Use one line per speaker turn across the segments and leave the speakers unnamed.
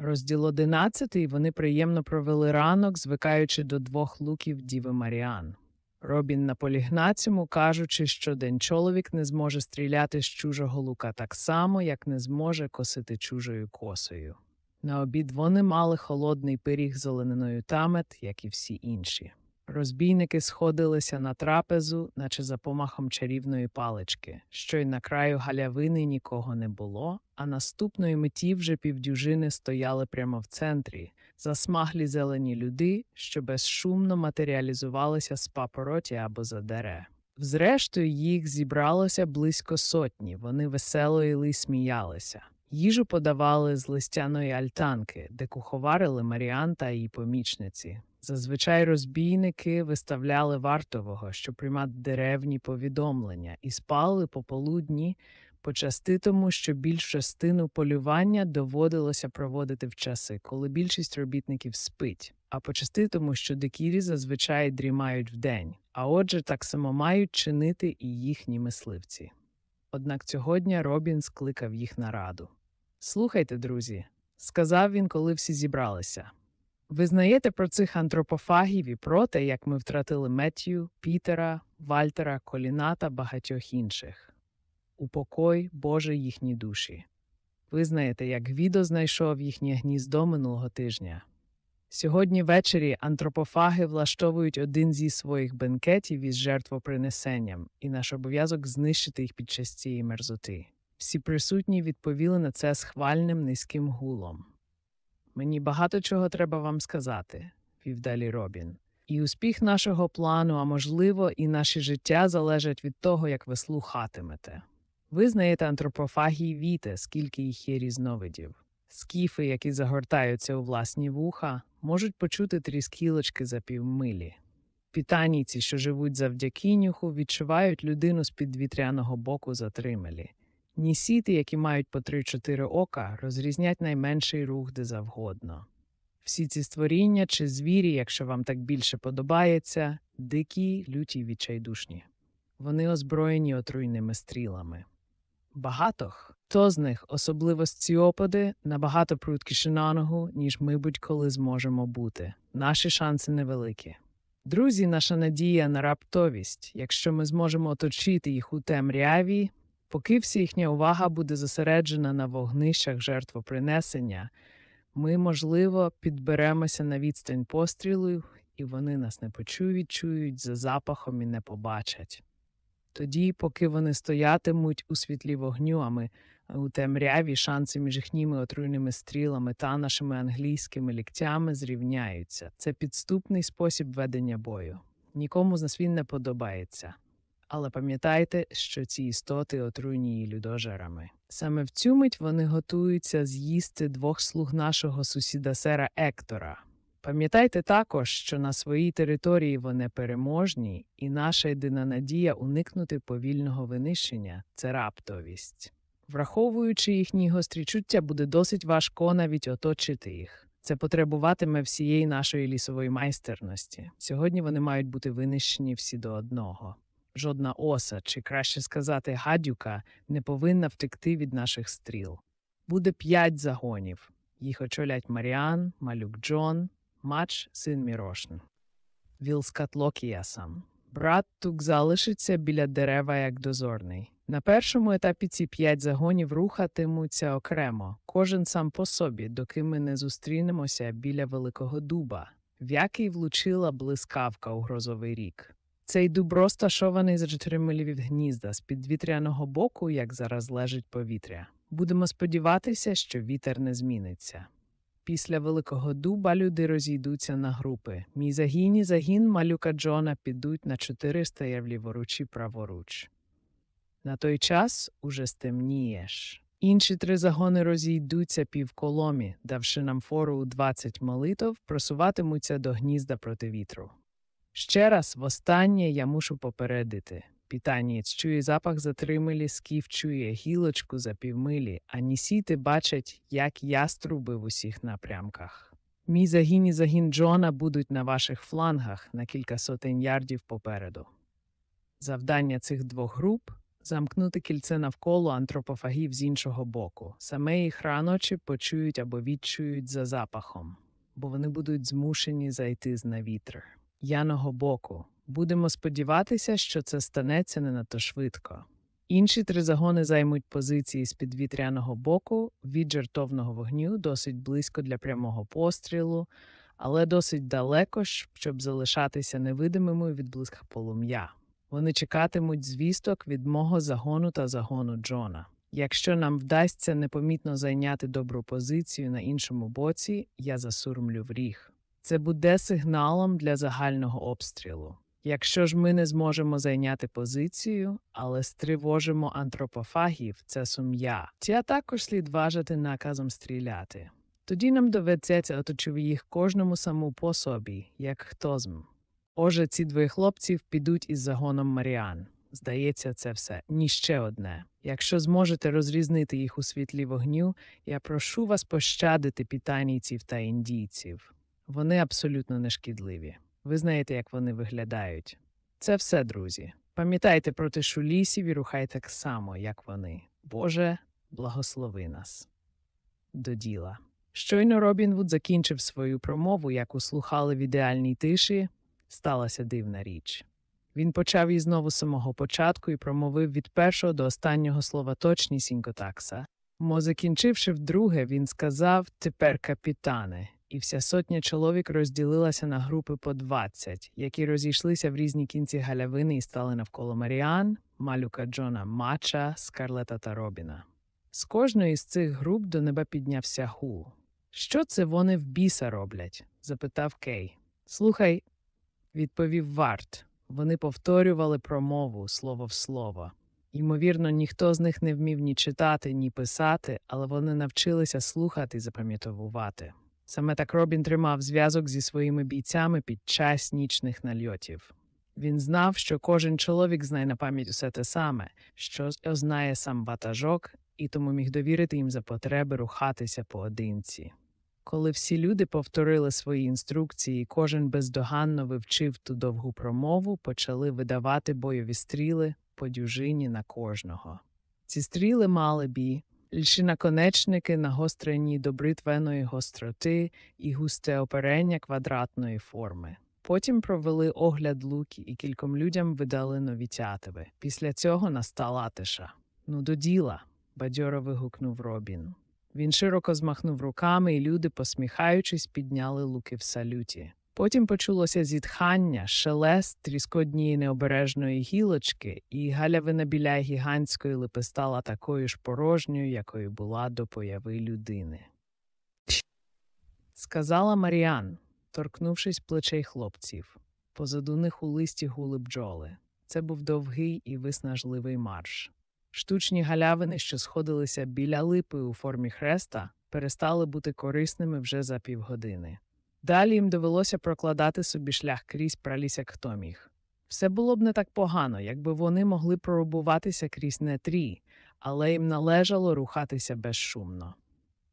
Розділ одинадцятий вони приємно провели ранок, звикаючи до двох луків Діви Маріан. Робін наполіг цьому, кажучи, що день чоловік не зможе стріляти з чужого лука так само, як не зможе косити чужою косою. На обід вони мали холодний пиріг з олениною тамет, як і всі інші. Розбійники сходилися на трапезу, наче за помахом чарівної палички, що й на краю галявини нікого не було, а наступної миті вже півдюжини стояли прямо в центрі, засмаглі зелені люди, що безшумно матеріалізувалися з папороті або за дере. Зрештою, їх зібралося близько сотні, вони весело і сміялися. Їжу подавали з листяної альтанки, де куховарили Маріан та її помічниці. Зазвичай розбійники виставляли вартового, щоб приймати деревні повідомлення, і спали пополудні, почасти тому, що більш частину полювання доводилося проводити в часи, коли більшість робітників спить, а почасти тому, що дикірі зазвичай дрімають вдень, а отже, так само мають чинити і їхні мисливці. Однак цього дня Робін скликав їх на раду. Слухайте, друзі, сказав він, коли всі зібралися. Ви знаєте про цих антропофагів і про те, як ми втратили Меттію, Пітера, Вальтера, Коліна та багатьох інших. Упокой, Боже, їхні душі. Ви знаєте, як Відо знайшов їхнє гніздо минулого тижня. Сьогодні ввечері антропофаги влаштовують один зі своїх бенкетів із жертвопринесенням, і наш обов'язок знищити їх під час цієї мерзоти. Всі присутні відповіли на це схвальним низьким гулом. Мені багато чого треба вам сказати, вів далі Робін. І успіх нашого плану, а можливо, і наші життя залежать від того, як ви слухатимете. Ви знаєте антропофагії віте, скільки їх є різновидів. Скіфи, які загортаються у власні вуха, можуть почути тріскілочки за півмилі. Пітанійці, що живуть завдяки нюху, відчувають людину з під вітряного боку затрималі. Нісіти, які мають по три-чотири ока, розрізнять найменший рух де завгодно. Всі ці створіння чи звірі, якщо вам так більше подобається, дикі, люті відчайдушні. Вони озброєні отруйними стрілами. Багато хто з них, особливо сціоподи, набагато пруткіші на ногу, ніж ми будь-коли зможемо бути. Наші шанси невеликі. Друзі, наша надія на раптовість, якщо ми зможемо оточити їх у темряві, поки вся їхня увага буде зосереджена на вогнищах жертвопринесення, ми, можливо, підберемося на відстань пострілу, і вони нас не почують, чують за запахом і не побачать. Тоді, поки вони стоятимуть у світлі вогню, а ми у темряві шанси між їхніми отруйними стрілами та нашими англійськими ліктями зрівняються. Це підступний спосіб ведення бою. Нікому з нас він не подобається. Але пам'ятайте, що ці істоти отруйні людожерами. Саме в цю мить вони готуються з'їсти двох слуг нашого сусіда сера Ектора. Пам'ятайте також, що на своїй території вони переможні, і наша єдина надія уникнути повільного винищення це раптовість. Враховуючи їхні гострі чуття, буде досить важко навіть оточити їх. Це потребуватиме всієї нашої лісової майстерності. Сьогодні вони мають бути винищені всі до одного. Жодна оса, чи краще сказати, гадюка, не повинна втекти від наших стріл. Буде п'ять загонів. Їх очолять Маріан, Малюк Джон, Мач, син Мірошник. Віл Скарлок і я сам. Брат Тук залишиться біля дерева як дозорний. На першому етапі ці п'ять загонів рухатимуться окремо, кожен сам по собі, доки ми не зустрінемося біля великого дуба, в який влучила блискавка у грозовий рік. Цей дуб розташований за чотири милі від гнізда з під вітряного боку, як зараз лежить повітря. Будемо сподіватися, що вітер не зміниться. Після великого дуба люди розійдуться на групи. Мій загін і загін малюка Джона підуть на чотири стає ліворуч і праворуч. На той час уже стемнієш. Інші три загони розійдуться півколомі, давши нам фору у двадцять молитов, просуватимуться до гнізда проти вітру. Ще раз, востаннє я мушу попередити. Пітанієць чує запах за три милі, скіф чує гілочку за півмилі, а нісіти бачать, як яструби в усіх напрямках. Мій загін і загін Джона будуть на ваших флангах на кілька сотень ярдів попереду. Завдання цих двох груп замкнути кільце навколо антропофагів з іншого боку. Саме їх раночі почують або відчують за запахом, бо вони будуть змушені зайти з на вітер. Яного боку. Будемо сподіватися, що це станеться не надто швидко. Інші три загони займуть позиції з підвітряного боку від жертовного вогню досить близько для прямого пострілу, але досить далеко, щоб залишатися невидимими від близька полум'я. Вони чекатимуть звісток від мого загону та загону Джона. Якщо нам вдасться непомітно зайняти добру позицію на іншому боці, я засурмлю в ріг. Це буде сигналом для загального обстрілу. Якщо ж ми не зможемо зайняти позицію, але стривожимо антропофагів, це сум'я. Ця також слід важити наказом стріляти. Тоді нам доведеться оточувати їх кожному саму по собі, як хто зм. Отже, ці двоє хлопців підуть із загоном Маріан. Здається, це все. Ні ще одне. Якщо зможете розрізнити їх у світлі вогню, я прошу вас пощадити пітанійців та індійців. Вони абсолютно нешкідливі. Ви знаєте, як вони виглядають. Це все, друзі. Пам'ятайте про тишу лісів і рухайтеся так само, як вони. Боже, благослови нас. До діла. Щойно Робін Вуд закінчив свою промову, яку слухали в ідеальній тиші, сталася дивна річ. Він почав її знову з самого початку і промовив від першого до останнього слова точнісінько так само. Мо закінчивши вдруге, він сказав «Тепер, капітане», і вся сотня чоловік розділилася на групи по двадцять, які розійшлися в різні кінці галявини і стали навколо Маріан, малюка Джона Мача, Скарлета та Робіна. З кожної з цих груп до неба піднявся гул. Що це вони в біса роблять? запитав Кей. Слухай, відповів Варт. Вони повторювали промову слово в слово. Ймовірно, ніхто з них не вмів ні читати, ні писати, але вони навчилися слухати і запам'ятовувати. Саме так Робін тримав зв'язок зі своїми бійцями під час нічних нальотів. Він знав, що кожен чоловік знає на пам'ять усе те саме, що знає сам ватажок, і тому міг довірити їм за потреби рухатися поодинці. Коли всі люди повторили свої інструкції, і кожен бездоганно вивчив ту довгу промову, почали видавати бойові стріли по дюжині на кожного. Ці стріли мали бі лише наконечники нагострені до бритвеної гостроти і густе оперення квадратної форми. Потім провели огляд луки і кільком людям видали нові тятиви. Після цього настала тиша. Ну, до діла, бадьоро вигукнув Робін. Він широко змахнув руками, і люди, посміхаючись, підняли луки в салюті. Потім почулося зітхання, шелест тріскоднієї необережної гілочки, і галявина біля гігантської липи стала такою ж порожньою, якою була до появи людини. Сказала Маріан, торкнувшись плечей хлопців. Позаду них у листі гули бджоли. Це був довгий і виснажливий марш. Штучні галявини, що сходилися біля липи у формі хреста, перестали бути корисними вже за півгодини. Далі їм довелося прокладати собі шлях крізь праліс, як хто міг. Все було б не так погано, якби вони могли прорубуватися крізь нетрі, але їм належало рухатися безшумно.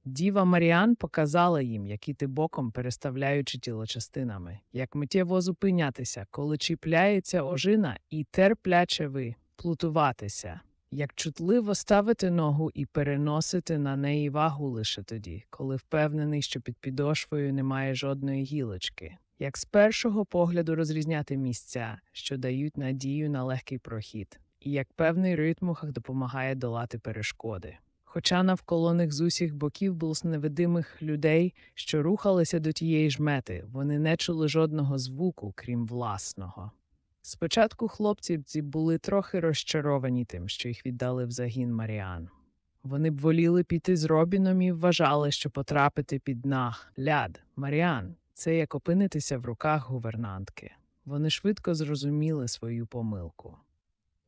Діва Маріан показала їм, як іти боком, переставляючи тіло частинами, як миттєво зупинятися, коли чіпляється ожина, і терпляче ви плутуватися, як чутливо ставити ногу і переносити на неї вагу лише тоді, коли впевнений, що під підошвою немає жодної гілочки, як з першого погляду розрізняти місця, що дають надію на легкий прохід, і як певний ритм рухах допомагає долати перешкоди. Хоча навколо них з усіх боків було невидимих людей, що рухалися до тієї ж мети, вони не чули жодного звуку, крім власного. Спочатку хлопці ці були трохи розчаровані тим, що їх віддали в загін Маріан. Вони б воліли піти з Робіном і вважали, що потрапити під нах ляд Маріан це як опинитися в руках гувернантки. Вони швидко зрозуміли свою помилку.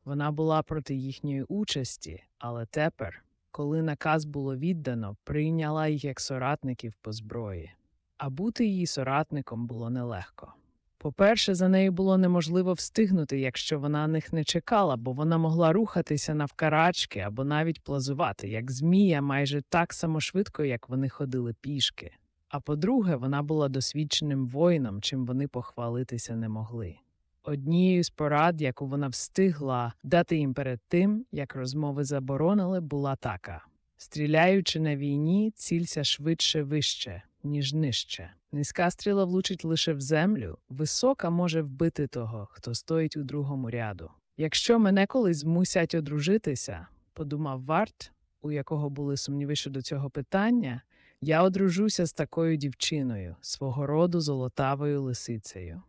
Вона була проти їхньої участі, але тепер, коли наказ було віддано, прийняла їх як соратників по зброї. А бути її соратником було нелегко. По-перше, за нею було неможливо встигнути, якщо вона них не чекала, бо вона могла рухатися навкарачки або навіть плазувати, як змія, майже так само швидко, як вони ходили пішки. А по-друге, вона була досвідченим воїном, чим вони похвалитися не могли. Однією з порад, яку вона встигла дати їм перед тим, як розмови заборонили, була така: стріляючи на війні, цілься швидше вище, ніж нижче. Низька стріла влучить лише в землю, висока може вбити того, хто стоїть у другому ряду. Якщо мене колись змусять одружитися, подумав Варт, у якого були сумніви щодо цього питання, я одружуся з такою дівчиною, свого роду золотавою лисицею.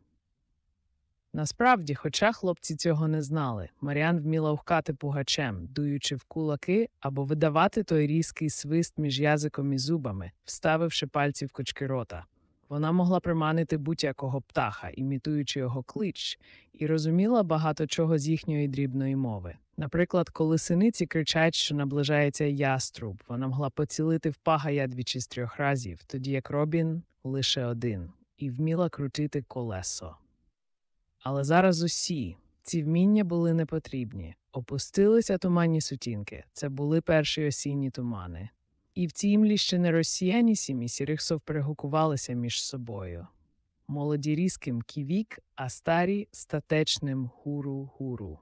Насправді, хоча хлопці цього не знали, Маріан вміла ухкати пугачем, дуючи в кулаки або видавати той різкий свист між язиком і зубами, вставивши пальці в кочки рота. Вона могла приманити будь-якого птаха, імітуючи його клич, і розуміла багато чого з їхньої дрібної мови. Наприклад, коли синиці кричать, що наближається яструб, вона могла поцілити в пагая двічі з трьох разів, тоді як Робін лише один, і вміла крутити колесо. Але зараз усі ці вміння були непотрібні. Опустилися туманні сутінки. Це були перші осінні тумани. І в цій імлі ще не росіяні сімі сірих сов перегукувалися між собою. Молоді різким ківік, а старі статечним гуру-гуру.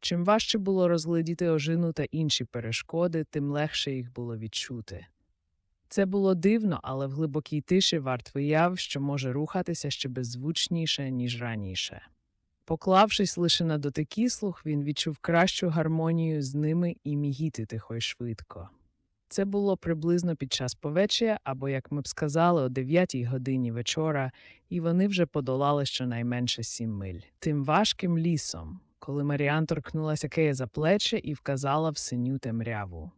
Чим важче було розглядіти ожину та інші перешкоди, тим легше їх було відчути. Це було дивно, але в глибокій тиші варт вияв, що може рухатися ще беззвучніше, ніж раніше. Поклавшись лише на дотикий слух, він відчув кращу гармонію з ними і мігіти тихо й швидко. Це було приблизно під час повечення, або, як ми б сказали, о дев'ятій годині вечора, і вони вже подолали щонайменше сім миль. Тим важким лісом, коли Маріан торкнулася Кея за плече і вказала в синю темряву.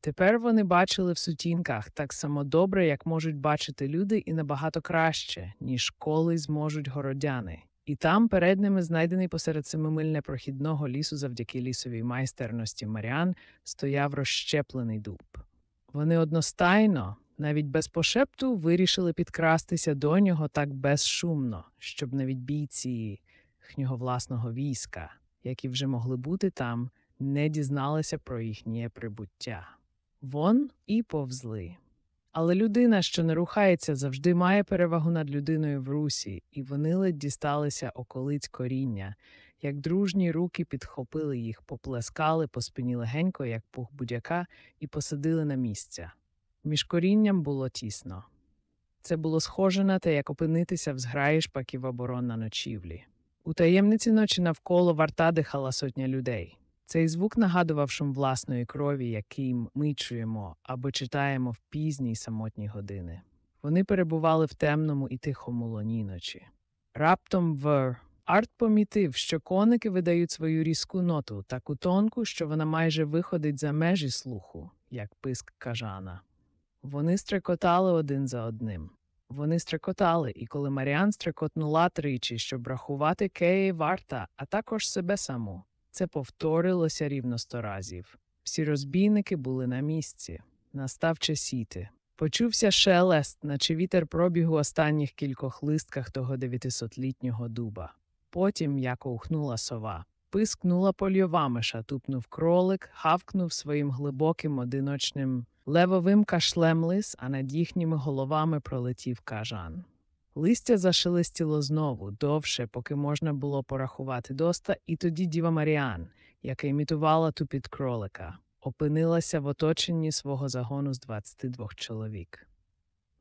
Тепер вони бачили в сутінках так само добре, як можуть бачити люди, і набагато краще, ніж колись зможуть городяни. І там перед ними знайдений посеред семимильне прохідного лісу завдяки лісовій майстерності Маріан стояв розщеплений дуб. Вони одностайно, навіть без пошепту, вирішили підкрастися до нього так безшумно, щоб навіть бійці їхнього власного війська, які вже могли бути там, не дізналися про їхнє прибуття. Вон і повзли. Але людина, що не рухається, завжди має перевагу над людиною в русі, і вони ледь дісталися околиць коріння, як дружні руки підхопили їх, поплескали по спині легенько, як пух будяка, і посадили на місця. Між корінням було тісно. Це було схоже на те, як опинитися в зграї шпаків оборон на ночівлі. У таємниці ночі навколо варта дихала сотня людей. Цей звук нагадував шум власної крові, який ми чуємо або читаємо в пізні й самотні години. Вони перебували в темному і тихому лоні ночі. Раптом в Арт помітив, що коники видають свою різку ноту, таку тонку, що вона майже виходить за межі слуху, як писк кажана. Вони стрекотали один за одним. Вони стрекотали, і коли Маріан стрекотнула тричі, щоб рахувати Кеї варта, а також себе саму. Це повторилося рівно сто разів. Всі розбійники були на місці. Настав часіти. Почувся шелест, наче вітер пробігу останніх кількох листках того дев'ятисотлітнього дуба. Потім м'яко ухнула сова. Пискнула польова миша, тупнув кролик, хавкнув своїм глибоким одиночним левовим кашлем лис, а над їхніми головами пролетів кажан. Листя зашелестіло знову, довше, поки можна було порахувати доста, і тоді Діва Маріан, яка імітувала тупіт кролика, опинилася в оточенні свого загону з 22 чоловік.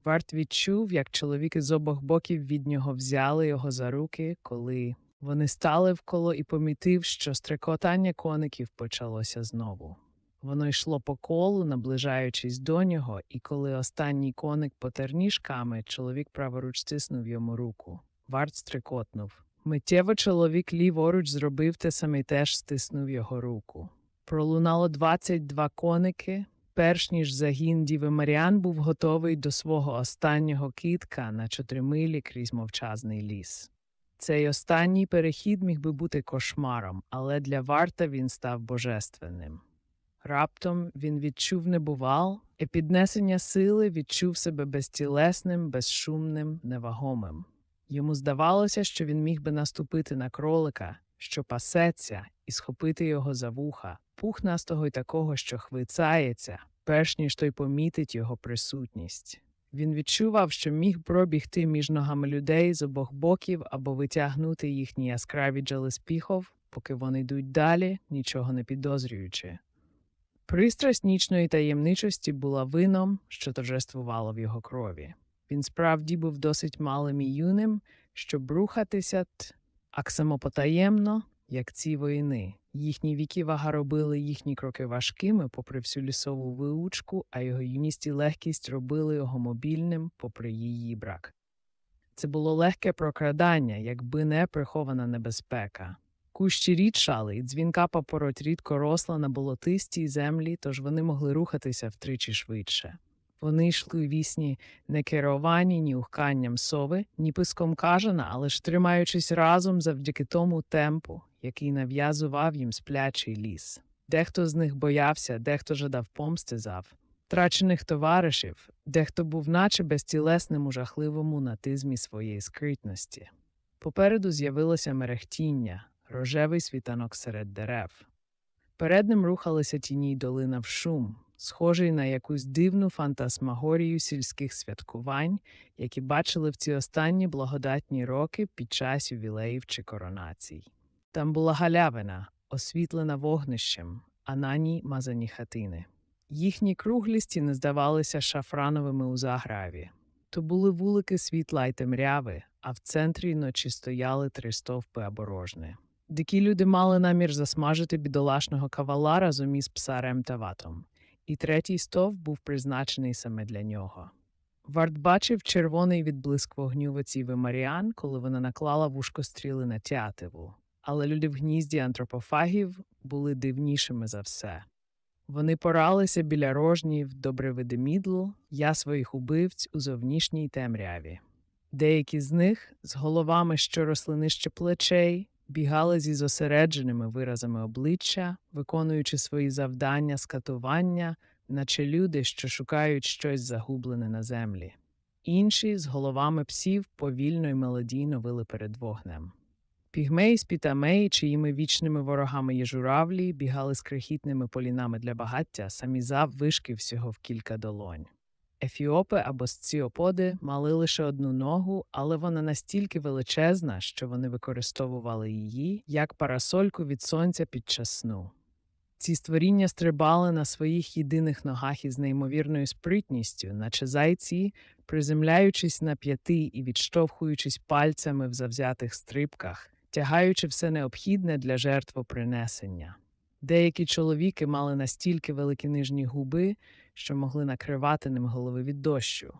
Варт відчув, як чоловіки з обох боків від нього взяли його за руки, коли вони стали вколо і помітив, що стрекотання коників почалося знову. Воно йшло по колу, наближаючись до нього, і коли останній коник потер ніжками, чоловік праворуч стиснув йому руку. Варт стрикотнув. Миттєво чоловік ліворуч зробив те саме й теж стиснув його руку. Пролунало двадцять два коники, перш ніж загін Діви Маріан був готовий до свого останнього кітка на чотиримилі крізь мовчазний ліс. Цей останній перехід міг би бути кошмаром, але для варта він став божественним. Раптом він відчув небувал, і піднесення сили відчув себе безтілесним, безшумним, невагомим. Йому здавалося, що він міг би наступити на кролика, що пасеться, і схопити його за вуха, пухнастого й такого, що хвицається, перш ніж той помітить його присутність. Він відчував, що міг пробігти між ногами людей з обох боків або витягнути їхні яскраві з поки вони йдуть далі, нічого не підозрюючи. Пристрасть нічної таємничості була вином, що торжествувало в його крові. Він справді був досить малим і юним, щоб рухатися т, ак само як ці воїни. Їхні віки вага робили їхні кроки важкими, попри всю лісову виучку, а його юність і легкість робили його мобільним, попри її брак. Це було легке прокрадання, якби не прихована небезпека. Кущі рідшали, і дзвінка папороть рідко росла на болотистій землі, тож вони могли рухатися втричі швидше. Вони йшли вісні, не керовані ні ухканням сови, ні писком кажана, але ж тримаючись разом завдяки тому темпу, який нав'язував їм сплячий ліс. Дехто з них боявся, дехто жадав помсти зав, трачених товаришів, дехто був наче безтілесним у жахливому натизмі своєї скритності. Попереду з'явилося мерехтіння, рожевий світанок серед дерев. Перед ним рухалися тіні й долина в шум, схожий на якусь дивну фантасмагорію сільських святкувань, які бачили в ці останні благодатні роки під час ювілеїв чи коронацій. Там була галявина, освітлена вогнищем, а на ній мазані хатини. Їхні круглі стіни здавалися шафрановими у заграві. То були вулики світла й темряви, а в центрі ночі стояли три стовпи або рожни. Дикі люди мали намір засмажити бідолашного кавала разом із псарем та ватом, і третій стовп був призначений саме для нього. Варт бачив червоний відблиск вогню в Маріан, коли вона наклала вушко стріли на тятиву. Але люди в гнізді антропофагів були дивнішими за все. Вони поралися біля рожнів, добре видимідл, я своїх убивць у зовнішній темряві. Деякі з них, з головами, що росли нижче плечей, бігали зі зосередженими виразами обличчя, виконуючи свої завдання скатування, наче люди, що шукають щось загублене на землі. Інші з головами псів повільно й мелодійно вили перед вогнем. Пігмей з пітамей, чиїми вічними ворогами є журавлі, бігали з крихітними полінами для багаття, самі зав вишки всього в кілька долонь. Ефіопи або сціоподи мали лише одну ногу, але вона настільки величезна, що вони використовували її як парасольку від сонця під час сну. Ці створіння стрибали на своїх єдиних ногах із неймовірною спритністю, наче зайці, приземляючись на п'яти і відштовхуючись пальцями в завзятих стрибках, тягаючи все необхідне для жертвопринесення. Деякі чоловіки мали настільки великі нижні губи, що могли накривати ним голови від дощу.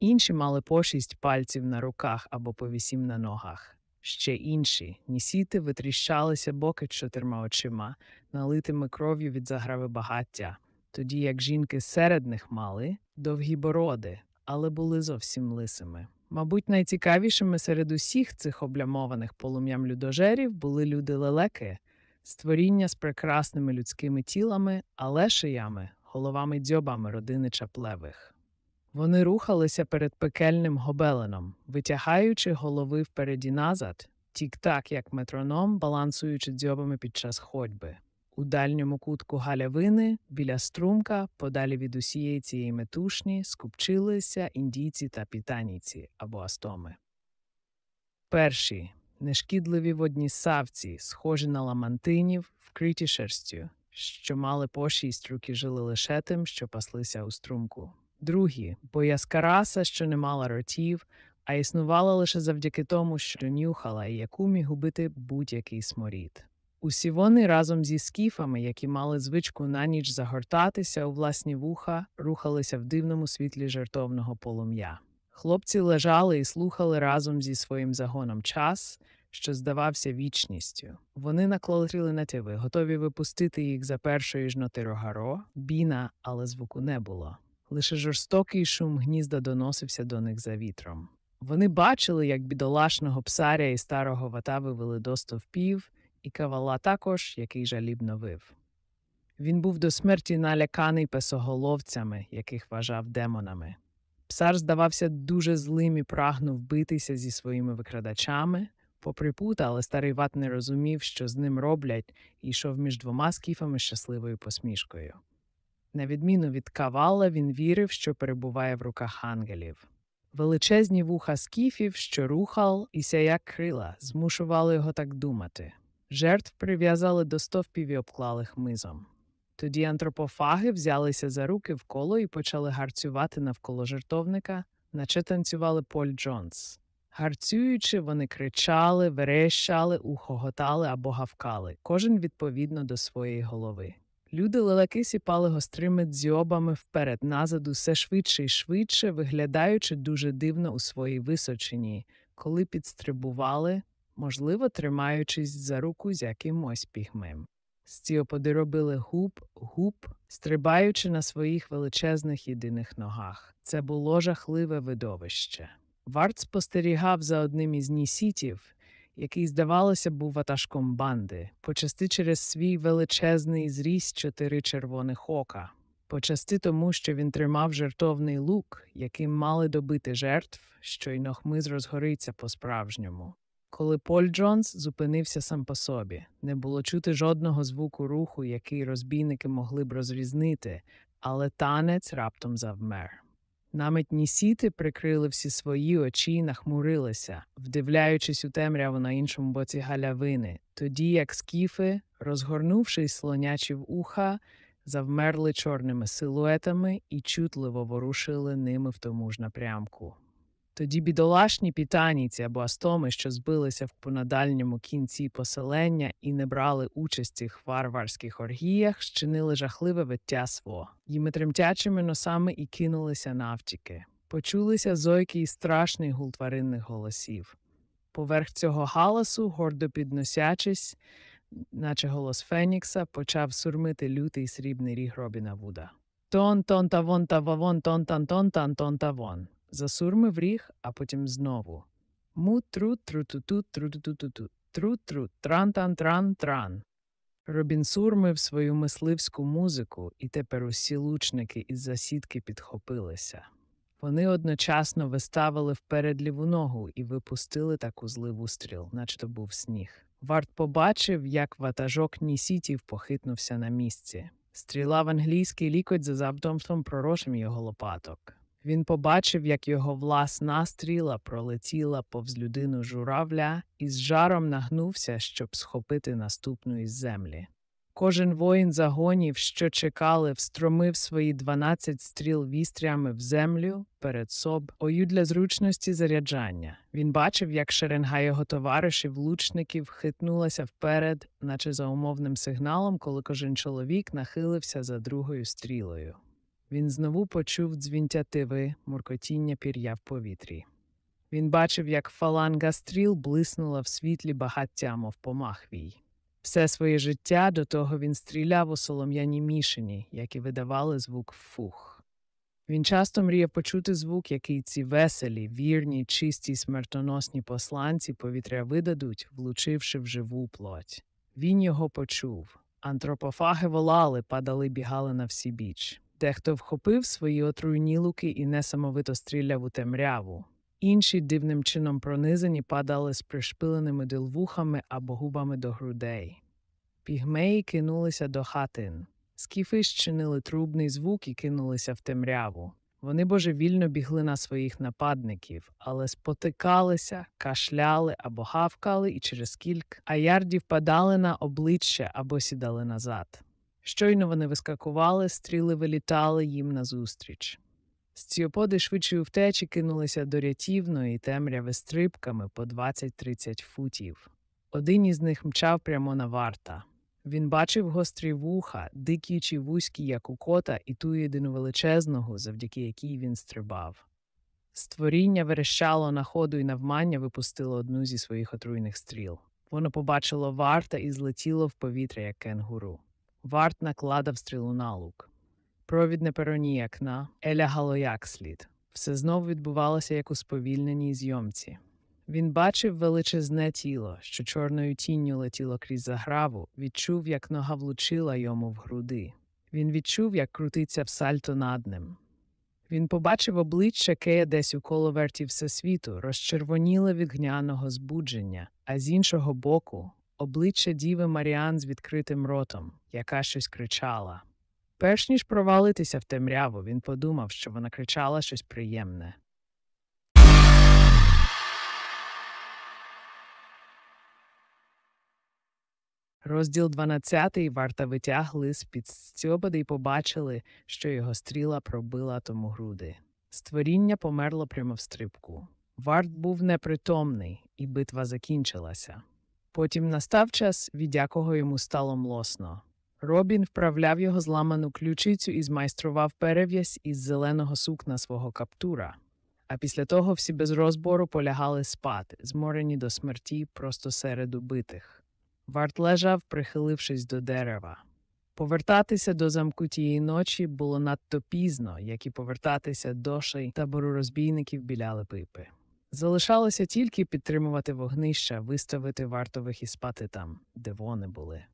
Інші мали по шість пальців на руках або по вісім на ногах. Ще інші нісіти витріщалися боки чотирма очима, налитими кров'ю від заграви багаття, тоді як жінки серед них мали довгі бороди, але були зовсім лисими. Мабуть, найцікавішими серед усіх цих облямованих полум'ям людожерів були люди-лелеки, створіння з прекрасними людськими тілами, але шиями, головами дзьобами родини чаплевих. Вони рухалися перед пекельним гобеленом, витягаючи голови впереді назад, тік-так, як метроном, балансуючи дзьобами під час ходьби. У дальньому кутку галявини, біля струмка, подалі від усієї цієї метушні, скупчилися індійці та пітанійці або астоми. Перші нешкідливі водні савці, схожі на ламантинів, вкриті шерстю, що мали по шість руки жили лише тим, що паслися у струмку. Другі боязка раса, що не мала ротів, а існувала лише завдяки тому, що нюхала і яку міг убити будь-який сморід. Усі вони разом зі скіфами, які мали звичку на ніч загортатися у власні вуха, рухалися в дивному світлі жертовного полум'я. Хлопці лежали і слухали разом зі своїм загоном час, що здавався вічністю. Вони наклали натяви, готові випустити їх за першої ж ноти рогаро, біна, але звуку не було. Лише жорстокий шум гнізда доносився до них за вітром. Вони бачили, як бідолашного псаря і старого вата вивели до стовпів, і кавала також, який жалібно вив. Він був до смерті наляканий песоголовцями, яких вважав демонами. Псар здавався дуже злим і прагнув битися зі своїми викрадачами. Попри пут, але старий ват не розумів, що з ним роблять, і йшов між двома скіфами щасливою посмішкою. На відміну від кавала, він вірив, що перебуває в руках ангелів. Величезні вуха скіфів, що рухал і як крила, змушували його так думати. Жертв прив'язали до стовпів і обклали хмизом. Тоді антропофаги взялися за руки в коло і почали гарцювати навколо жертовника, наче танцювали Поль Джонс. Гарцюючи, вони кричали, верещали, ухоготали або гавкали, кожен відповідно до своєї голови. Люди лелеки сіпали гострими дзьобами вперед назад усе швидше і швидше, виглядаючи дуже дивно у своїй височині, коли підстрибували, можливо, тримаючись за руку з якимось пігмем. Стіоподи робили губ, губ, стрибаючи на своїх величезних єдиних ногах. Це було жахливе видовище. Варт спостерігав за одним із нісітів, який, здавалося, був ватажком банди, почасти через свій величезний зріст чотири червоних ока, почасти тому, що він тримав жертовний лук, яким мали добити жертв, щойно хмиз розгориться по-справжньому. Коли Поль Джонс зупинився сам по собі, не було чути жодного звуку руху, який розбійники могли б розрізнити, але танець раптом завмер. Наметні сіти прикрили всі свої очі і нахмурилися, вдивляючись у темряву на іншому боці галявини, тоді як скіфи, розгорнувши слонячі вуха, завмерли чорними силуетами і чутливо ворушили ними в тому ж напрямку. Тоді бідолашні пітаніці або астоми, що збилися в понадальньому кінці поселення і не брали участі в варварських оргіях, щинили жахливе виття сво. Їми тремтячими носами і кинулися навтіки. Почулися зойки і страшний гул тваринних голосів. Поверх цього галасу, гордо підносячись, наче голос Фенікса, почав сурмити лютий срібний ріг Робіна Вуда. Тон, тон та вон та вавон, тон тан тон тан тон та вон засурмив ріг, а потім знову. Му тру тру ту ту тру ту ту ту тру тру тран тан тран тран. Робін сурмив свою мисливську музику, і тепер усі лучники із засідки підхопилися. Вони одночасно виставили вперед ліву ногу і випустили таку зливу стріл, наче то був сніг. Варт побачив, як ватажок Нісітів похитнувся на місці. Стріла в англійський лікоть завдовжки стирчала поміж його лопаток. Він побачив, як його власна стріла пролетіла повз людину журавля і з жаром нагнувся, щоб схопити наступну із землі. Кожен воїн загонів, що чекали, встромив свої дванадцять стріл вістрями в землю перед соб, ою для зручності заряджання. Він бачив, як шеренга його товаришів, лучників хитнулася вперед, наче за умовним сигналом, коли кожен чоловік нахилився за другою стрілою. Він знову почув дзвінтятиви, муркотіння пір'я в повітрі. Він бачив, як фаланга стріл блиснула в світлі багаття, мов помахвій. Все своє життя до того він стріляв у солом'яні мішені, які видавали звук фух. Він часто мріяв почути звук, який ці веселі, вірні, чисті смертоносні посланці повітря видадуть, влучивши в живу плоть. Він його почув. Антропофаги волали, падали, бігали на всі біч. Дехто вхопив свої отруйні луки і несамовито стріляв у темряву. Інші дивним чином пронизані падали з пришпиленими дилвухами або губами до грудей. Пігмеї кинулися до хатин. Скіфи щинили трубний звук і кинулися в темряву. Вони божевільно бігли на своїх нападників, але спотикалися, кашляли або гавкали і через кілька аярдів падали на обличчя або сідали назад. Щойно вони вискакували, стріли вилітали їм назустріч. Сціоподи швидше втечі кинулися до рятівної темряви стрибками по 20-30 футів. Один із них мчав прямо на варта. Він бачив гострі вуха, дикі чи вузькі, як у кота, і ту єдину величезного, завдяки якій він стрибав. Створіння верещало на ходу і навмання випустило одну зі своїх отруйних стріл. Воно побачило варта і злетіло в повітря, як кенгуру. Варт накладав стрілу на лук. Провід не пероніякна, Еля гало як слід. Все знов відбувалося як у сповільненій зйомці. Він бачив величезне тіло, що чорною тінню летіло крізь заграву, відчув, як нога влучила йому в груди. Він відчув, як крутиться в сальто над ним. Він побачив обличчя Кея десь у коловерті всесвіту, розчервоніле від гняного збудження, а з іншого боку обличчя Діви Маріан з відкритим ротом, яка щось кричала. Перш ніж провалитися в темряву, він подумав, що вона кричала щось приємне. Розділ 12 варта витягли з-під стьобади і побачили, що його стріла пробила тому груди. Створіння померло прямо в стрибку. Варт був непритомний, і битва закінчилася. Потім настав час, від якого йому стало млосно. Робін вправляв його зламану ключицю і змайстрував перев'язь із зеленого сукна свого каптура. А після того всі без розбору полягали спати, зморені до смерті просто серед убитих. Варт лежав, прихилившись до дерева. Повертатися до замку тієї ночі було надто пізно, як і повертатися до шей табору розбійників біля пипи. Залишалося тільки підтримувати вогнища, виставити вартових і спати там, де вони були.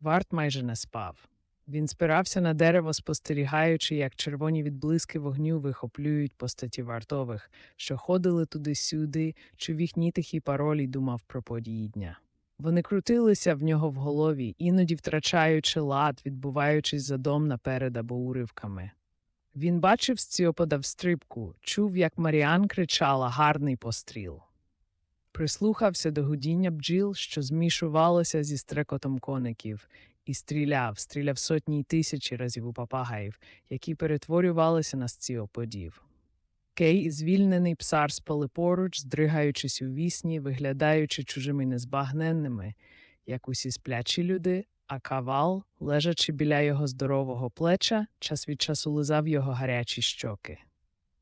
Варт майже не спав. Він спирався на дерево, спостерігаючи, як червоні відблиски вогню вихоплюють постаті вартових, що ходили туди-сюди, чув їхні тихі паролі думав про події дня. Вони крутилися в нього в голові, іноді втрачаючи лад, відбуваючись задом наперед або уривками. Він бачив Сціопода в стрибку, чув, як Маріан кричала гарний постріл. Прислухався до гудіння бджіл, що змішувалося зі стрекотом коників, і стріляв, стріляв сотні й тисячі разів у папагаїв, які перетворювалися на сціоподів. Кей звільнений псар спали поруч, здригаючись у вісні, виглядаючи чужими незбагненними, як усі сплячі люди, а кавал, лежачи біля його здорового плеча, час від часу лизав його гарячі щоки.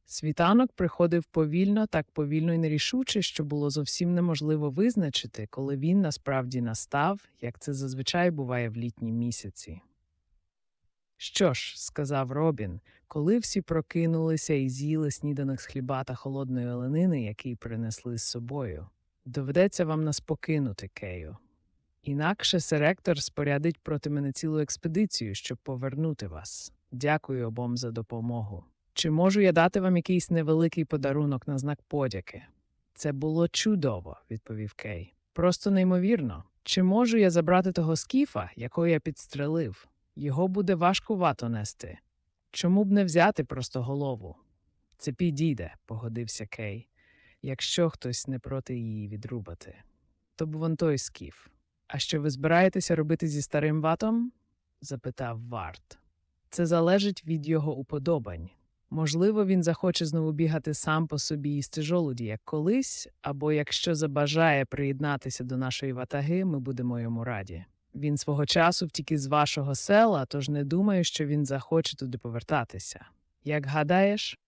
Світанок приходив повільно, так повільно і нерішуче, що було зовсім неможливо визначити, коли він насправді настав, як це зазвичай буває в літні місяці. Що ж, сказав Робін, коли всі прокинулися і з'їли сніданок з хліба та холодної оленини, який принесли з собою, доведеться вам нас покинути, Кею. Інакше серектор спорядить проти мене цілу експедицію, щоб повернути вас. Дякую обом за допомогу. Чи можу я дати вам якийсь невеликий подарунок на знак подяки? Це було чудово, відповів Кей. Просто неймовірно. Чи можу я забрати того скіфа, якого я підстрелив? Його буде важкувато нести. Чому б не взяти просто голову? Це підійде, погодився Кей, якщо хтось не проти її відрубати. То б вон той скіф. А що ви збираєтеся робити зі старим ватом? запитав Варт. Це залежить від його уподобань. Можливо, він захоче знову бігати сам по собі їсти жолуді, як колись, або якщо забажає приєднатися до нашої ватаги, ми будемо йому раді. Він свого часу втік із вашого села, тож не думаю, що він захоче туди повертатися. Як гадаєш,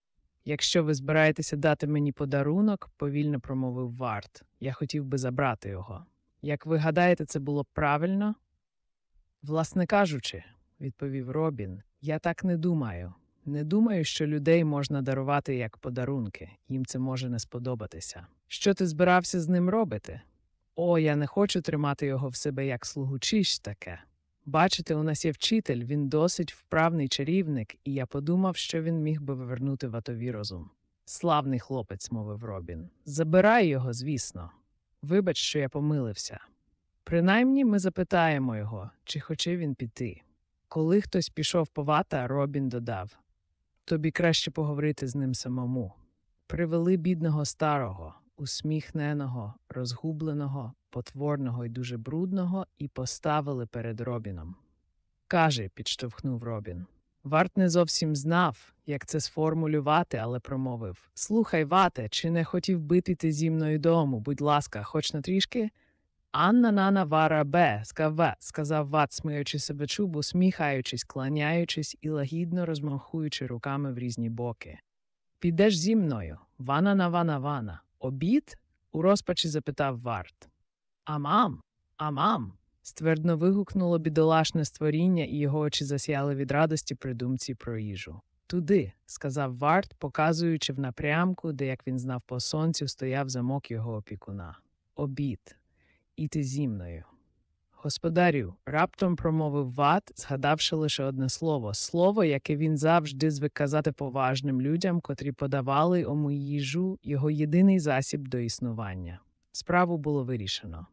якщо ви збираєтеся дати мені подарунок, повільно промовив Варт, я хотів би забрати його. Як ви гадаєте, це було правильно? Власне кажучи, відповів Робін, я так не думаю. Не думаю, що людей можна дарувати як подарунки, їм це може не сподобатися. Що ти збирався з ним робити? О, я не хочу тримати його в себе як слугу таке. Бачите, у нас є вчитель, він досить вправний чарівник, і я подумав, що він міг би повернути ватові розум. Славний хлопець, мовив Робін. Забирай його, звісно. Вибач, що я помилився. Принаймні ми запитаємо його, чи хоче він піти. Коли хтось пішов по вата, Робін додав тобі краще поговорити з ним самому. Привели бідного старого, усміхненого, розгубленого, потворного і дуже брудного, і поставили перед Робіном. Каже, підштовхнув Робін. Варт не зовсім знав, як це сформулювати, але промовив Слухай, вате, чи не хотів бити ти зі мною дому? Будь ласка, хоч на трішки? Анна нана вара бе, скаве, сказав Ват, сміючи себе чубу, сміхаючись, кланяючись і лагідно розмахуючи руками в різні боки. Підеш зі мною, вана на вана вана. Обід? у розпачі запитав Варт. Амам, амам. Ствердно вигукнуло бідолашне створіння, і його очі засяяли від радості при думці про їжу. Туди, сказав Варт, показуючи в напрямку, де, як він знав по сонцю, стояв замок його опікуна. Обід. Іти зі мною. Господарю, раптом промовив Ват, згадавши лише одне слово слово, яке він завжди звик казати поважним людям, котрі подавали йому їжу його єдиний засіб до існування. Справу було вирішено.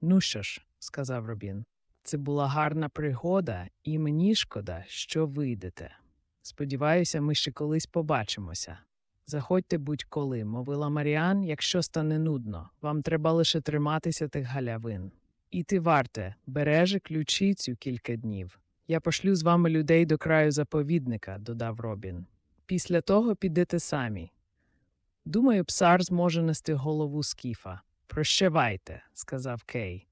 Ну що ж, сказав Робін, Це була гарна пригода, і мені шкода, що вийдете. Сподіваюся, ми ще колись побачимося. Заходьте будь-коли, мовила Маріан, якщо стане нудно, вам треба лише триматися тих галявин. І ти варте, береже ключицю кілька днів. Я пошлю з вами людей до краю заповідника, додав Робін. Після того підете самі. Думаю, псар зможе нести голову скіфа. Прощавайте, сказав Кей.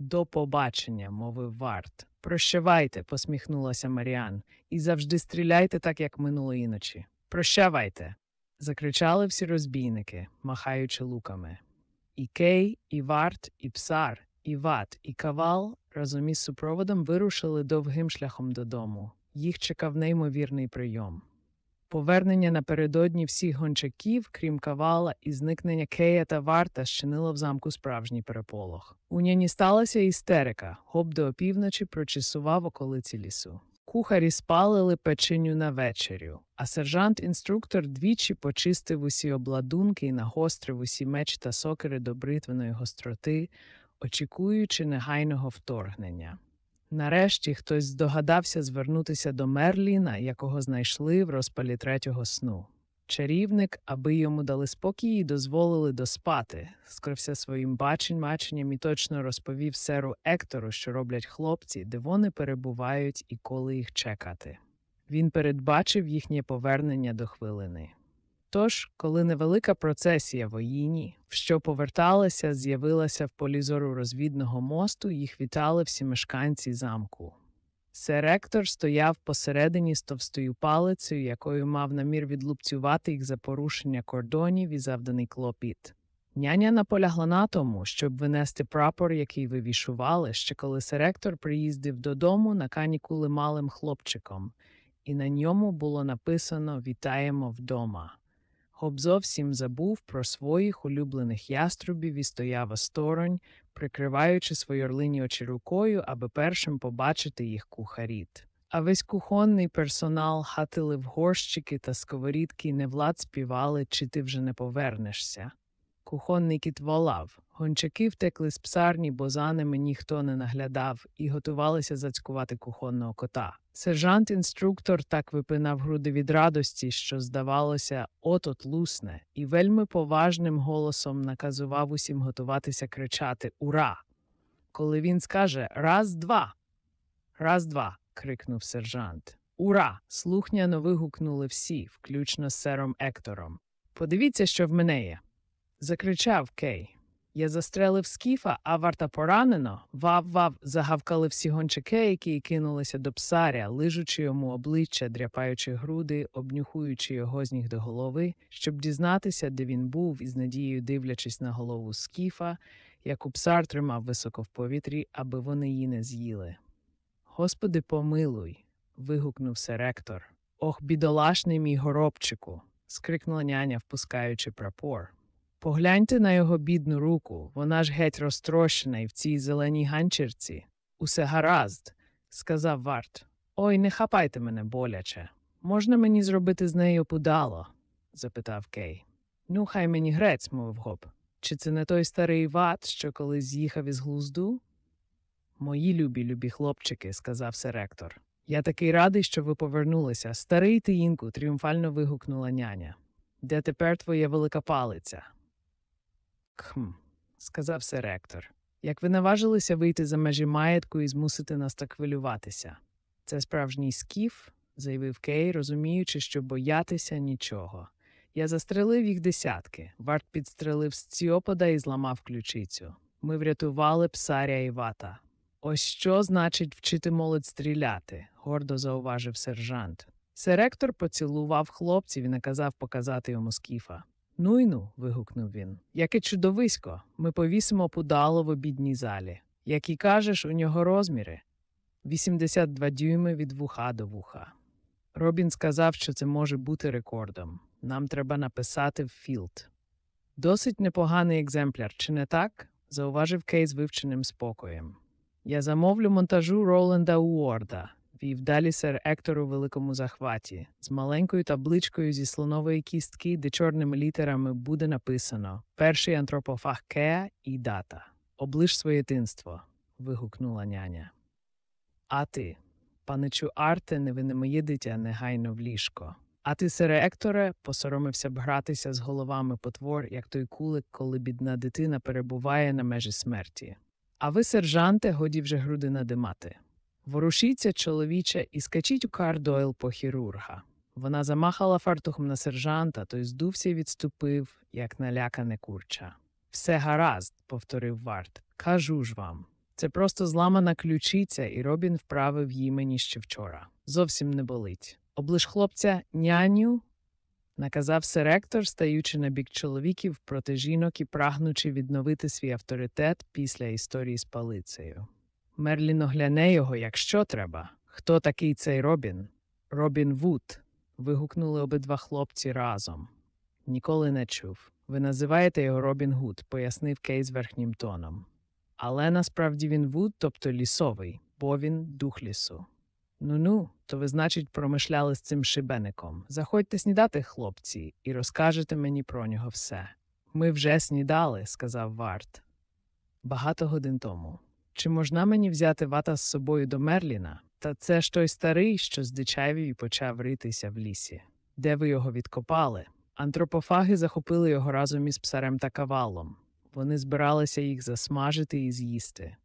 До побачення, мовив Варт. Прощавайте, посміхнулася Маріан, і завжди стріляйте так, як минулої ночі. Прощавайте. закричали всі розбійники, махаючи луками. І Кей, і Варт, і Псар, і Ват, і Кавал разом із супроводом вирушили довгим шляхом додому. Їх чекав неймовірний прийом. Повернення напередодні всіх гончаків, крім кавала, і зникнення Кея та Варта щинило в замку справжній переполох. У няні сталася істерика. Гоп до опівночі прочісував околиці лісу. Кухарі спалили печеню на вечерю, а сержант-інструктор двічі почистив усі обладунки і нагострив усі меч та сокири до бритвеної гостроти, очікуючи негайного вторгнення. Нарешті хтось здогадався звернутися до Мерліна, якого знайшли в розпалі третього сну. Чарівник, аби йому дали спокій і дозволили доспати, скрився своїм бачень маченням і точно розповів серу Ектору, що роблять хлопці, де вони перебувають і коли їх чекати. Він передбачив їхнє повернення до хвилини. Тож, коли невелика процесія воїні, що поверталася, з'явилася в полі зору розвідного мосту, їх вітали всі мешканці замку. Серектор стояв посередині з товстою палицею, якою мав намір відлупцювати їх за порушення кордонів і завданий клопіт. Няня наполягла на тому, щоб винести прапор, який вивішували, ще коли серектор приїздив додому на канікули малим хлопчиком, і на ньому було написано Вітаємо вдома. Гоб зовсім забув про своїх улюблених яструбів і стояв осторонь, прикриваючи свої орлині очі рукою, аби першим побачити їх кухаріт. А весь кухонний персонал хатили в горщики та сковорідки і невлад співали, чи ти вже не повернешся. Кухонний кіт волав. Гончаки втекли з псарні, бо за ними ніхто не наглядав, і готувалися зацькувати кухонного кота. Сержант-інструктор так випинав груди від радості, що, здавалося, от-от лусне, і вельми поважним голосом наказував усім готуватися кричати Ура! Коли він скаже Раз, два. Раз, два. крикнув сержант. Ура! слухняно вигукнули всі, включно з сером Ектором. Подивіться, що в мене є. Закричав Кей. Я застрелив скіфа, а варта поранено. Вав-вав, загавкали всі гончаки, які кинулися до псаря, лижучи йому обличчя, дряпаючи груди, обнюхуючи його з ніг до голови, щоб дізнатися, де він був, і з надією дивлячись на голову скіфа, яку псар тримав високо в повітрі, аби вони її не з'їли. Господи, помилуй. вигукнув серектор. Ох, бідолашний мій горобчику. скрикнула няня, впускаючи прапор. Погляньте на його бідну руку, вона ж геть розтрощена і в цій зеленій ганчірці. Усе гаразд, сказав Варт. Ой, не хапайте мене боляче. Можна мені зробити з нею пудало? запитав Кей. Ну, хай мені грець, мовив гоп. Чи це не той старий ват, що колись з'їхав із глузду? Мої любі, любі хлопчики, сказав серектор. Я такий радий, що ви повернулися. Старий тиїнку, тріумфально вигукнула няня. Де тепер твоя велика палиця? Кхм, сказав серектор. Як ви наважилися вийти за межі маєтку і змусити нас так хвилюватися? Це справжній скіф, заявив Кей, розуміючи, що боятися нічого. Я застрелив їх десятки. Варт підстрелив сціопода і зламав ключицю. Ми врятували псаря і вата. Ось що значить вчити молодь стріляти, гордо зауважив сержант. Серектор поцілував хлопців і наказав показати йому скіфа. Ну й ну. вигукнув він. Яке чудовисько. Ми повісимо пудало в обідній залі. Як і кажеш, у нього розміри 82 дюйми від вуха до вуха. Робін сказав, що це може бути рекордом. Нам треба написати в Field. Досить непоганий екземпляр, чи не так? зауважив Кей з вивченим спокоєм. Я замовлю монтажу Роланда Уорда вів далі сер Ектор у великому захваті, з маленькою табличкою зі слонової кістки, де чорними літерами буде написано Перший антропофаг Кея і дата. Оближ своє тинство. вигукнула няня. А ти, паничу Арте, не ви моє дитя, негайно в ліжко. А ти, сере Екторе, посоромився б гратися з головами потвор, як той кулик, коли бідна дитина перебуває на межі смерті. А ви, сержанте, годі вже груди надимати. Ворушіться, чоловіче, і скачіть у Кардойл по хірурга. Вона замахала фартухом на сержанта, той здувся і відступив, як налякане курча. Все гаразд, повторив Варт. Кажу ж вам. Це просто зламана ключиця, і Робін вправив її мені ще вчора. Зовсім не болить. Облиш хлопця няню, наказав сер Ектор, стаючи на бік чоловіків проти жінок і прагнучи відновити свій авторитет після історії з палицею. Мерлін огляне його, якщо треба. Хто такий цей Робін? Робін Вуд. вигукнули обидва хлопці разом. Ніколи не чув. Ви називаєте його Робін Гуд, пояснив Кейс зверхнім тоном. Але насправді він Вуд, тобто лісовий, бо він дух лісу. Ну ну, то ви, значить, промишляли з цим шибеником. Заходьте снідати, хлопці, і розкажете мені про нього все. Ми вже снідали, сказав Варт. Багато годин тому. Чи можна мені взяти вата з собою до Мерліна? Та це ж той старий, що здичавів і почав ритися в лісі. Де ви його відкопали? Антропофаги захопили його разом із псарем та кавалом. Вони збиралися їх засмажити і з'їсти.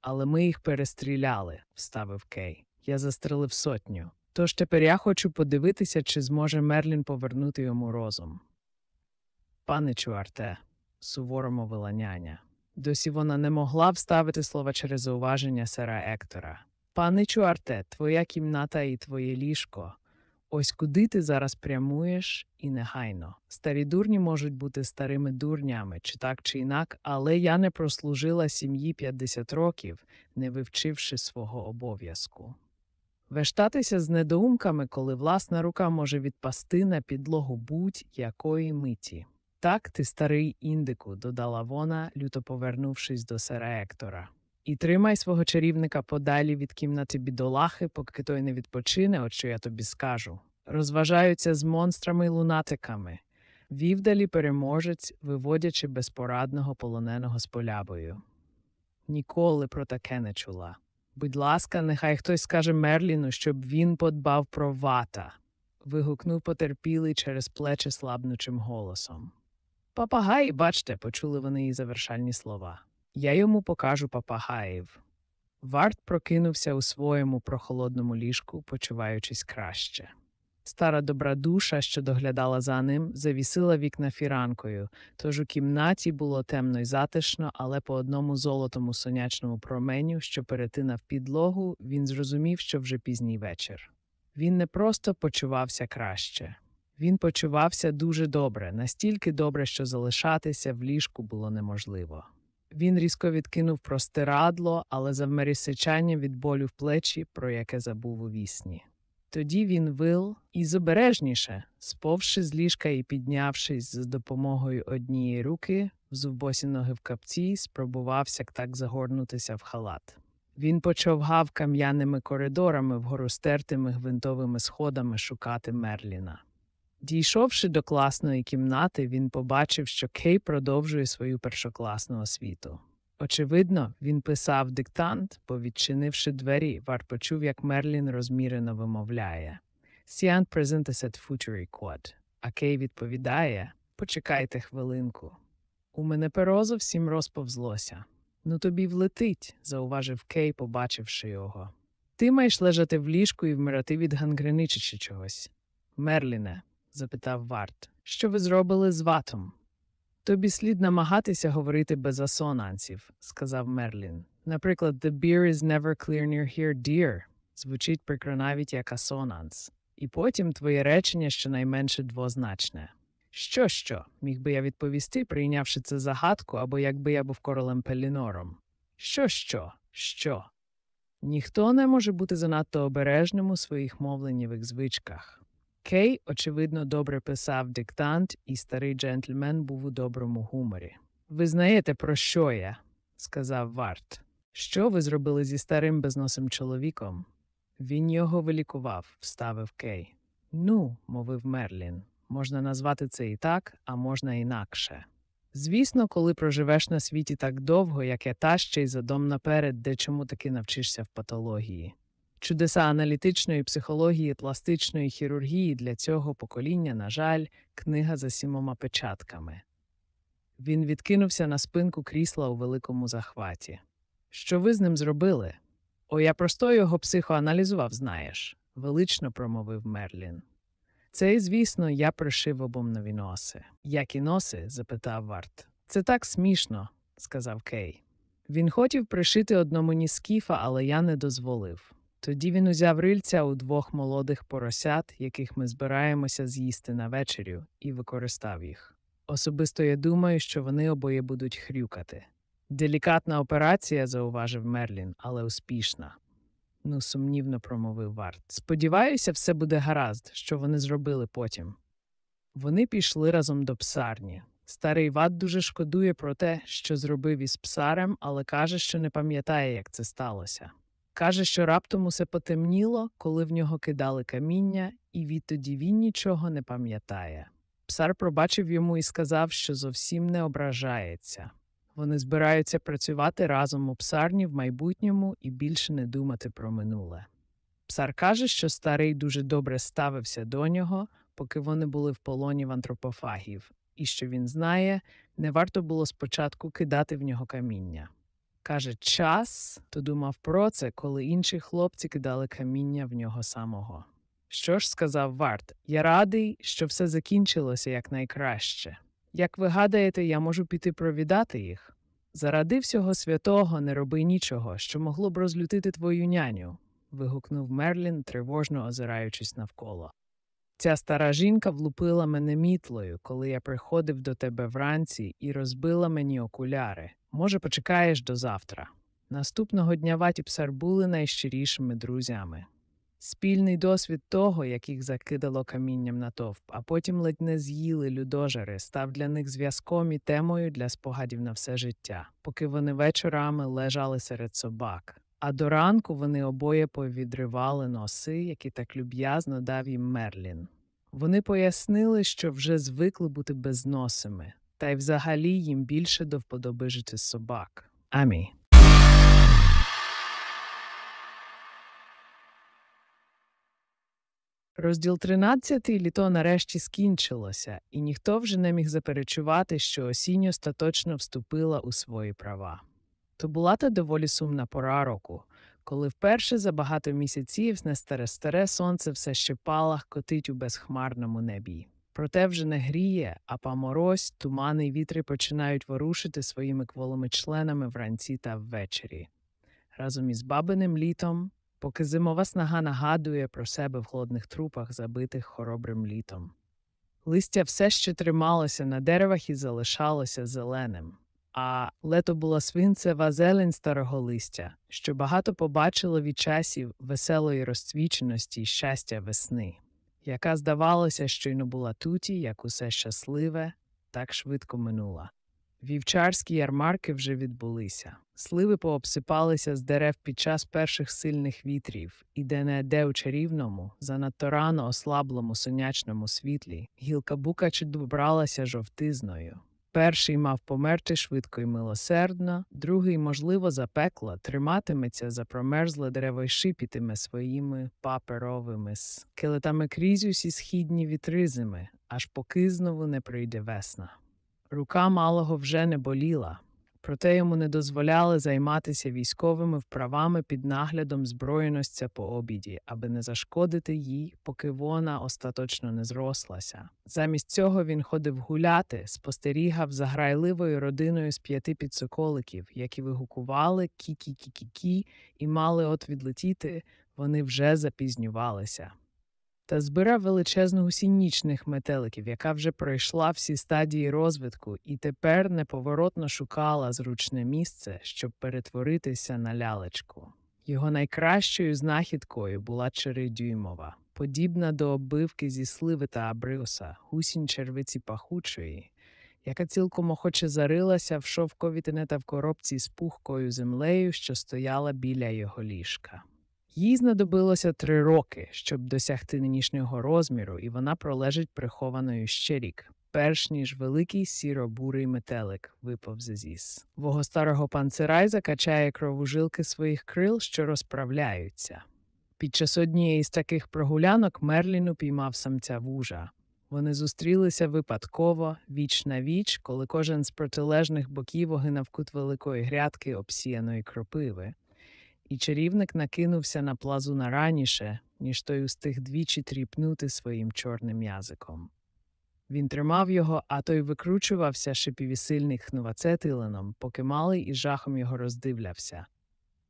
Але ми їх перестріляли, вставив Кей. Я застрелив сотню. Тож тепер я хочу подивитися, чи зможе Мерлін повернути йому розум. Пане Чуарте, суворо мовила няня. Досі вона не могла вставити слова через зауваження сера Ектора. Пане Чуарте, твоя кімната і твоє ліжко. Ось куди ти зараз прямуєш і негайно. Старі дурні можуть бути старими дурнями, чи так, чи інак, але я не прослужила сім'ї 50 років, не вивчивши свого обов'язку. Вештатися з недоумками, коли власна рука може відпасти на підлогу будь-якої миті. Так, ти старий індику, додала вона, люто повернувшись до сера Ектора. І тримай свого чарівника подалі від кімнати бідолахи, поки той не відпочине, от що я тобі скажу. Розважаються з монстрами й лунатиками. Вівдалі переможець, виводячи безпорадного полоненого з полябою. Ніколи про таке не чула. Будь ласка, нехай хтось скаже Мерліну, щоб він подбав про вата. вигукнув потерпілий через плечі слабнучим голосом. Папагай, бачте, почули вони її завершальні слова. Я йому покажу папагаїв. Варт прокинувся у своєму прохолодному ліжку, почуваючись краще. Стара добра душа, що доглядала за ним, завісила вікна фіранкою, тож у кімнаті було темно й затишно, але по одному золотому сонячному променю, що перетинав підлогу, він зрозумів, що вже пізній вечір. Він не просто почувався краще. Він почувався дуже добре, настільки добре, що залишатися в ліжку було неможливо. Він різко відкинув простирадло, але завмер із сичанням від болю в плечі, про яке забув у вісні. Тоді він вил і зобережніше, сповши з ліжка і піднявшись з допомогою однієї руки, взув босі ноги в капці, спробувався так загорнутися в халат. Він почовгав кам'яними коридорами вгору стертими гвинтовими сходами шукати Мерліна. Дійшовши до класної кімнати, він побачив, що Кей продовжує свою першокласну освіту. Очевидно, він писав диктант, бо, відчинивши двері, Варт почув, як Мерлін розмірено вимовляє Sciant presentes futuri quod. А Кей відповідає Почекайте хвилинку. У мене перо зовсім розповзлося. Ну тобі влетить, зауважив Кей, побачивши його. Ти маєш лежати в ліжку і вмирати від гангрени чи чогось. Мерліне, запитав Варт, що ви зробили з ватом? Тобі слід намагатися говорити без асонансів, сказав Мерлін. Наприклад, The beer is never clear near here, dear звучить прикро навіть як асонанс. І потім твоє речення щонайменше двозначне. Що, що, міг би я відповісти, прийнявши це загадку, або якби я був королем Пелінором? Що, що, що? Ніхто не може бути занадто обережним у своїх мовленнєвих звичках. Кей, очевидно, добре писав диктант, і старий джентльмен був у доброму гуморі. Ви знаєте, про що я? сказав Варт. Що ви зробили зі старим безносим чоловіком? Він його вилікував, вставив Кей. Ну, мовив Мерлін, можна назвати це і так, а можна інакше. Звісно, коли проживеш на світі так довго, як я та ще й задом наперед, де чому таки навчишся в патології. Чудеса аналітичної психології, пластичної хірургії для цього покоління, на жаль, книга за сімома печатками. Він відкинувся на спинку крісла у великому захваті. Що ви з ним зробили? О, я просто його психоаналізував, знаєш, велично промовив Мерлін. Це, і, звісно, я пришив обом нові носи. Які носи? запитав Варт. Це так смішно, сказав Кей. Він хотів пришити одному ні скіфа, але я не дозволив. Тоді він узяв рильця у двох молодих поросят, яких ми збираємося з'їсти на вечерю, і використав їх. Особисто я думаю, що вони обоє будуть хрюкати. Делікатна операція, зауважив Мерлін, але успішна. Ну, сумнівно промовив Варт. Сподіваюся, все буде гаразд, що вони зробили потім. Вони пішли разом до псарні. Старий Ват дуже шкодує про те, що зробив із псарем, але каже, що не пам'ятає, як це сталося. Каже, що раптом усе потемніло, коли в нього кидали каміння, і відтоді він нічого не пам'ятає. Псар пробачив йому і сказав, що зовсім не ображається. Вони збираються працювати разом у псарні в майбутньому і більше не думати про минуле. Псар каже, що старий дуже добре ставився до нього, поки вони були в полоні в антропофагів, і що він знає, не варто було спочатку кидати в нього каміння. Каже, час, то думав про це, коли інші хлопці кидали каміння в нього самого. Що ж, сказав Варт, я радий, що все закінчилося якнайкраще. Як ви гадаєте, я можу піти провідати їх? Заради всього святого не роби нічого, що могло б розлютити твою няню. вигукнув Мерлін, тривожно озираючись навколо. Ця стара жінка влупила мене мітлою, коли я приходив до тебе вранці і розбила мені окуляри. Може, почекаєш до завтра. Наступного дня Ватіпсар були найщирішими друзями. Спільний досвід того, як їх закидало камінням на товп, а потім ледь не з'їли людожери, став для них зв'язком і темою для спогадів на все життя, поки вони вечорами лежали серед собак. А до ранку вони обоє повідривали носи, які так люб'язно дав їм Мерлін. Вони пояснили, що вже звикли бути безносими, та й взагалі їм більше до вподоби жити собак. Амі. Розділ 13 літо нарешті скінчилося, і ніхто вже не міг заперечувати, що осінь остаточно вступила у свої права. То була та доволі сумна пора року, коли вперше за багато місяців не старе старе сонце все ще палах котить у безхмарному небі. Проте вже не гріє, а паморозь, тумани й вітри починають ворушити своїми кволими членами вранці та ввечері. Разом із бабиним літом, поки зимова снага нагадує про себе в холодних трупах, забитих хоробрим літом. Листя все ще трималося на деревах і залишалося зеленим. А лето була свинцева зелень старого листя, що багато побачило від часів веселої розцвіченості й щастя весни, яка, здавалося, щойно була туті, як усе щасливе, так швидко минула. Вівчарські ярмарки вже відбулися. Сливи пообсипалися з дерев під час перших сильних вітрів, і де не де у чарівному, занадто рано ослаблому сонячному світлі, гілка букачі добралася жовтизною. Перший мав померти швидко й милосердно, другий, можливо, запекло, триматиметься за промерзле дерево й шипітиме своїми паперовими скелетами крізь усі східні вітри зими, аж поки знову не прийде весна. Рука малого вже не боліла, проте йому не дозволяли займатися військовими вправами під наглядом зброєносця по обіді, аби не зашкодити їй, поки вона остаточно не зрослася. Замість цього він ходив гуляти, спостерігав за грайливою родиною з п'яти підсоколиків, які вигукували кі-кі-кі-кі-кі і мали от відлетіти, вони вже запізнювалися та збирав величезну гусінічних метеликів, яка вже пройшла всі стадії розвитку і тепер неповоротно шукала зручне місце, щоб перетворитися на лялечку. Його найкращою знахідкою була чередюймова, подібна до оббивки зі сливи та абриуса, гусінь червиці пахучої, яка цілком охоче зарилася в шовкові тенета в коробці з пухкою землею, що стояла біля його ліжка. Їй знадобилося три роки, щоб досягти нинішнього розміру, і вона пролежить прихованою ще рік, перш ніж великий сіро-бурий метелик виповзе зіс. Вого старого панцирай закачає кров у жилки своїх крил, що розправляються. Під час однієї з таких прогулянок Мерлін упіймав самця вужа. Вони зустрілися випадково, віч на віч, коли кожен з протилежних боків огинав кут великої грядки обсіяної кропиви. І чарівник накинувся на плазуна раніше, ніж той устиг двічі тріпнути своїм чорним язиком. Він тримав його, а той викручувався шипівісильний хнувацетиленом, поки малий із жахом його роздивлявся.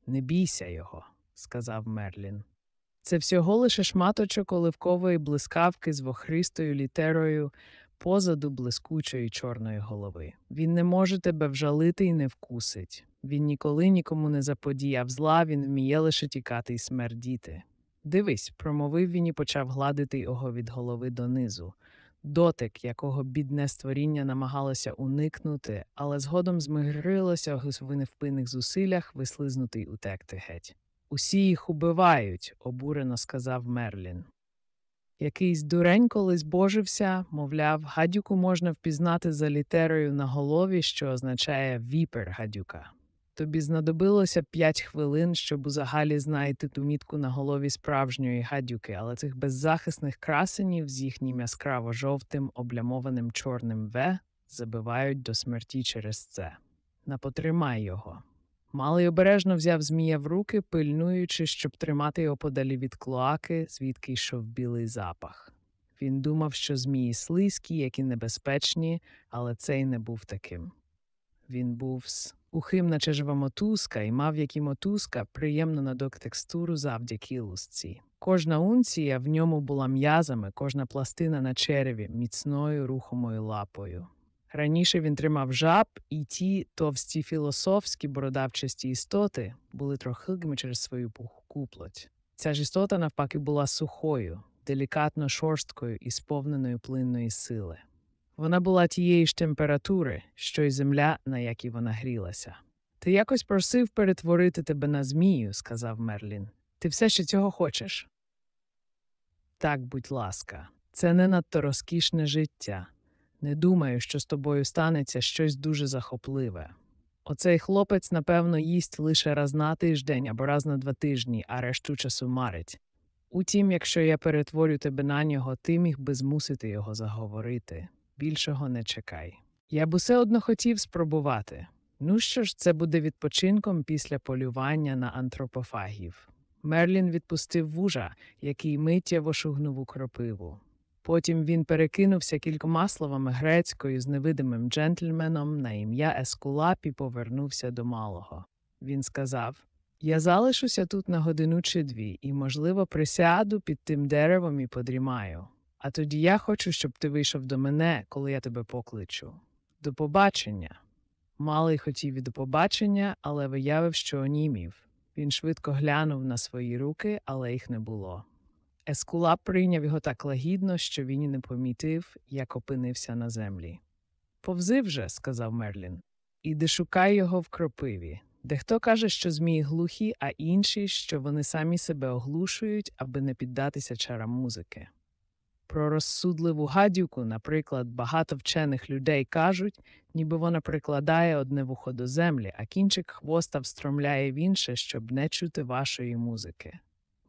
Не бійся його, сказав Мерлін. Це всього лише шматочок оливкової блискавки з вохристою літерою позаду блискучої чорної голови. Він не може тебе вжалити і не вкусить. Він ніколи нікому не заподіяв зла, він вміє лише тікати й смердіти. Дивись, промовив він і почав гладити його від голови донизу. Дотик, якого бідне створіння намагалося уникнути, але згодом змигрилося у невпинних зусиллях вислизнути й утекти геть. Усі їх убивають, обурено сказав Мерлін. Якийсь дурень колись божився, мовляв, гадюку можна впізнати за літерою на голові, що означає віпер гадюка. Тобі знадобилося п'ять хвилин, щоб у загалі знайти ту мітку на голові справжньої гадюки, але цих беззахисних красенів з їхнім яскраво жовтим, облямованим чорним В забивають до смерті через це. Напотримай його. Малий обережно взяв змія в руки, пильнуючи, щоб тримати його подалі від клоаки, звідки йшов білий запах. Він думав, що змії слизькі, які небезпечні, але цей не був таким. Він був ухим, наче жива мотузка, і мав, як і мотузка, приємну на текстуру завдяки лусці. Кожна унція в ньому була м'язами, кожна пластина на череві, міцною рухомою лапою. Раніше він тримав жаб, і ті товсті філософські бородавчасті істоти були трохилими через свою пухку плоть. Ця ж істота, навпаки, була сухою, делікатно шорсткою і сповненою плинної сили. Вона була тієї ж температури, що й земля, на якій вона грілася. Ти якось просив перетворити тебе на змію, сказав Мерлін. Ти все ще цього хочеш? Так, будь ласка, це не надто розкішне життя. Не думаю, що з тобою станеться щось дуже захопливе. Оцей хлопець, напевно, їсть лише раз на тиждень або раз на два тижні, а решту часу марить. Утім, якщо я перетворю тебе на нього, ти міг би змусити його заговорити. Більшого не чекай. Я б усе одно хотів спробувати. Ну що ж, це буде відпочинком після полювання на антропофагів. Мерлін відпустив вужа, який миттєво шугнув у кропиву. Потім він перекинувся кількома словами грецькою з невидимим джентльменом на ім'я Ескулап і повернувся до малого. Він сказав Я залишуся тут на годину чи дві і, можливо, присяду під тим деревом і подрімаю. А тоді я хочу, щоб ти вийшов до мене, коли я тебе покличу. До побачення. Малий хотів і до побачення, але виявив, що онімів. Він швидко глянув на свої руки, але їх не було. Ескулап прийняв його так лагідно, що він і не помітив, як опинився на землі. Повзи вже, сказав Мерлін, іди шукай його в кропиві. Дехто каже, що змії глухі, а інші, що вони самі себе оглушують, аби не піддатися чарам музики. Про розсудливу гадюку, наприклад, багато вчених людей кажуть, ніби вона прикладає одне вухо до землі, а кінчик хвоста встромляє в інше, щоб не чути вашої музики.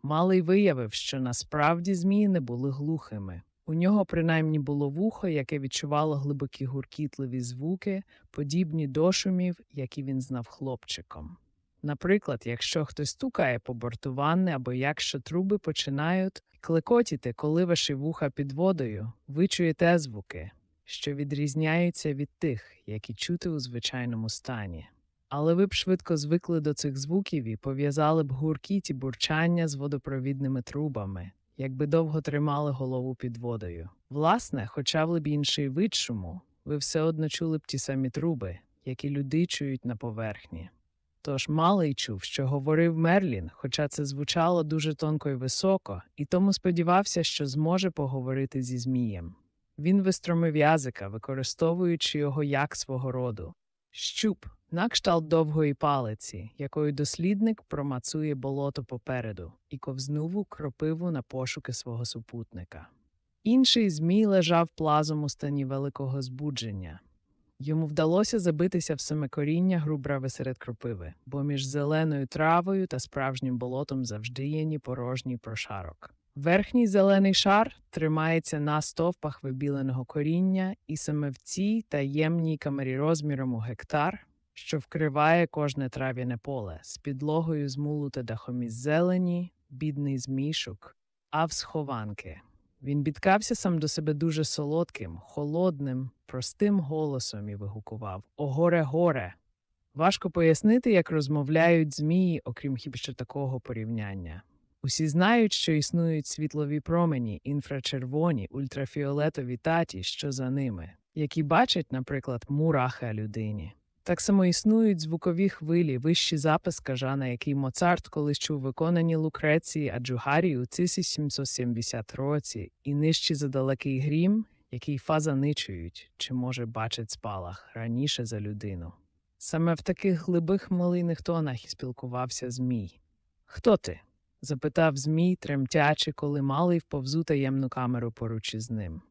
Малий виявив, що насправді змії не були глухими. У нього принаймні було вухо, яке відчувало глибокі гуркітливі звуки, подібні до шумів, які він знав хлопчиком. Наприклад, якщо хтось стукає по борту ванни або якщо труби починають клекотіти, коли ваші вуха під водою, ви чуєте звуки, що відрізняються від тих, які чути у звичайному стані. Але ви б швидко звикли до цих звуків і пов'язали б гуркіті бурчання з водопровідними трубами, якби довго тримали голову під водою. Власне, хоча б інший вид шуму, ви все одно чули б ті самі труби, які люди чують на поверхні. Тож малий чув, що говорив Мерлін, хоча це звучало дуже тонко і високо, і тому сподівався, що зможе поговорити зі Змієм. Він вистромив язика, використовуючи його як свого роду. Щуп, на кшталт довгої палиці, якою дослідник промацує болото попереду, і ковзнув у кропиву на пошуки свого супутника. Інший змій лежав плазом у стані великого збудження. Йому вдалося забитися в саме коріння грубрави серед кропиви, бо між зеленою травою та справжнім болотом завжди є ні порожній прошарок. Верхній зелений шар тримається на стовпах вибіленого коріння, і саме в цій таємній камері розміром у гектар, що вкриває кожне трав'яне поле, з підлогою з мулу та дахом із зелені, бідний змішок, а в схованки. Він бідкався сам до себе дуже солодким, холодним, простим голосом і вигукував О, горе, горе! Важко пояснити, як розмовляють змії, окрім хіба що такого порівняння. Усі знають, що існують світлові промені, інфрачервоні, ультрафіолетові таті, що за ними, які бачать, наприклад, мураха людині. Так само існують звукові хвилі, вищі запис кажана, який Моцарт колись чув виконані Лукреції Аджугарі у 1770 році, і нижчі за далекий грім, який фазаничують, чи, може, бачить спалах раніше за людину. Саме в таких глибих милийних тонах і спілкувався Змій. Хто ти? запитав Змій, тремтячи, коли малий вповзу таємну камеру поруч із ним.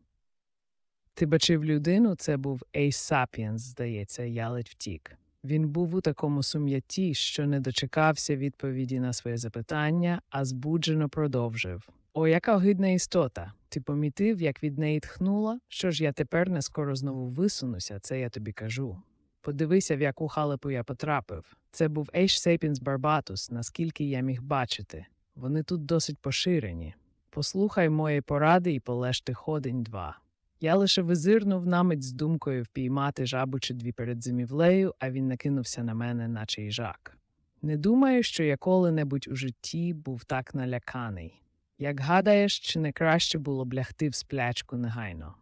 Ти бачив людину, це був H. sapiens, здається, я ледь втік. Він був у такому сум'ятті, що не дочекався відповіді на своє запитання, а збуджено продовжив. О, яка огидна істота! Ти помітив, як від неї тхнуло? Що ж я тепер не скоро знову висунуся, це я тобі кажу. Подивися, в яку халепу я потрапив. Це був H. sapiens barbatus, наскільки я міг бачити. Вони тут досить поширені. Послухай мої поради і полеж ти ходень два. Я лише визирнув намить з думкою впіймати жабу чи дві перед зимівлею, а він накинувся на мене, наче їжак. Не думаю, що я коли-небудь у житті був так наляканий. Як гадаєш, чи не краще було б лягти в сплячку негайно?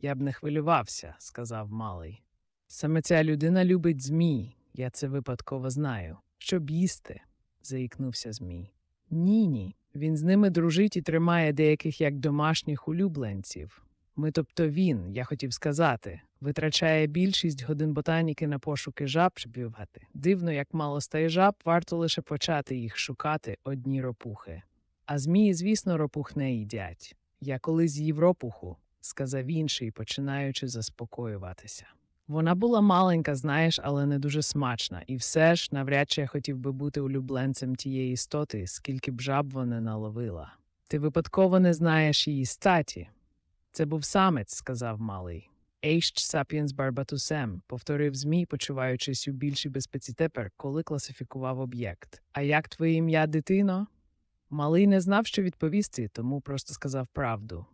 Я б не хвилювався, сказав малий. Саме ця людина любить змій, я це випадково знаю. Щоб їсти, заїкнувся Змій. Ні, ні. Він з ними дружить і тримає деяких як домашніх улюбленців. Ми, тобто він, я хотів сказати, витрачає більшість годин ботаніки на пошуки жаб, щоб. Дивно, як мало стає жаб, варто лише почати їх шукати одні ропухи. А змії, звісно, ропух не їдять. Я колись з'їв ропуху, сказав інший, починаючи заспокоюватися. Вона була маленька, знаєш, але не дуже смачна, і все ж навряд чи я хотів би бути улюбленцем тієї істоти, скільки б жаб вона наловила. Ти випадково не знаєш її статі. Це був самець, сказав малий. Ейщ сапіенс барбатусем, повторив Змій, почуваючись у більшій безпеці тепер, коли класифікував об'єкт. А як твоє ім'я, дитино? Малий не знав, що відповісти, тому просто сказав правду.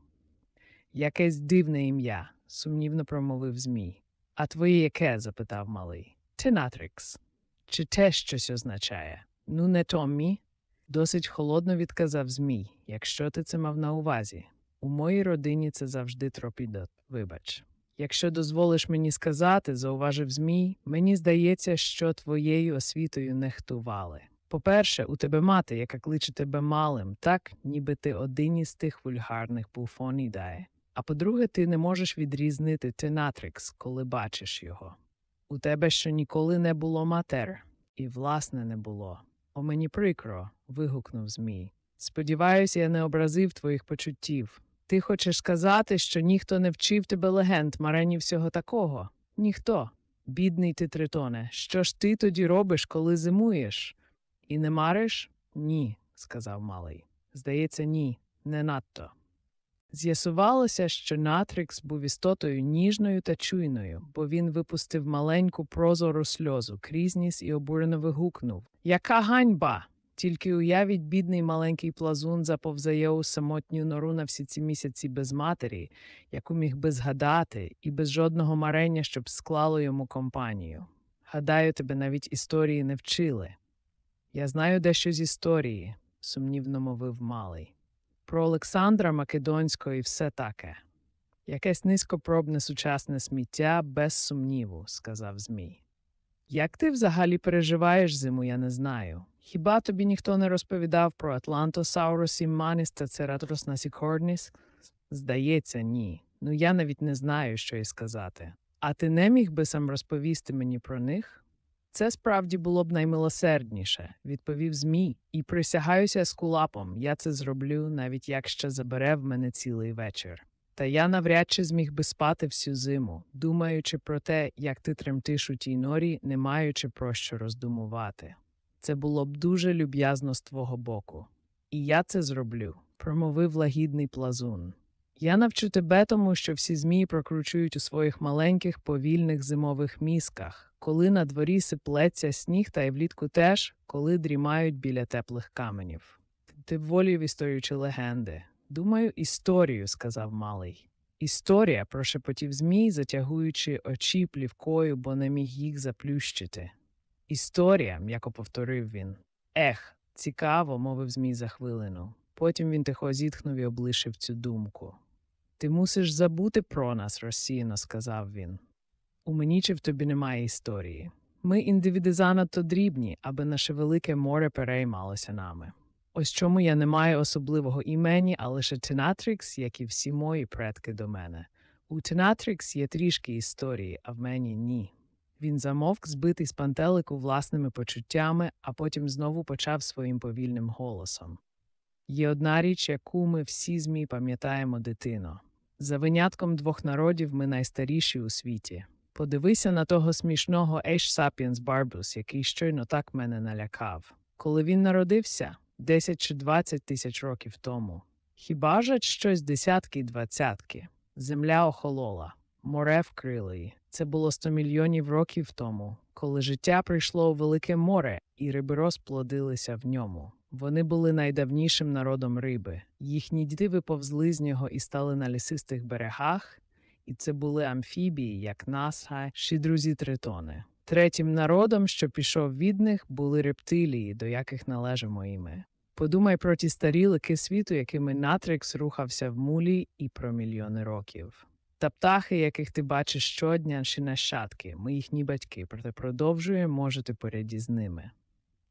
Якесь дивне ім'я, сумнівно промовив Змій. А твоє яке? запитав малий. Тенатрикс. Чи те щось означає? Ну, не Томмі. Досить холодно відказав Змій, якщо ти це мав на увазі. У моїй родині це завжди тропідот, вибач. Якщо дозволиш мені сказати, зауважив Змій, мені здається, що твоєю освітою нехтували. По-перше, у тебе мати, яка кличе тебе малим, так, ніби ти один із тих вульгарних буфонідає. А по-друге, ти не можеш відрізнити тенатрикс, коли бачиш його. У тебе ще ніколи не було матер, і, власне, не було. О мені прикро. вигукнув Змій. Сподіваюся, я не образив твоїх почуттів. Ти хочеш сказати, що ніхто не вчив тебе легенд, марені всього такого? Ніхто. Бідний ти, тритоне, що ж ти тоді робиш, коли зимуєш? І не мариш? Ні, сказав малий. Здається, ні, не надто. З'ясувалося, що Натрикс був істотою ніжною та чуйною, бо він випустив маленьку прозору сльозу, крізь і обурено вигукнув Яка ганьба! Тільки уявіть, бідний маленький плазун заповзає у самотню нору на всі ці місяці без матері, яку міг би згадати, і без жодного марення, щоб склало йому компанію. Гадаю, тебе навіть історії не вчили. Я знаю дещо з історії, сумнівно мовив малий. Про Олександра Македонського і все таке. Якесь низькопробне сучасне сміття без сумніву, сказав Змій. Як ти взагалі переживаєш зиму, я не знаю. Хіба тобі ніхто не розповідав про Атлантосаурус Імманіс та Цератрос насікорніс? Здається, ні. Ну я навіть не знаю, що й сказати. А ти не міг би сам розповісти мені про них? Це справді було б наймилосердніше, відповів Змій, і присягаюся скулапом, я це зроблю, навіть якщо забере в мене цілий вечір. Та я навряд чи зміг би спати всю зиму, думаючи про те, як ти тремтиш у тій норі, не маючи про що роздумувати. Це було б дуже люб'язно з твого боку. І я це зроблю, промовив лагідний плазун. Я навчу тебе тому, що всі змії прокручують у своїх маленьких повільних зимових мізках, коли на дворі сиплеться сніг та й влітку теж, коли дрімають біля теплих каменів. Ти волів історію чи легенди. Думаю, історію, сказав малий. Історія, прошепотів змій, затягуючи очі плівкою, бо не міг їх заплющити. Історія, м'яко повторив він. Ех, цікаво, мовив змій за хвилину. Потім він тихо зітхнув і облишив цю думку. Ти мусиш забути про нас, розсіяно сказав він. У мені чи в тобі немає історії. Ми індивіди занадто дрібні, аби наше велике море переймалося нами. Ось чому я не маю особливого імені, а лише Тенатрікс, як і всі мої предки до мене. У Тенатрікс є трішки історії, а в мені ні. Він замовк, збитий з пантелику власними почуттями, а потім знову почав своїм повільним голосом. Є одна річ, яку ми всі змії пам'ятаємо дитино. За винятком двох народів ми найстаріші у світі. Подивися на того смішного H. sapiens barbatus, який щойно так мене налякав. Коли він народився 10 чи 20 тисяч років тому. Хіба ж щось десятки й двадцятки? Земля охолола, море вкрило її. Це було 100 мільйонів років тому, коли життя прийшло у велике море, і риби розплодилися в ньому. Вони були найдавнішим народом риби. Їхні діти виповзли з нього і стали на лісистих берегах, і це були амфібії, як насга, чи друзі тритони. Третім народом, що пішов від них, були рептилії, до яких належимо і ми. Подумай про ті старі лики світу, якими Натрикс рухався в мулі і про мільйони років. Та птахи, яких ти бачиш щодня, чи нащадки, ми їхні батьки, проте продовжуємо можете поряді з ними.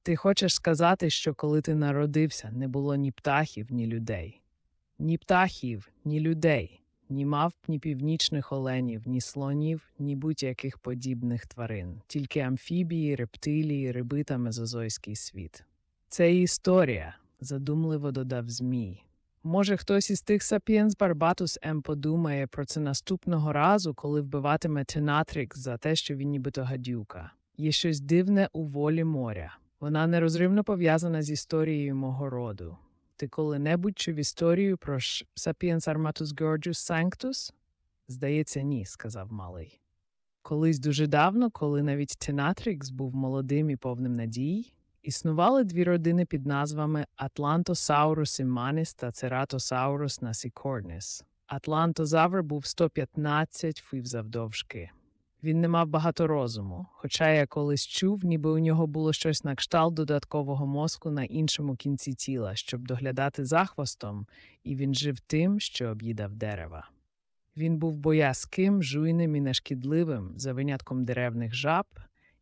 Ти хочеш сказати, що коли ти народився, не було ні птахів, ні людей, ні птахів, ні людей, ні мавп, ні північних оленів, ні слонів, ні будь-яких подібних тварин, тільки амфібії, рептилії, риби та мезозойський світ. Це історія, задумливо додав Змій. Може, хтось із тих сапіенс Барбатус М подумає про це наступного разу, коли вбиватиме Тенатрікс за те, що він нібито гадюка. Є щось дивне у волі моря. Вона нерозривно пов'язана з історією мого роду. Ти коли-небудь чув історію про Sapiens Armatus Gorgius Sanctus? Здається, ні, сказав малий. Колись дуже давно, коли навіть Тенатрікс був молодим і повним надій, існували дві родини під назвами Атлантосаурус іманіс та Цератосаурус насікорнис. Атлантозавр був 115 фів завдовжки. Він не мав багато розуму, хоча я колись чув, ніби у нього було щось на кшталт додаткового мозку на іншому кінці тіла, щоб доглядати за хвостом, і він жив тим, що об'їдав дерева. Він був боязким, жуйним і нешкідливим, за винятком деревних жаб,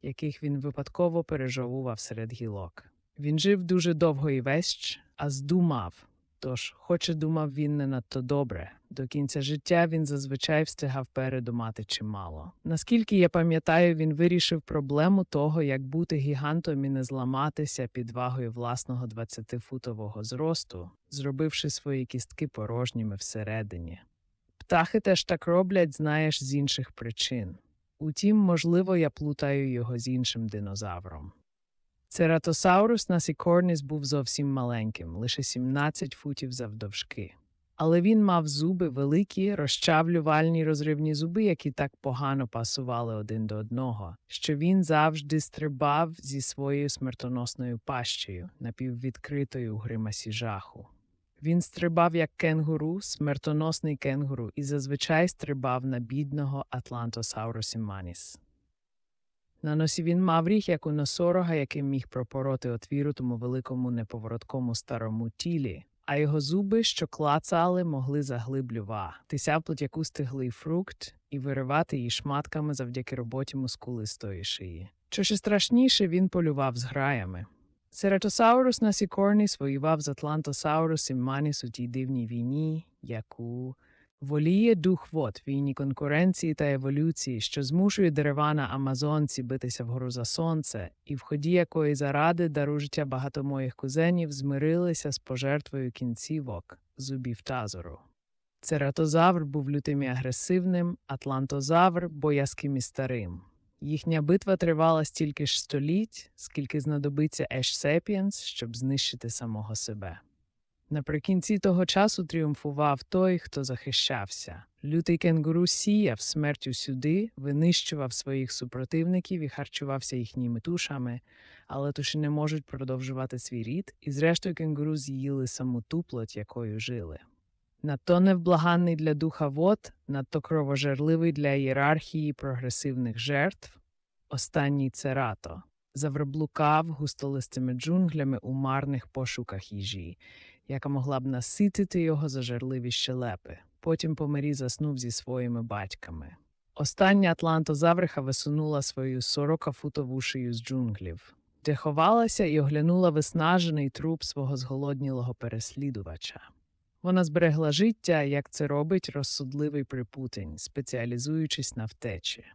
яких він випадково пережовував серед гілок. Він жив дуже довго і весь, а здумав. Тож, хоче думав він не надто добре. До кінця життя він зазвичай встигав передумати чимало. Наскільки я пам'ятаю, він вирішив проблему того, як бути гігантом і не зламатися під вагою власного 20-футового зросту, зробивши свої кістки порожніми всередині. Птахи теж так роблять, знаєш, з інших причин. Утім, можливо, я плутаю його з іншим динозавром. Цератосаурус насікорніс був зовсім маленьким, лише 17 футів завдовжки. Але він мав зуби великі, розчавлювальні розривні зуби, які так погано пасували один до одного, що він завжди стрибав зі своєю смертоносною пащею, напіввідкритою у гримасі жаху. Він стрибав як кенгуру, смертоносний кенгуру, і зазвичай стрибав на бідного Атлантосаурус іманіс. На носі він мав ріг, як у носорога, який міг пропороти отвіру тому великому неповороткому старому тілі, а його зуби, що клацали, могли заглиблюватися в плотяку стиглий фрукт і виривати її шматками завдяки роботі мускулистої шиї. Що ще страшніше, він полював з граями. Сератосаурус насікорніс воював з Атлантосаурус і Маніс у тій дивній війні, яку воліє дух вод війні конкуренції та еволюції, що змушує дерева на Амазонці битися вгору за сонце, і в ході якої заради дару життя багато моїх кузенів змирилися з пожертвою кінцівок зубів тазору. Цератозавр був лютим і агресивним, атлантозавр боязким і старим. Їхня битва тривала стільки ж століть, скільки знадобиться Еш Сепіенс, щоб знищити самого себе. Наприкінці того часу тріумфував той, хто захищався. Лютий кенгуру сіяв смерть усюди, винищував своїх супротивників і харчувався їхніми тушами, але туші не можуть продовжувати свій рід, і зрештою кенгуру з'їли саму ту плоть, якою жили. Надто невблаганний для духа вод, надто кровожерливий для ієрархії прогресивних жертв, останній церато, завреблукав густолистими джунглями у марних пошуках їжі, яка могла б наситити його зажерливі щелепи. Потім по мирі заснув зі своїми батьками. Остання атлантозавриха висунула свою сорокафутову шию з джунглів, де ховалася і оглянула виснажений труп свого зголоднілого переслідувача. Вона зберегла життя, як це робить розсудливий припутень, спеціалізуючись на втечі.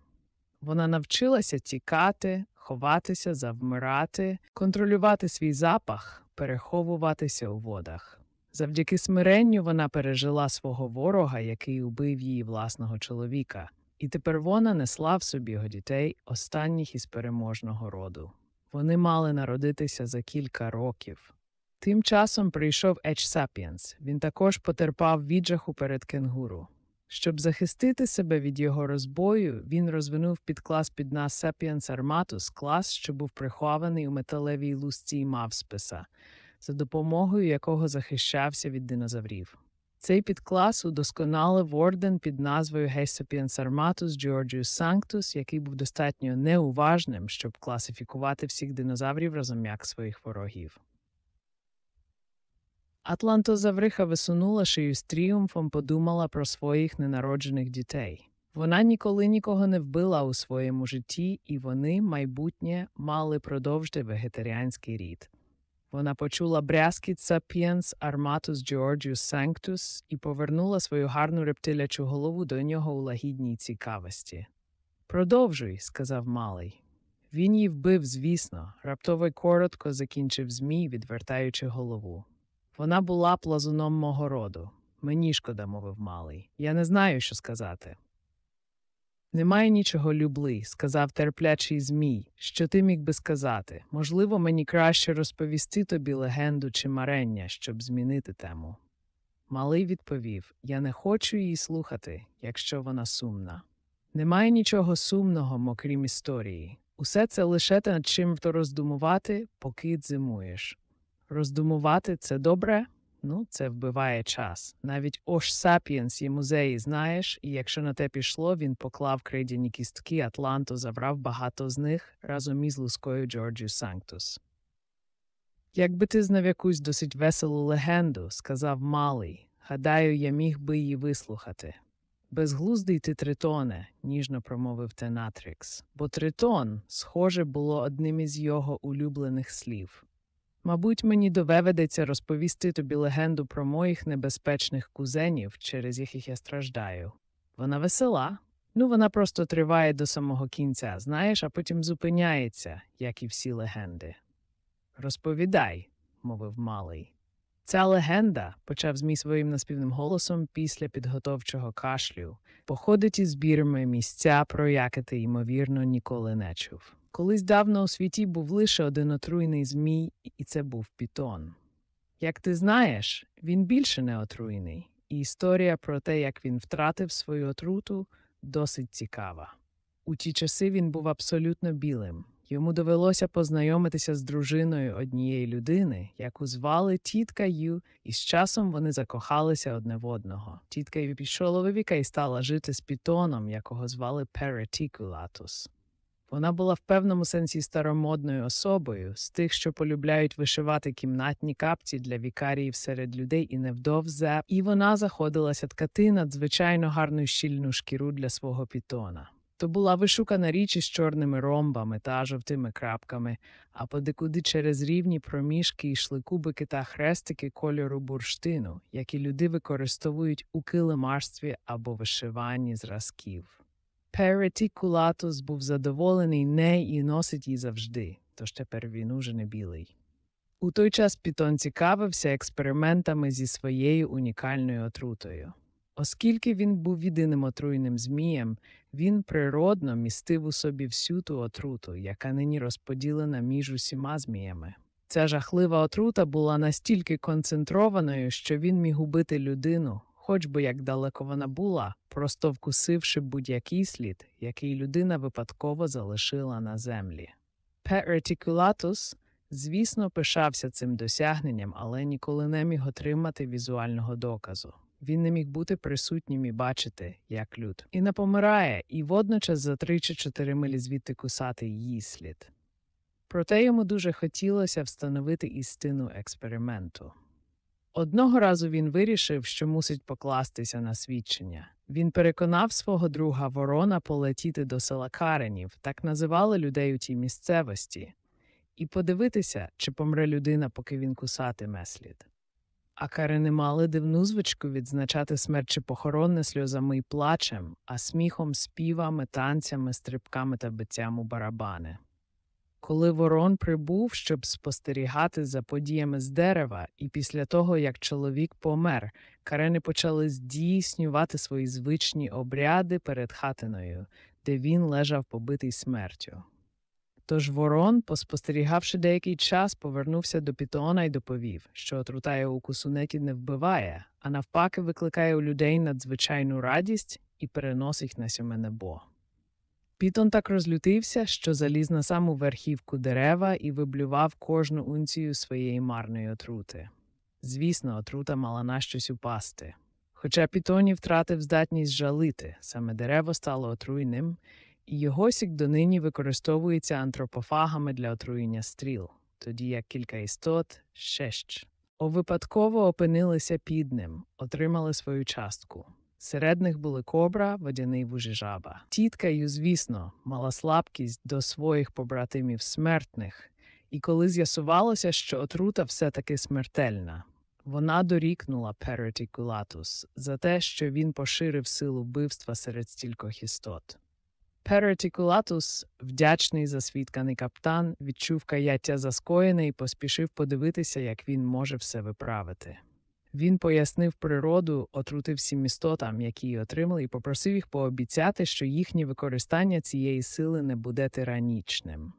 Вона навчилася тікати, ховатися, завмирати, контролювати свій запах, переховуватися у водах. Завдяки смиренню вона пережила свого ворога, який убив її власного чоловіка, і тепер вона несла в собі його дітей, останніх із переможного роду. Вони мали народитися за кілька років. Тим часом прийшов H. sapiens. Він також потерпав від жаху перед кенгуру. Щоб захистити себе від його розбою, він розвинув підклас під назвою H. sapiens armatus, клас, що був прихований у металевій лусці й мав списа, за допомогою якого захищався від динозаврів. Цей підклас удосконалив орден під назвою Sapiens Armatus Georgius Sanctus, який був достатньо неуважним, щоб класифікувати всіх динозаврів разом як своїх ворогів. Атлантозавриха висунула шию з тріумфом, подумала про своїх ненароджених дітей. Вона ніколи нікого не вбила у своєму житті, і вони, майбутнє, мали продовжити вегетаріанський рід. Вона почула брязкіт Sapiens Armatus Georgius Sanctus і повернула свою гарну рептилячу голову до нього у лагідній цікавості. Продовжуй, сказав малий. Він її вбив, звісно, раптово коротко закінчив змій, відвертаючи голову. Вона була плазуном мого роду. Мені шкода, мовив малий. Я не знаю, що сказати. Немає нічого любли, сказав терплячий Змій. Що ти міг би сказати? Можливо, мені краще розповісти тобі легенду чи марення, щоб змінити тему. Малий відповів Я не хочу її слухати, якщо вона сумна. Немає нічого сумного, окрім історії. Усе це лише над чим то роздумувати, поки зимуєш. Роздумувати це добре? Ну, це вбиває час. Навіть у H. sapiens є музеї, знаєш, і якщо на те пішло, він поклав крейдяні кістки атлантозавра багато з них разом із лускою Georgius sanctus. Якби ти знав якусь досить веселу легенду, сказав малий, гадаю, я міг би її вислухати. Безглуздий ти тритоне, ніжно промовив T. natrix, бо тритон, схоже, було одним із його улюблених слів. Мабуть, мені доведеться розповісти тобі легенду про моїх небезпечних кузенів, через яких я страждаю. Вона весела. Ну, вона просто триває до самого кінця, знаєш, а потім зупиняється, як і всі легенди. Розповідай, мовив малий. Ця легенда, почав Змій своїм наспівним голосом після підготовчого кашлю, походить із збірами місця, про яке ти, ймовірно, ніколи не чув. Колись давно у світі був лише один отруйний змій, і це був пітон. Як ти знаєш, він більше не отруйний, і історія про те, як він втратив свою отруту, досить цікава. У ті часи він був абсолютно білим. Йому довелося познайомитися з дружиною однієї людини, яку звали тітка Ю, і з часом вони закохалися одне в одного. Тітка Ю пішла до і стала жити з пітоном, якого звали Перетікулатус. Вона була в певному сенсі старомодною особою, з тих, що полюбляють вишивати кімнатні капці для вікаріїв серед людей і невдовза, і вона заходилася ткати надзвичайно гарну щільну шкіру для свого пітона. То була вишукана річ із чорними ромбами та жовтими крапками, а подекуди через рівні проміжки йшли кубики та хрестики кольору бурштину, які люди використовують у килимарстві або вишиванні зразків. Перетікулатус був задоволений нею і носить її завжди, тож тепер він уже не білий. У той час Пітон цікавився експериментами зі своєю унікальною отрутою. Оскільки він був єдиним отруйним змієм, він природно містив у собі всю ту отруту, яка нині розподілена між усіма зміями. Ця жахлива отрута була настільки концентрованою, що він міг убити людину, хоч би як далеко вона була, просто вкусивши будь-який слід, який людина випадково залишила на землі. Петретикулатус, звісно, пишався цим досягненням, але ніколи не міг отримати візуального доказу. Він не міг бути присутнім і бачити, як люд. І не помирає, і водночас за три чи чотири милі звідти кусати її слід. Проте йому дуже хотілося встановити істину експерименту. Одного разу він вирішив, що мусить покластися на свідчення. Він переконав свого друга ворона полетіти до села Каренів, так називали людей у тій місцевості, і подивитися, чи помре людина, поки він кусатиме слід. А карени мали дивну звичку відзначати смерть чи похоронне сльозами й плачем, а сміхом, співами, танцями, стрибками та биттям у барабани. Коли ворон прибув, щоб спостерігати за подіями з дерева, і після того, як чоловік помер, карени почали здійснювати свої звичні обряди перед хатиною, де він лежав побитий смертю. Тож ворон, поспостерігавши деякий час, повернувся до Пітона і доповів, що отрута його укусу некі не вбиває, а навпаки викликає у людей надзвичайну радість і переносить на сьоме небо. Пітон так розлютився, що заліз на саму верхівку дерева і виблював кожну унцію своєї марної отрути. Звісно, отрута мала на щось упасти. Хоча Пітоні втратив здатність жалити, саме дерево стало отруйним, і його сік донині використовується антропофагами для отруєння стріл, тоді як кілька істот щещ. Випадково опинилися під ним, отримали свою частку. Серед них були кобра, водяний вужижаба. Тітка ю, звісно, мала слабкість до своїх побратимів смертних, і коли з'ясувалося, що отрута все-таки смертельна, вона дорікнула Перетикулатус за те, що він поширив силу вбивства серед стількох істот. Перетикулатус, вдячний за свідканий каптан, відчув каяття за скоєне і поспішив подивитися, як він може все виправити. Він пояснив природу отрути всім істотам, які її отримали, і попросив їх пообіцяти, що їхнє використання цієї сили не буде тиранічним.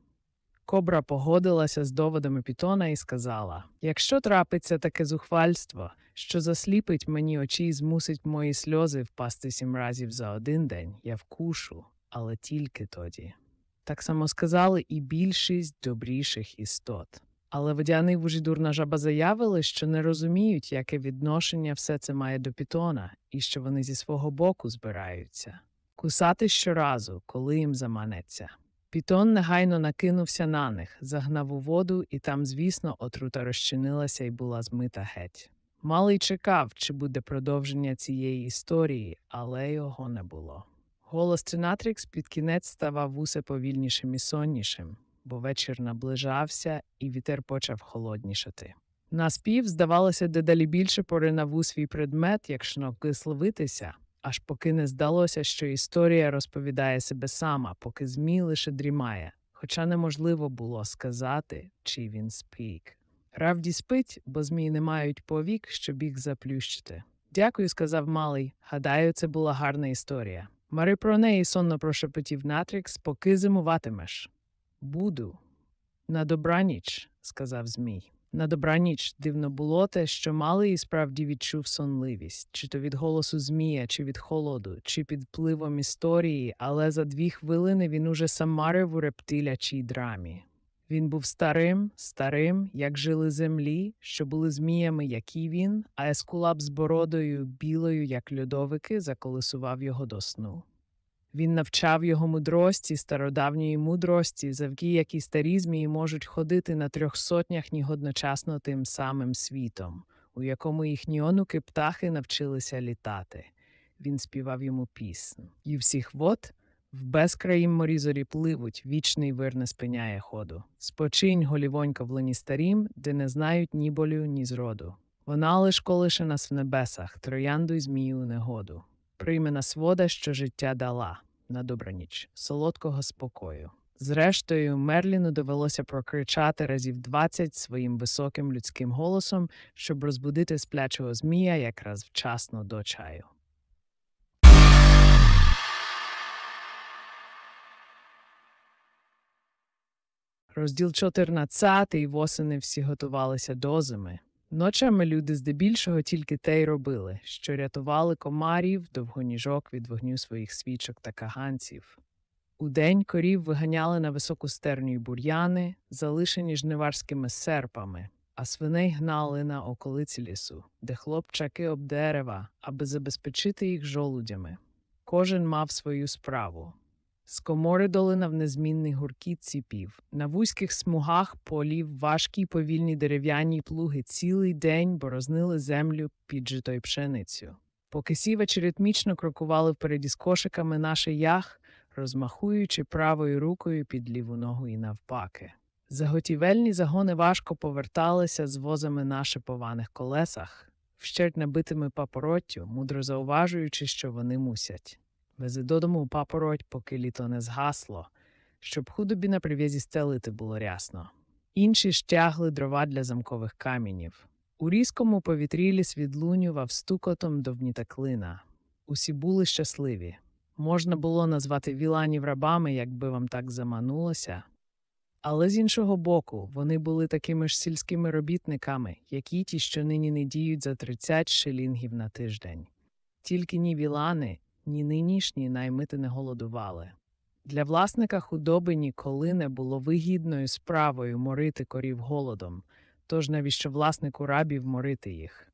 Кобра погодилася з доводами Пітона і сказала: Якщо трапиться таке зухвальство, що засліпить мені очі і змусить мої сльози впасти сім разів за один день, я вкушу, але тільки тоді. Так само сказали і більшість добріших істот. Але водяний вужідурна жаба заявили, що не розуміють, яке відношення все це має до пітона, і що вони зі свого боку збираються. Кусати щоразу, коли їм заманеться. Пітон негайно накинувся на них, загнав у воду, і там, звісно, отрута розчинилася і була змита геть. Малий чекав, чи буде продовження цієї історії, але його не було. Голос Тринатрікс під кінець ставав усе повільнішим і соннішим бо вечір наближався, і вітер почав холоднішати. Наспів, здавалося, дедалі більше поринав у свій предмет, якщо кисловитися, аж поки не здалося, що історія розповідає себе сама, поки змій лише дрімає, хоча неможливо було сказати, чи він спік. Равді спить, бо змії не мають повік, щоб їх заплющити. Дякую, сказав малий. Гадаю, це була гарна історія. Мари про неї сонно прошепотів Натрікс, поки зимуватимеш. Буду. На добраніч, сказав Змій. На добраніч дивно було те, що малий і справді відчув сонливість, чи то від голосу Змія, чи від холоду, чи під впливом історії, але за дві хвилини він уже самарив у рептилячій драмі. Він був старим, старим, як жили землі, що були зміями, як і він, а ескулап з бородою білою, як льодовики, заколисував його до сну. Він навчав його мудрості, стародавньої мудрості, завдяки якій старі змії можуть ходити на трьох сотнях ніг одночасно тим самим світом, у якому їхні онуки птахи навчилися літати. Він співав йому пісню. І всіх вод в безкраїм морі зорі пливуть, вічний вир не спиняє ходу. Спочинь голівонько в лині старім, де не знають ні болю, ні зроду. Вона лиш колише нас в небесах, троянду й змію негоду. Прийме нас вода, що життя дала на добраніч, солодкого спокою. Зрештою, Мерліну довелося прокричати разів 20 своїм високим людським голосом, щоб розбудити сплячого змія якраз вчасно до чаю. Розділ 14 восени всі готувалися до зими. Ночами люди здебільшого тільки те й робили, що рятували комарів, довгоніжок від вогню своїх свічок та каганців. Удень корів виганяли на високу стерню й бур'яни, залишені жниварськими серпами, а свиней гнали на околиці лісу, де хлопчаки об дерева, аби забезпечити їх жолудями. Кожен мав свою справу. З комори долинав незмінний гуркіт ціпів. На вузьких смугах полів важкі й повільні дерев'яні плуги цілий день борознили землю під жито й пшеницю. Поки сівачі ритмічно крокували впереді з кошиками на шиях, розмахуючи правою рукою під ліву ногу і навпаки. Заготівельні загони важко поверталися з возами на шипованих колесах, вщерть набитими папороттю, мудро зауважуючи, що вони мусять. Вези додому папороть, поки літо не згасло, щоб худобі на прив'язі стелити було рясно. Інші ж тягли дрова для замкових камінів. У різкому повітрі ліс відлунював стукотом довніта клина. Усі були щасливі. Можна було назвати віланів рабами, якби вам так заманулося. Але з іншого боку, вони були такими ж сільськими робітниками, які ті, що нині не діють за 30 шилінгів на тиждень. Тільки ні вілани, ні нинішні наймити не голодували. Для власника худоби ніколи не було вигідною справою морити корів голодом, тож навіщо власнику рабів морити їх?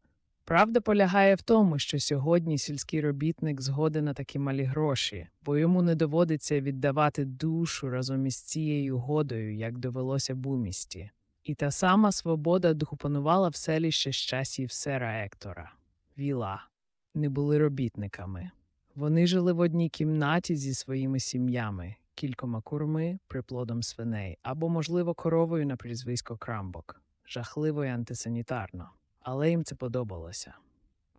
Правда полягає в тому, що сьогодні сільський робітник згоден на такі малі гроші, бо йому не доводиться віддавати душу разом із цією годою, як довелося б у місті. І та сама свобода духу панувала в селі ще з часів сера Ектора. Віла не були робітниками. Вони жили в одній кімнаті зі своїми сім'ями, кількома курми, приплодом свиней або, можливо, коровою на прізвисько Крамбок. Жахливо і антисанітарно. Але їм це подобалося.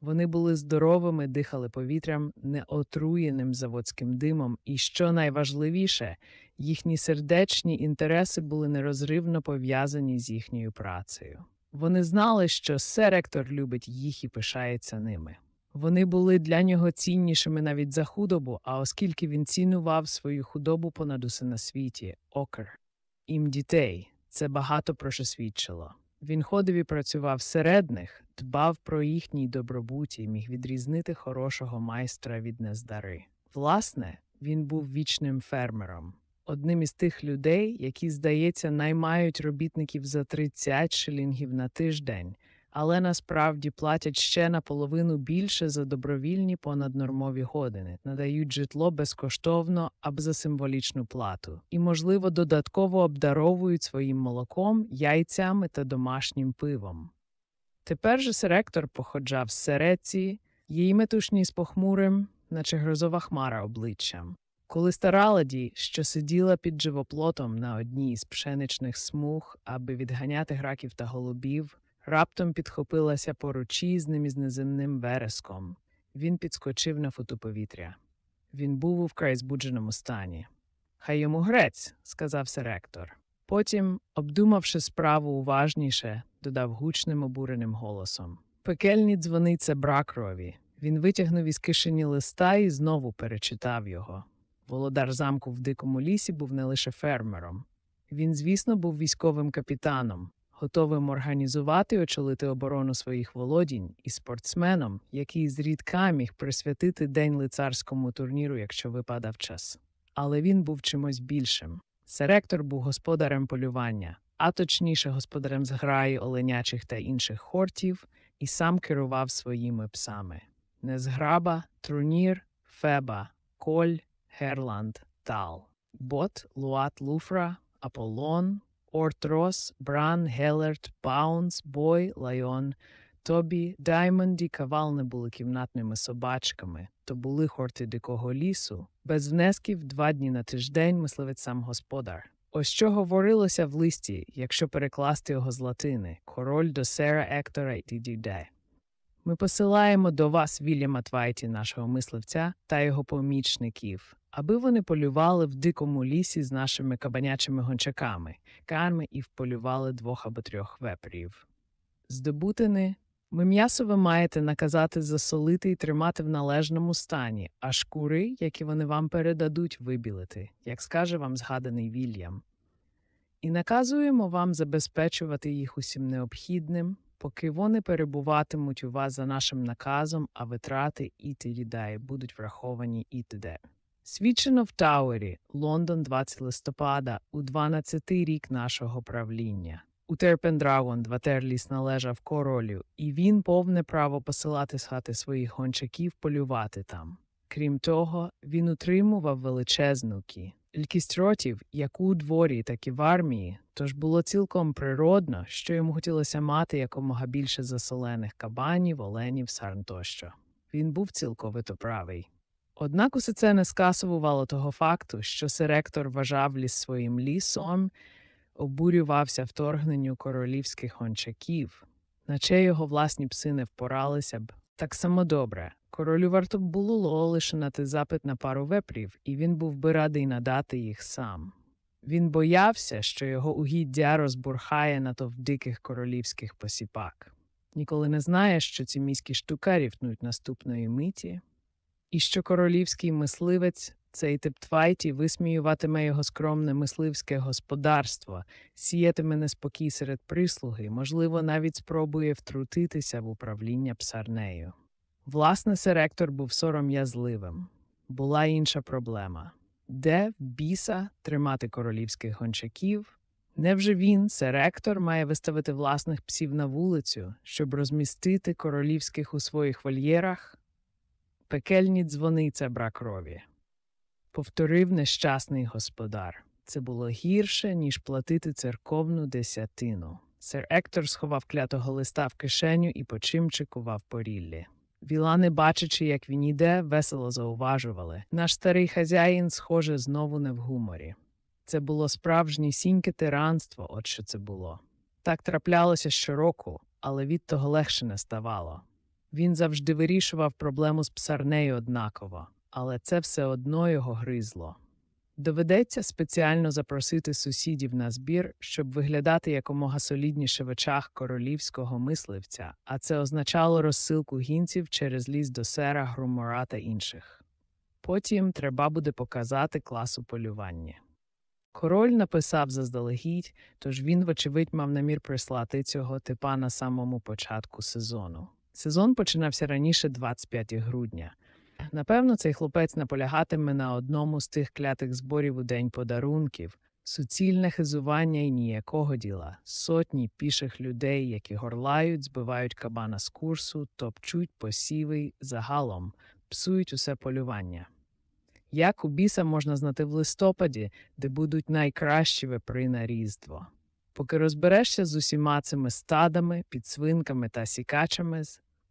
Вони були здоровими, дихали повітрям, неотруєним заводським димом, і, що найважливіше, їхні сердечні інтереси були нерозривно пов'язані з їхньою працею. Вони знали, що серектор любить їх і пишається ними. Вони були для нього ціннішими навіть за худобу, а оскільки він цінував свою худобу понад усе на світі, окр. Їм дітей це багато про що свідчило. Він ходив і працював серед них, дбав про їхній добробут і міг відрізнити хорошого майстра від нездари. Власне, він був вічним фермером, одним із тих людей, які, здається, наймають робітників за 30 шилінгів на тиждень, але насправді платять ще наполовину більше за добровільні понаднормові години, надають житло безкоштовно або за символічну плату і, можливо, додатково обдаровують своїм молоком, яйцями та домашнім пивом. Тепер же серектор походжав з Сереції, її метушні з похмурим, наче грозова хмара обличчям. Коли стара ладі, що сиділа під живоплотом на одній з пшеничних смуг, аби відганяти граків та голубів, Раптом підхопилася поручі з ним із неземним вереском. Він підскочив на футу повітря. Він був у вкрай збудженому стані. Хай йому грець, сказав серектор. Потім, обдумавши справу уважніше, додав гучним обуреним голосом. Пекельні дзвони це брак. Він витягнув із кишені листа і знову перечитав його. Володар замку в дикому лісі був не лише фермером. Він, звісно, був військовим капітаном, готовим організувати і очолити оборону своїх володінь і спортсменом, який зрідка міг присвятити день лицарському турніру, якщо випадав час. Але він був чимось більшим. Серектор був господарем полювання, а точніше господарем зграї оленячих та інших хортів, і сам керував своїми псами: Незграба, Трунір, Феба, Коль, Герланд, Талбот, Луат, Луфра, Аполлон, Ортрос, Бран, Гелерт, Баунс, Бой, Лайон, Тобі, Даймонд і Кавал не були кімнатними собачками, то були хорти дикого лісу. Без внесків два дні на тиждень мисливець сам господар. Ось що говорилося в листі, якщо перекласти його з латини король до сера Ектора і Дідюде. Ми посилаємо до вас Вільяма Твайті, нашого мисливця, та його помічників, аби вони полювали в дикому лісі з нашими кабанячими гончаками, карми і вполювали двох або трьох вепрів. Здобутини ми м'ясо ви маєте наказати засолити і тримати в належному стані, а шкури, які вони вам передадуть, вибілити, як скаже вам згаданий Вільям. і наказуємо вам забезпечувати їх усім необхідним, поки вони перебуватимуть у вас за нашим наказом, а витрати і т.д. будуть враховані і т.д. Свідчено в Тауері, Лондон, 20 листопада, у 12-й рік нашого правління. У Терпендрагон Дватерліс належав королю, і він повне право посилати з хати своїх гончаків полювати там. Крім того, він утримував величезну кількість ротів, як у дворі, так і в армії, тож було цілком природно, що йому хотілося мати якомога більше засолених кабанів, оленів, сарн тощо. Він був цілковито правий. Однак усе це не скасувало того факту, що сиректор вважав ліс своїм лісом, обурювався вторгненню королівських гончаків, наче його власні пси не впоралися б. Так само добре. Королю варто було лише нати запит на пару вепрів, і він був би радий надати їх сам. Він боявся, що його угіддя розбурхає натовп диких королівських посіпак. Ніколи не знає, що ці міські штукарі втнуть наступної миті, і що королівський мисливець, цей тип Твайті, висміюватиме його скромне мисливське господарство, сіятиме неспокій серед прислуги, можливо, навіть спробує втрутитися в управління псарнею. Власне, серектор був сором'язливим. Була інша проблема де біса тримати королівських гончаків? Невже він, серектор, має виставити власних псів на вулицю, щоб розмістити королівських у своїх вольєрах? Пекельні дзвони це брак крові. Повторив нещасний господар. Це було гірше, ніж платити церковну десятину. Сер Ектор сховав клятого листа в кишеню і почимчикував по ріллі. Вілани, бачачи, як він іде, весело зауважували. Наш старий хазяїн, схоже, знову не в гуморі. Це було справжнє сіньке тиранство, от що це було. Так траплялося щороку, але від того легше не ставало. Він завжди вирішував проблему з псарнею однаково, але це все одно його гризло. Доведеться спеціально запросити сусідів на збір, щоб виглядати якомога солідніше в очах королівського мисливця, а це означало розсилку гінців через ліс до сера, грумора та інших. Потім треба буде показати класу полювання. Король написав заздалегідь, тож він, вочевидь, мав намір прислати цього типа на самому початку сезону. Сезон починався раніше 25 грудня. Напевно, цей хлопець наполягатиме на одному з тих клятих зборів у день подарунків, суцільне хизування і ніякого діла, сотні піших людей, які горлають, збивають кабана з курсу, топчуть посіви загалом, псують усе полювання. Як у біса можна знати в листопаді, де будуть найкращі вепри на різдво. Поки розберешся з усіма цими стадами, підсвинками та сікачами,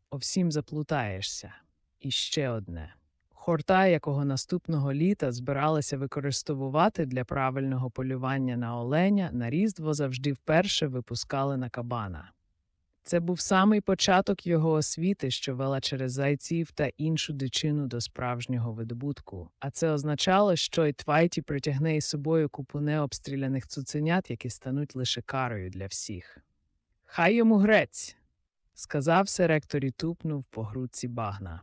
овсім заплутаєшся. І ще одне хорта, якого наступного літа збиралися використовувати для правильного полювання на оленя, на різдво завжди вперше випускали на кабана. Це був самий початок його освіти, що вела через зайців та іншу дичину до справжнього видобутку, а це означало, що й Твайті притягне із собою купу необстріляних цуценят, які стануть лише карою для всіх. Хай йому грець, сказав серектор і тупнув по грудці багна.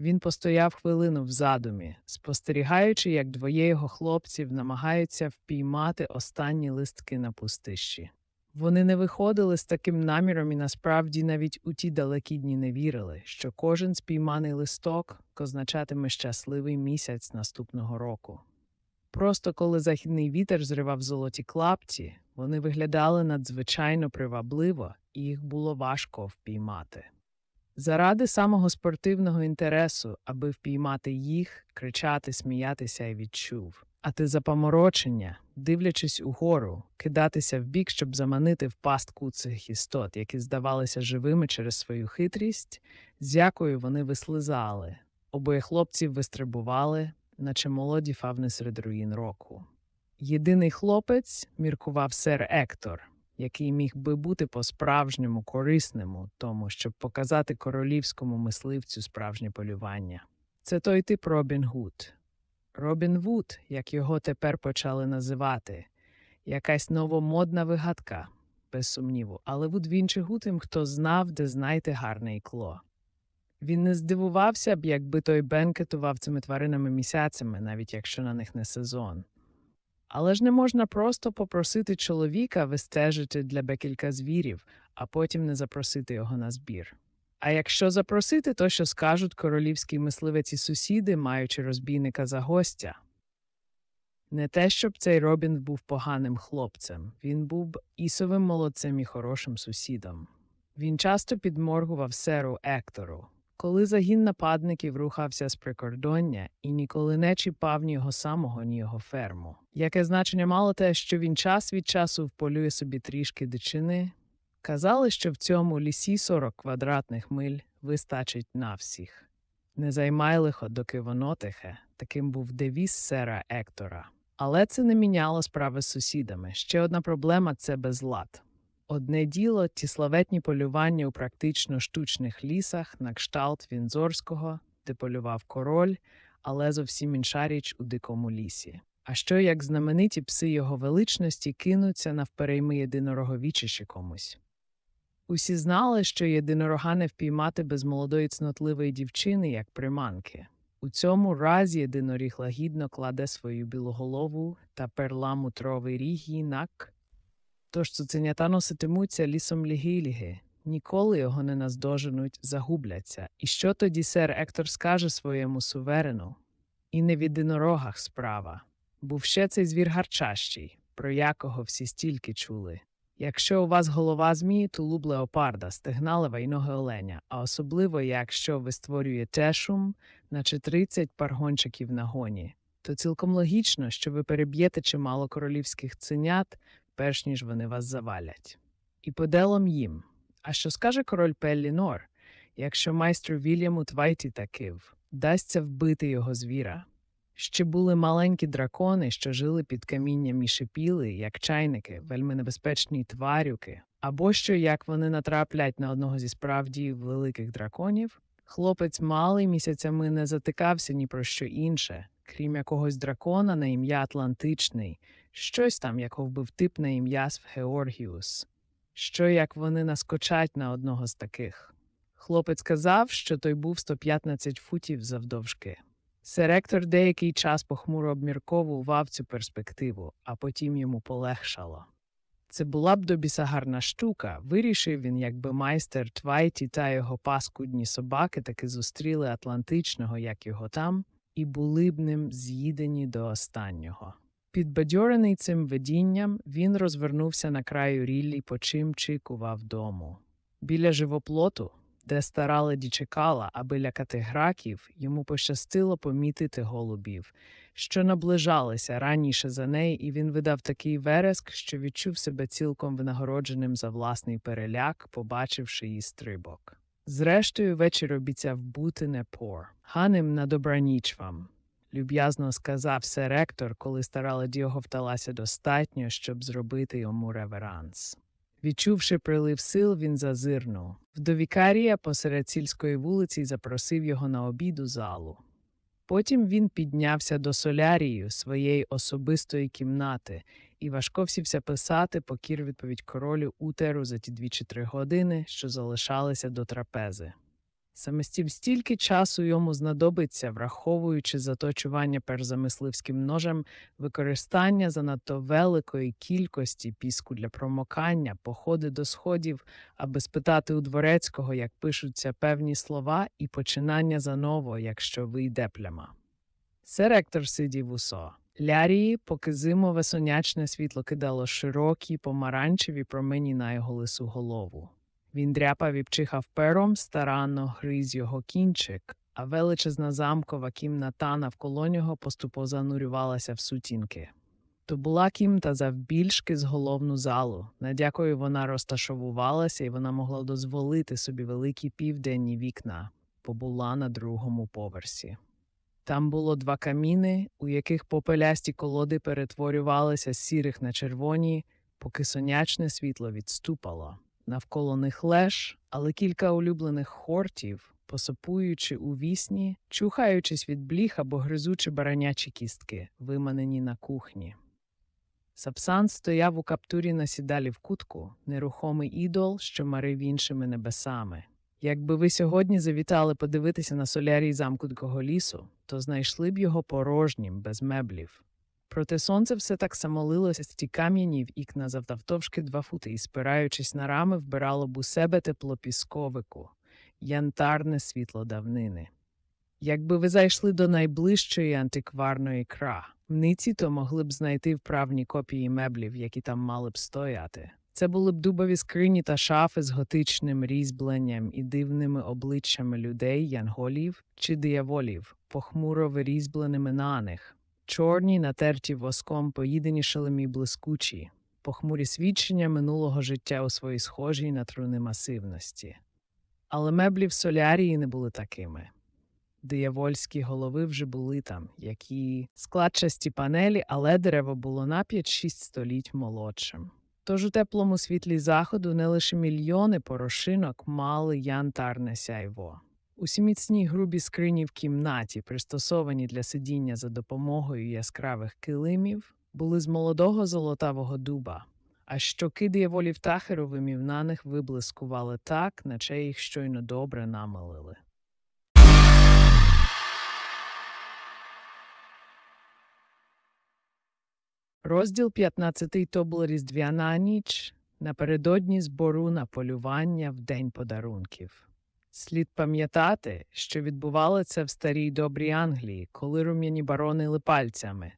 Він постояв хвилину в задумі, спостерігаючи, як двоє його хлопців намагаються впіймати останні листки на пустищі. Вони не виходили з таким наміром і насправді навіть у ті далекі дні не вірили, що кожен спійманий листок означатиме щасливий місяць наступного року. Просто коли західний вітер зривав золоті клапті, вони виглядали надзвичайно привабливо, і їх було важко впіймати. Заради самого спортивного інтересу, аби впіймати їх, кричати, сміятися і відчув. А ти запаморочення, дивлячись угору, кидатися вбік, щоб заманити в пастку цих істот, які здавалися живими через свою хитрість, з якою вони вислизали. Обоє хлопців вистрибували, наче молоді фавни серед руїн року. Єдиний хлопець міркував сер Ектор який міг би бути по-справжньому корисним тому, щоб показати королівському мисливцю справжнє полювання. Це той тип Робін Гуд. Робін Вуд, як його тепер почали називати, якась новомодна вигадка, без сумніву, але Вуд він чи Гуд, тим, хто знав, де знайти гарне ікло. Він не здивувався б, якби той бенкетував цими тваринами місяцями, навіть якщо на них не сезон. Але ж не можна просто попросити чоловіка вистежити для тебе кілька звірів, а потім не запросити його на збір. А якщо запросити, то що скажуть королівський мисливець і сусіди, маючи розбійника за гостя? Не те, щоб цей Робін був поганим хлопцем, він був ісовим молодцем і хорошим сусідом. Він часто підморгував серу Ектору, коли загін нападників рухався з прикордоння і ніколи не чіпав ні його самого, ні його ферму. Яке значення мало те, що він час від часу вполює собі трішки дичини? Казали, що в цьому лісі 40 квадратних миль вистачить на всіх. Не займай лихо, доки воно тихе, таким був девіз сера Ектора. Але це не міняло справи з сусідами. Ще одна проблема це безлад. Одне діло ті славетні полювання у практично штучних лісах на кшталт Вінзорського, де полював король, але зовсім інша річ у дикому лісі. А що як знамениті пси його величності кинуться навперейми єдинороговічіші комусь? Усі знали, що єдинорога не впіймати без молодої цнотливої дівчини, як приманки. У цьому разі єдиноріг лагідно кладе свою білоголову та перламутровий ріг їй нак. Тож цуценята носитимуться лісом ліги-ліги, ніколи його не наздоженуть, загубляться. І що тоді сер Ектор скаже своєму суверену? І не в єдинорогах справа. Був ще цей звір гарчащий, про якого всі стільки чули. Якщо у вас голова змії, тулуб леопарда, стегна лева ноги оленя, а особливо якщо ви створюєте шум, наче 30 паргончиків на гоні, то цілком логічно, що ви переб'єте чимало королівських ценят, перш ніж вони вас завалять. І поделом їм. А що скаже король Пеллінор, якщо майстру Вільяму Твайті такив, дасться вбити його звіра? Ще були маленькі дракони, що жили під камінням і шипіли, як чайники, вельми небезпечні тварюки, або що як вони натраплять на одного зі справді великих драконів, хлопець малий місяцями не затикався ні про що інше, крім якогось дракона на ім'я Атлантичний, щось там, як вбив тип на ім'я Георгіус. Що як вони наскочать на одного з таких? Хлопець казав, що той був 115 футів завдовжки. Серектор деякий час похмуро обмірковував цю перспективу, а потім йому полегшало. Це була б до біса гарна штука, вирішив він, якби майстер Твайті та його паскудні собаки таки зустріли Атлантичного, як його там, і були б ним з'їдені до останнього. Підбадьорений цим видінням, він розвернувся на краю ріллі, по чим чекував дому. Біля живоплоту, де стара леді чекала, аби лякати граків, йому пощастило помітити голубів, що наближалися раніше за неї, і він видав такий вереск, що відчув себе цілком винагородженим за власний переляк, побачивши її стрибок. Зрештою, вечір обіцяв бути не пор. Ганим на добраніч вам. Люб'язно сказав ректор, коли стара леді його вдалася достатньо, щоб зробити йому реверанс. Відчувши прилив сил, він зазирнув. До вікарія посеред сільської вулиці запросив його на обід у залу. Потім він піднявся до солярію своєї особистої кімнати і важко всівся писати покір відповідь королю Утеру за ті дві чи три години, що залишалися до трапези. Саме стіль стільки часу йому знадобиться, враховуючи заточування перш за мисливським ножем, використання занадто великої кількості піску для промокання, походи до сходів, аби спитати у дворецького, як пишуться певні слова, і починання заново, якщо вийде пляма. Серектор сидів усо. Лярії, поки зимове сонячне світло кидало широкі помаранчеві промені на його лису голову. Він дряпав і пчихав пером, старанно гриз його кінчик, а величезна замкова кімната навколо нього поступово занурювалася в сутінки. То була кімната завбільшки з головну залу, над якою вона розташовувалася, і вона могла дозволити собі великі південні вікна, бо була на другому поверсі. Там було два каміни, у яких попелясті колоди перетворювалися з сірих на червоні, поки сонячне світло відступало. Навколо них леш, але кілька улюблених хортів, посопуючи у вісні, чухаючись від бліх або гризучи баранячі кістки, виманені на кухні. Сапсан стояв у каптурі на сідалі в кутку, нерухомий ідол, що марив іншими небесами. Якби ви сьогодні завітали подивитися на солярій замку Дикого лісу, то знайшли б його порожнім, без меблів. Проте сонце все так само лилося з ті кам'яні в ікна завдовжки два фути і, спираючись на рами, вбирало б у себе тепло пісковику, янтарне світло давнини. Якби ви зайшли до найближчої антикварної кра, мниці, то могли б знайти вправні копії меблів, які там мали б стояти. Це були б дубові скрині та шафи з готичним різьбленням і дивними обличчями людей, янголів чи дияволів, похмуро вирізьбленими на них, чорні, натерті воском, поїдені шелемі блискучі, похмурі свідчення минулого життя у своїй схожій на труни масивності. Але меблі в солярії не були такими. Диявольські голови вже були там, які складчасті панелі, але дерево було на 5-6 століть молодшим. Тож у теплому світлі заходу не лише мільйони порошинок мали янтарне сяйво. Усі міцні грубі скрині в кімнаті, пристосовані для сидіння за допомогою яскравих килимів, були з молодого золотавого дуба, а щоки дияволів тахеровимів на них виблискували так, наче їх щойно добре намилили. Розділ 15 то була різдвяна ніч напередодні збору на полювання в день подарунків. Слід пам'ятати, що відбувало це в старій добрій Англії, коли рум'яні баронили пальцями,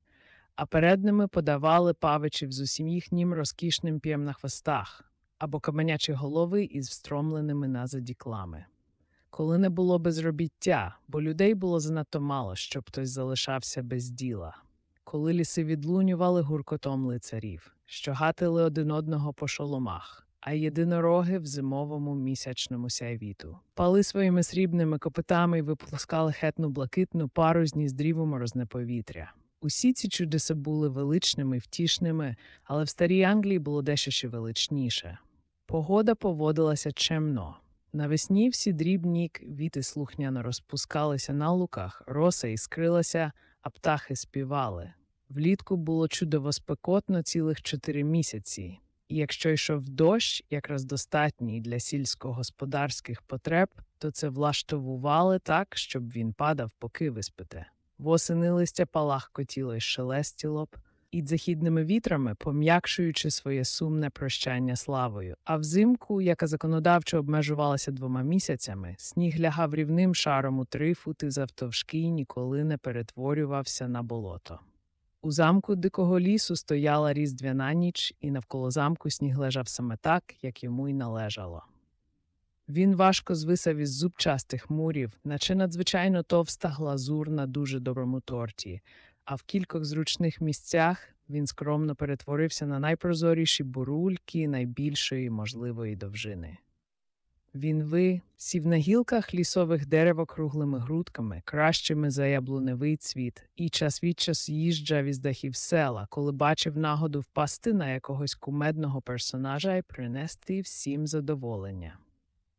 а перед ними подавали павичів з усім їхнім розкішним п'єм на хвостах або каменячі голови із встромленими назаді клами. Коли не було безробіття, бо людей було занадто мало, щоб хтось залишався без діла коли ліси відлунювали гуркотом лицарів, що гатили один одного по шоломах, а єдинороги в зимовому місячному сяйвіту. Пали своїми срібними копитами і випускали хетну блакитну пару з ніздрів у морозне повітря. Усі ці чудеса були величними і втішними, але в старій Англії було дещо ще величніше. Погода поводилася чемно. Навесні всі дрібні квіти слухняно розпускалися на луках, роса іскрилася, а птахи співали. Влітку було чудово спекотно цілих чотири місяці, і якщо йшов дощ, якраз достатній для сільськогосподарських потреб, то це влаштовували так, щоб він падав, поки виспите. Восени листя палахкотіло й шелестіло б, і західними вітрами, пом'якшуючи своє сумне прощання славою. А взимку, яка законодавчо обмежувалася двома місяцями, сніг лягав рівним шаром у три фути завтовшки і ніколи не перетворювався на болото. У замку дикого лісу стояла різдвяна ніч, і навколо замку сніг лежав саме так, як йому й належало. Він важко звисав із зубчастих мурів, наче надзвичайно товста глазур на дуже доброму торті, а в кількох зручних місцях він скромно перетворився на найпрозоріші бурульки найбільшої можливої довжини. Він ви сів на гілках лісових дерев округлими грудками, кращими за яблуневий цвіт, і час від час їжджав із дахів села, коли бачив нагоду впасти на якогось кумедного персонажа і принести всім задоволення.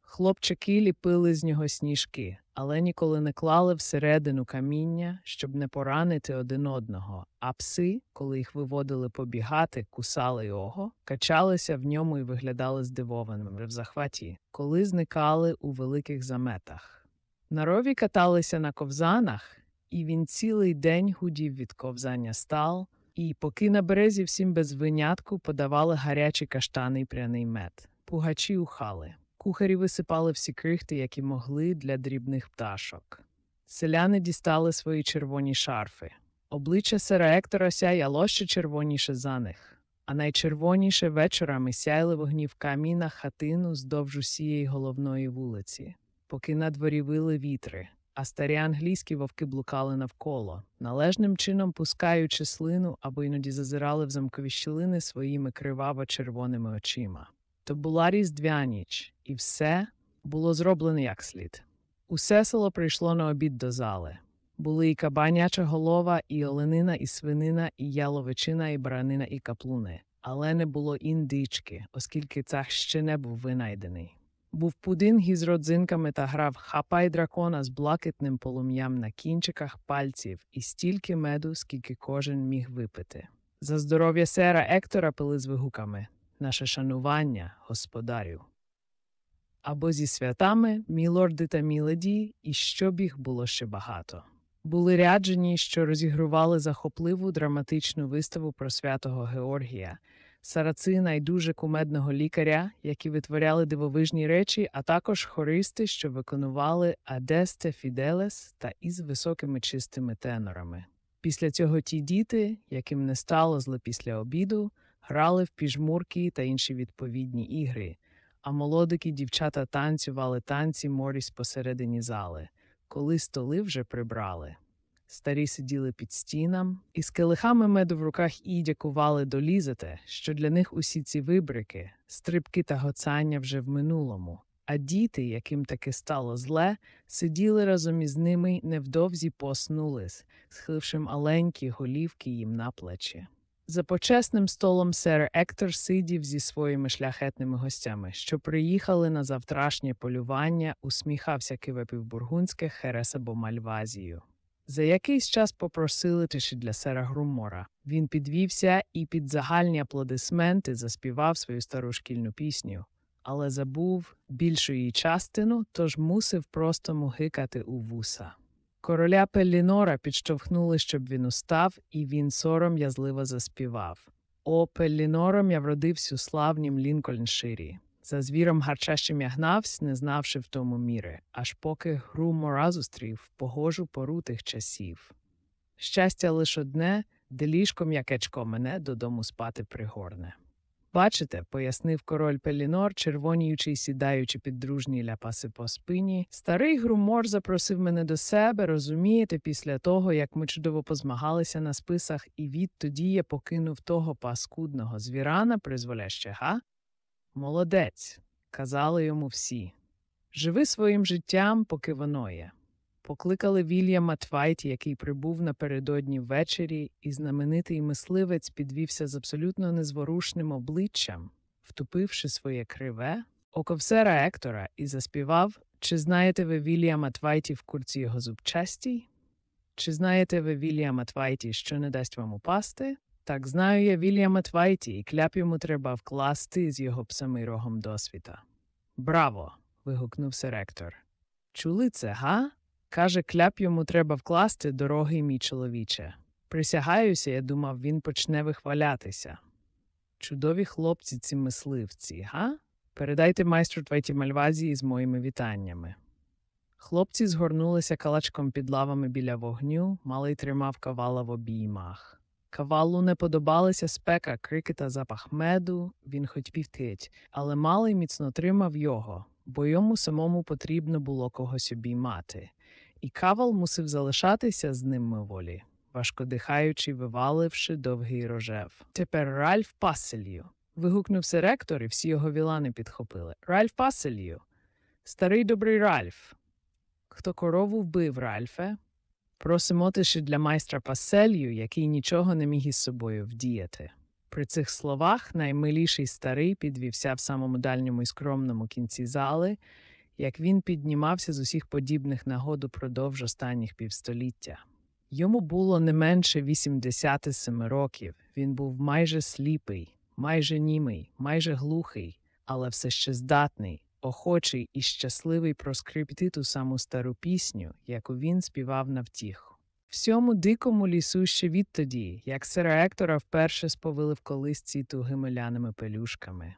Хлопчики ліпили з нього сніжки, але ніколи не клали всередину каміння, щоб не поранити один одного, а пси, коли їх виводили побігати, кусали його, качалися в ньому і виглядали здивованими в захваті, коли зникали у великих заметах. На рові каталися на ковзанах, і він цілий день гудів від ковзання стал, і, поки на березі всім без винятку подавали гарячі каштани й пряний мед, пугачі ухали. Кухарі висипали всі крихти, які могли для дрібних пташок. Селяни дістали свої червоні шарфи. Обличчя сера Ектора сяяло ще червоніше за них, а найчервоніше вечорами сяяли вогні в камінах хатину здовж усієї головної вулиці, поки на дворі вили вітри, а старі англійські вовки блукали навколо, належним чином пускаючи слину або іноді зазирали в замкові щілини своїми криваво червоними очима. То була різдвяніч, і все було зроблено як слід. Усе село прийшло на обід до зали. Були і кабаняча голова, і оленина, і свинина, і яловичина, і баранина, і каплуни, але не було індички, оскільки цах ще не був винайдений. Був пудинг із родзинками та грав хапай дракона з блакитним полум'ям на кінчиках пальців і стільки меду, скільки кожен міг випити. За здоров'я сера Ектора пили з вигуками наше шанування господарю. Або зі святами, мій лорди та міледі, і щоб їх було ще багато. були ряджені, що розігрували захопливу драматичну виставу про святого Георгія, сарацина й дуже кумедного лікаря, які витворяли дивовижні речі, а також хористи, що виконували Адесте Фіделес та із високими чистими тенорами. Після цього ті діти, яким не стало зле після обіду, грали в піжмурки та інші відповідні ігри, а молодики дівчата танцювали танці морісь посередині зали, коли столи вже прибрали. Старі сиділи під стінам і з келихами меду в руках і дякували долізати, що для них усі ці вибрики, стрибки та гоцання вже в минулому. А діти, яким таки стало зле, сиділи разом із ними й невдовзі поснулись, схиливши маленькі голівки їм на плечі. За почесним столом сер Ектор сидів зі своїми шляхетними гостями, що приїхали на завтрашнє полювання, усміхався кивепівбургунське Херес або Мальвазію. За якийсь час попросили тиші для сера Грумора. Він підвівся і під загальні аплодисменти заспівав свою стару шкільну пісню, але забув більшу її частину, тож мусив просто мугикати у вуса. Короля Пеллінора підштовхнули, щоб він устав, і він сором'язливо заспівав. О, Пеллінором я вродився у славнім Лінкольнширі. За звіром гарчащим я гнавсь, не знавши в тому міри, аж поки гру мора зустрів погожу пору тих часів. Щастя лиш одне, де ліжко м'якечко мене додому спати пригорне. Бачите, пояснив король Пелінор, червоніючи й сідаючи під дружні ляпаси по спині. Старий грумор запросив мене до себе, розумієте, після того, як ми чудово позмагалися на списах, і відтоді я покинув того паскудного звірана, призволяще, га? Молодець, казали йому всі. Живи своїм життям, поки воно є. Покликали Вільяма Твайт, який прибув напередодні ввечері, і знаменитий мисливець підвівся з абсолютно незворушним обличчям, втупивши своє криве, око в сера Ектора, і заспівав Чи знаєте ви Вільяма Твайті в курці його зубчастій? Чи знаєте ви Вільяма Твайті, що не дасть вам упасти? Так знаю я Вільяма Твайті, і кляп йому треба вкласти з його псами рогом досвіта. Браво! вигукнув серектор. Чули це, га? Каже, кляп йому треба вкласти, дорогий мій чоловіче. Присягаюся, я думав, він почне вихвалятися. Чудові хлопці ці мисливці, га? Передайте майстру Твайті Мальвазі із моїми вітаннями. Хлопці згорнулися калачком під лавами біля вогню, малий тримав кавала в обіймах. Кавалу не подобалися спека, крики та запах меду, він хоч півтить, але малий міцно тримав його, бо йому самому потрібно було когось обіймати і кавал мусив залишатися з ним миволі, важко дихаючи, виваливши довгий рожев. Тепер Ральф Паселью. вигукнув ректор, і всі його вілани підхопили. Ральф Паселью! Старий добрий Ральф. Хто корову вбив, Ральфе? Просимо тиші для майстра Паселью, який нічого не міг із собою вдіяти. При цих словах наймиліший старий підвівся в самому дальньому і скромному кінці зали як він піднімався з усіх подібних нагод упродовж останніх півстоліття. Йому було не менше 87 років, він був майже сліпий, майже німий, майже глухий, але все ще здатний, охочий і щасливий проскрипти ту саму стару пісню, яку він співав на втіху. Всьому дикому лісу ще відтоді, як сера Ектора вперше сповили в колисці тугими ляними пелюшками.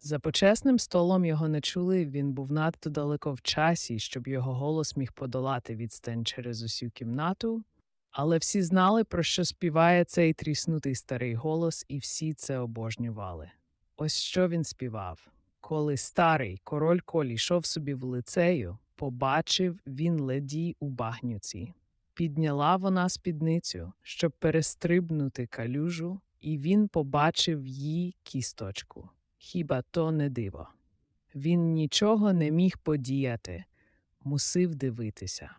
За почесним столом його не чули, він був надто далеко в часі, щоб його голос міг подолати відстань через усю кімнату, але всі знали, про що співає цей тріснутий старий голос, і всі це обожнювали. Ось що він співав. Коли старий король Колі йшов собі в лицею, побачив він леді у багнюці. Підняла вона спідницю, щоб перестрибнути калюжу, і він побачив її кісточку. Хіба то не диво? Він нічого не міг подіяти, мусив дивитися.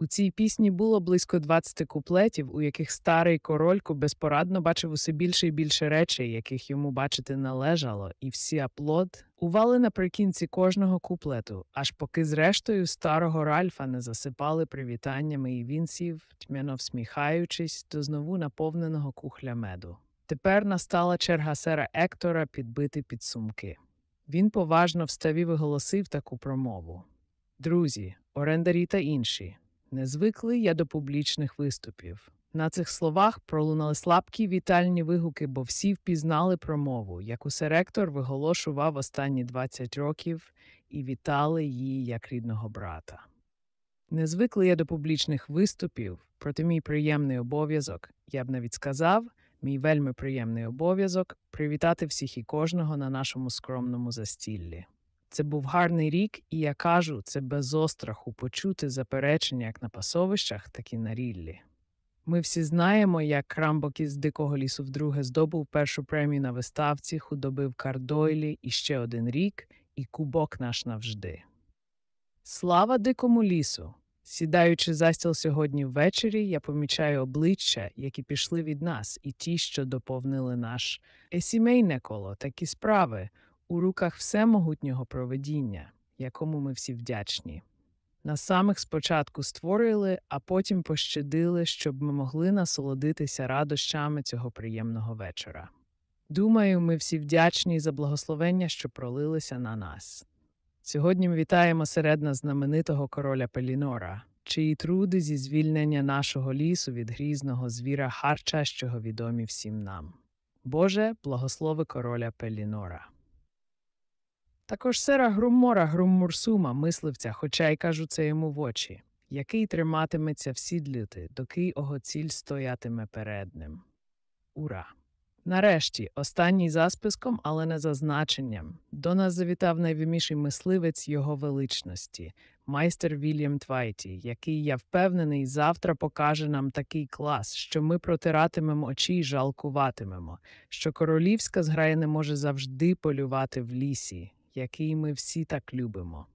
У цій пісні було близько 20 куплетів, у яких старий корольку безпорадно бачив усе більше і більше речей, яких йому бачити належало, і всі аплод ували наприкінці кожного куплету, аж поки, зрештою, старого Ральфа не засипали привітаннями, і він сів, тьмяно всміхаючись, до знову наповненого кухля меду. Тепер настала черга сера Ектора підбити підсумки. Він поважно встав і виголосив таку промову Друзі, орендарі та інші, Не звикли я до публічних виступів. На цих словах пролунали слабкі вітальні вигуки, бо всі впізнали промову, яку серектор виголошував останні 20 років, і вітали її як рідного брата. Не звикли я до публічних виступів, проте мій приємний обов'язок, я б навіть сказав, мій вельми приємний обов'язок привітати всіх і кожного на нашому скромному застіллі. Це був гарний рік, і я кажу, це без остраху почути заперечення як на пасовищах, так і на ріллі. Ми всі знаємо, як Крамбок із Дикого лісу вдруге здобув першу премію на виставці, худоби в Кардойлі і ще один рік, і кубок наш навжди. Слава дикому лісу! Сідаючи за стіл сьогодні ввечері, я помічаю обличчя, які пішли від нас, і ті, що доповнили наш сімейне коло, такі справи у руках всемогутнього проведіння, якому ми всі вдячні. Нас самих спочатку створили, а потім пощадили, щоб ми могли насолодитися радощами цього приємного вечора. Думаю, ми всі вдячні за благословення, що пролилися на нас. Сьогодні ми вітаємо середна знаменитого короля Пелінора, чиї труди зі звільнення нашого лісу від грізного звіра харчащого відомі всім нам. Боже, благослови короля Пелінора. Також сера Груммора Груммурсума, мисливця, хоча й кажу це йому в очі, який триматиметься всідлюти, доки ого ціль стоятиме перед ним. Ура! Нарешті, останній за списком, але не за значенням. До нас завітав найвиміший мисливець його величності, майстер Вільям Твайті, який, я впевнений, завтра покаже нам такий клас, що ми протиратимемо очі й жалкуватимемо, що королівська зграя не може завжди полювати в лісі, який ми всі так любимо.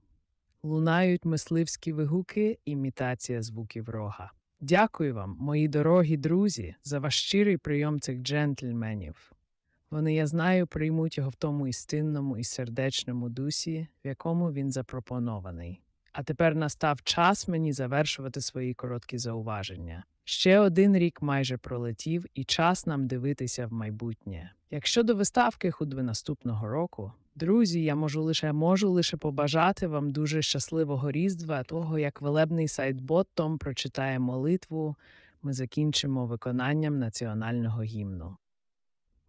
Лунають мисливські вигуки, імітація звуків рога. Дякую вам, мої дорогі друзі, за ваш щирий прийом цих джентльменів. Вони, я знаю, приймуть його в тому істинному і сердечному дусі, в якому він запропонований. А тепер настав час мені завершувати свої короткі зауваження. Ще один рік майже пролетів, і час нам дивитися в майбутнє. Якщо до виставки худви наступного року, друзі, я можу лише можу лише побажати вам дуже щасливого різдва, того як велебний сайт Том прочитає молитву, ми закінчимо виконанням національного гімну.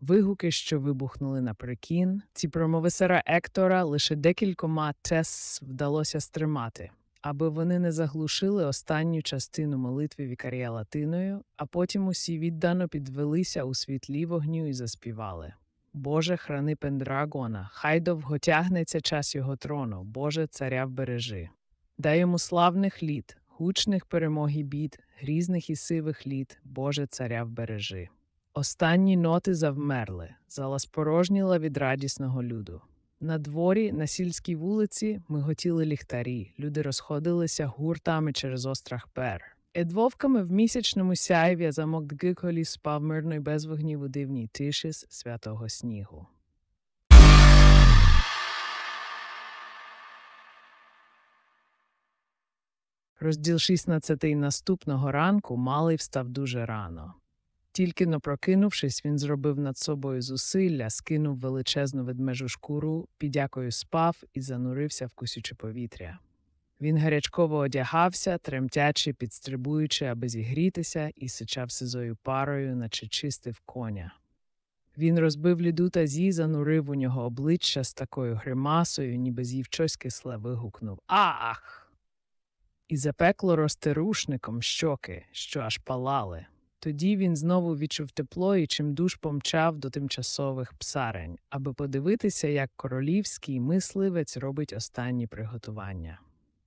Вигуки, що вибухнули наприкін, ці промови сера Ектора лише декількома тес вдалося стримати аби вони не заглушили останню частину молитви вікарія Латиною, а потім усі віддано підвелися у світлі вогню і заспівали. Боже, храни Пендрагона, хай довго тягнеться час його трону, Боже, царя вбережи. Дай йому славних літ, гучних перемог і бід, грізних і сивих літ, Боже, царя вбережи. Останні ноти завмерли, зала спорожніла від радісного люду. На дворі, на сільській вулиці, ми готіли ліхтарі. Люди розходилися гуртами через острах пер. Едвовками в місячному сяйві замок Дгиколі спав мирно й без вогнів у дивній тиші з святого снігу. Розділ 16 наступного ранку малий встав дуже рано. Тільки но прокинувшись, він зробив над собою зусилля, скинув величезну ведмежу шкуру, підякою спав і занурився в кусюче повітря. Він гарячково одягався, тремтячи, підстрибуючи, аби зігрітися, і сичав сизою парою, наче чистив коня. Він розбив ліду та зі, занурив у нього обличчя з такою гримасою, ніби з'їв щось кисле вигукнув Ах! І запекло розтерушником щоки, що аж палали. Тоді він знову відчув тепло і чимдуж помчав до тимчасових псарень, аби подивитися, як королівський мисливець робить останні приготування.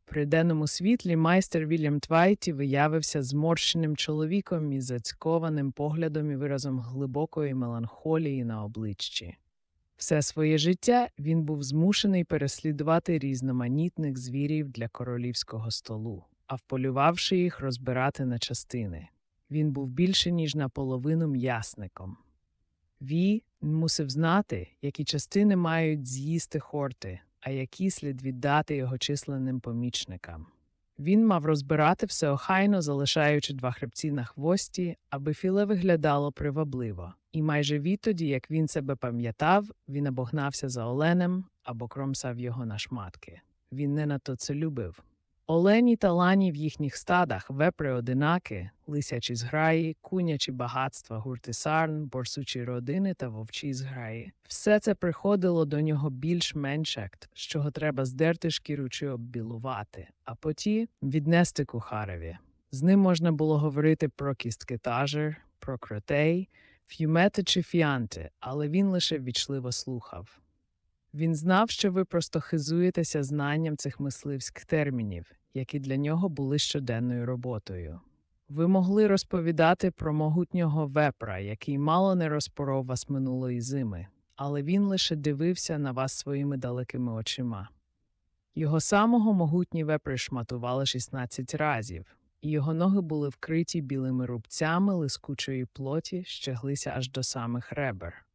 При денному світлі майстер Вільям Твайті виявився зморщеним чоловіком із зацькованим поглядом і виразом глибокої меланхолії на обличчі. Все своє життя він був змушений переслідувати різноманітних звірів для королівського столу, а вполювавши їх, розбирати на частини. Він був більше, ніж наполовину м'ясником. Ві мусив знати, які частини мають з'їсти хорти, а які слід віддати його численним помічникам. Він мав розбирати все охайно, залишаючи два хребці на хвості, аби філе виглядало привабливо, і майже відтоді, як він себе пам'ятав, він або гнався за оленем, або кромсав його на шматки. Він не надто це любив. Олені та лані в їхніх стадах, вепри одинаки, лисячі зграї, кунячі багатства, гурти сарн, борсучі родини та вовчі зграї. Все це приходило до нього більш-менш ект, з чого треба здерти шкіру чи оббілувати, а поті віднести кухареві. З ним можна було говорити про кістки тажер, про кротей, ф'юмети чи фіанти, але він лише ввічливо слухав. Він знав, що ви просто хизуєтеся знанням цих мисливських термінів, які для нього були щоденною роботою. Ви могли розповідати про могутнього вепра, який мало не розпоров вас минулої зими, але він лише дивився на вас своїми далекими очима. Його самого могутні вепри шматували 16 разів, і його ноги були вкриті білими рубцями лискучої плоті, щеглися аж до самих ребер.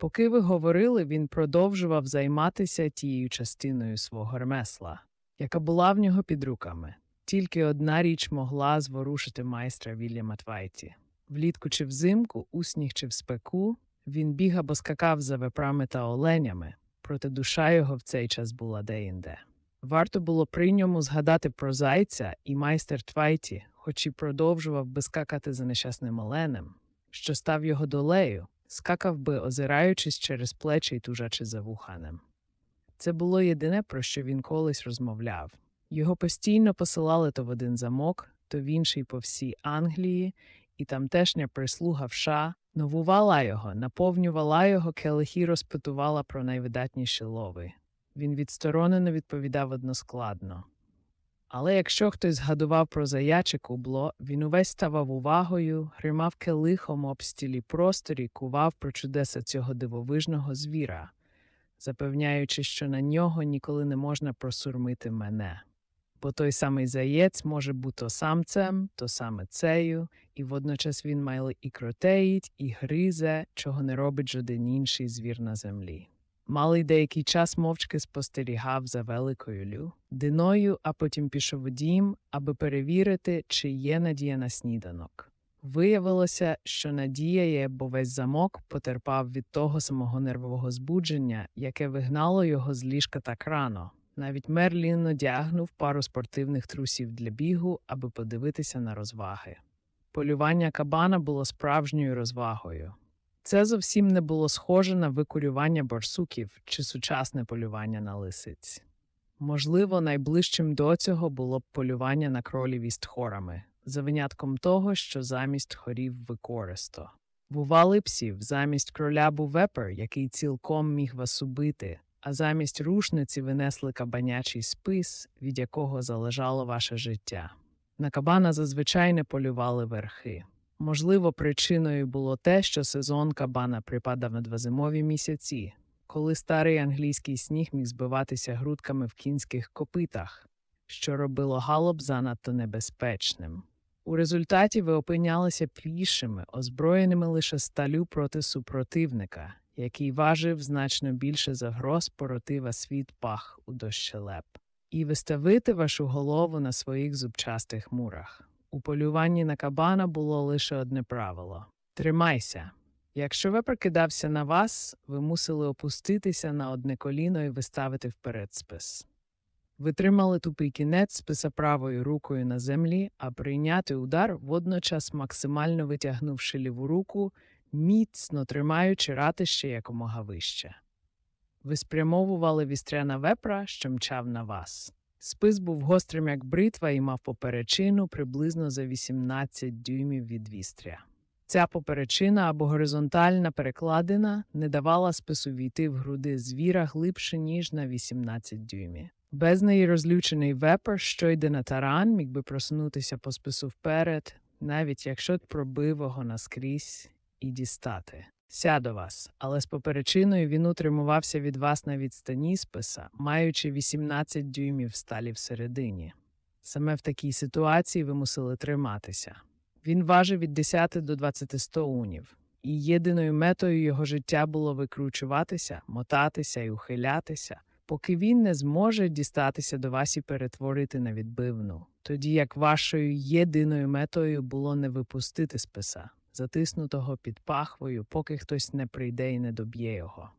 Поки ви говорили, він продовжував займатися тією частиною свого ремесла, яка була в нього під руками. Тільки одна річ могла зворушити майстра Вільяма Твайті. Влітку чи взимку, у сніг чи в спеку, він біг або скакав за вепрами та оленями, проте душа його в цей час була деінде. Варто було при ньому згадати про зайця, і майстер Твайті, хоч і продовжував би скакати за нещасним оленем, що став його долею, скакав би, озираючись через плечі й тужачи за вуханем. Це було єдине, про що він колись розмовляв. Його постійно посилали то в один замок, то в інший по всій Англії, і тамтешня прислуга вша новувала його, наповнювала його келихи, розпитувала про найвидатніші лови. Він відсторонено відповідав односкладно. Але якщо хтось згадував про заяче кубло, він увесь ставав увагою, гримав келихом об стілі просторі, кував про чудеса цього дивовижного звіра, запевняючи, що на нього ніколи не можна просурмити мене. Бо той самий заєць може бути то самцем, то самицею, і водночас він має і кротеїть, і гризе, чого не робить жоден інший звір на землі. Малий деякий час мовчки спостерігав за великою лю, диною, а потім пішов у дім, аби перевірити, чи є надія на сніданок. Виявилося, що надія є, бо весь замок потерпав від того самого нервового збудження, яке вигнало його з ліжка так рано. Навіть Мерлін одягнув пару спортивних трусів для бігу, аби подивитися на розваги. Полювання кабана було справжньою розвагою. Це зовсім не було схоже на викурювання борсуків чи сучасне полювання на лисиць. Можливо, найближчим до цього було б полювання на кролів із тхорами, за винятком того, що замість хорів використо. Бували псів, замість кроля був вепер, який цілком міг вас убити, а замість рушниці винесли кабанячий спис, від якого залежало ваше життя. На кабана зазвичай не полювали верхи. Можливо, причиною було те, що сезон кабана припадав на двозимові місяці, коли старий англійський сніг міг збиватися грудками в кінських копитах, що робило галоп занадто небезпечним. У результаті ви опинялися пішими, озброєними лише сталю проти супротивника, який важив значно більше загроз поротива світ пах у дощелеп, і виставити вашу голову на своїх зубчастих мурах. У полюванні на кабана було лише одне правило тримайся. Якщо ви прикидався на вас, ви мусили опуститися на одне коліно і виставити вперед спис. Ви тримали тупий кінець списа правою рукою на землі, а прийняти удар, водночас максимально витягнувши ліву руку, міцно тримаючи ратище якомога вище. Ви спрямовували вістряна вепра, що мчав на вас. Спис був гострим, як бритва, і мав поперечину приблизно за 18 дюймів від вістря. Ця поперечина або горизонтальна перекладина не давала спису війти в груди звіра глибше, ніж на 18 дюймів. Без неї розлючений вепер, що йде на таран, міг би просунутися по спису вперед, навіть якщо пробив його наскрізь і дістати. Ся до вас, але з поперечиною він утримувався від вас на відстані списа, маючи 18 дюймів сталі всередині. Саме в такій ситуації ви мусили триматися. Він важив від 10 до 20 стоунів, і єдиною метою його життя було викручуватися, мотатися і ухилятися, поки він не зможе дістатися до вас і перетворити на відбивну, тоді як вашою єдиною метою було не випустити списа затиснутого під пахвою, поки хтось не прийде і не доб'є його.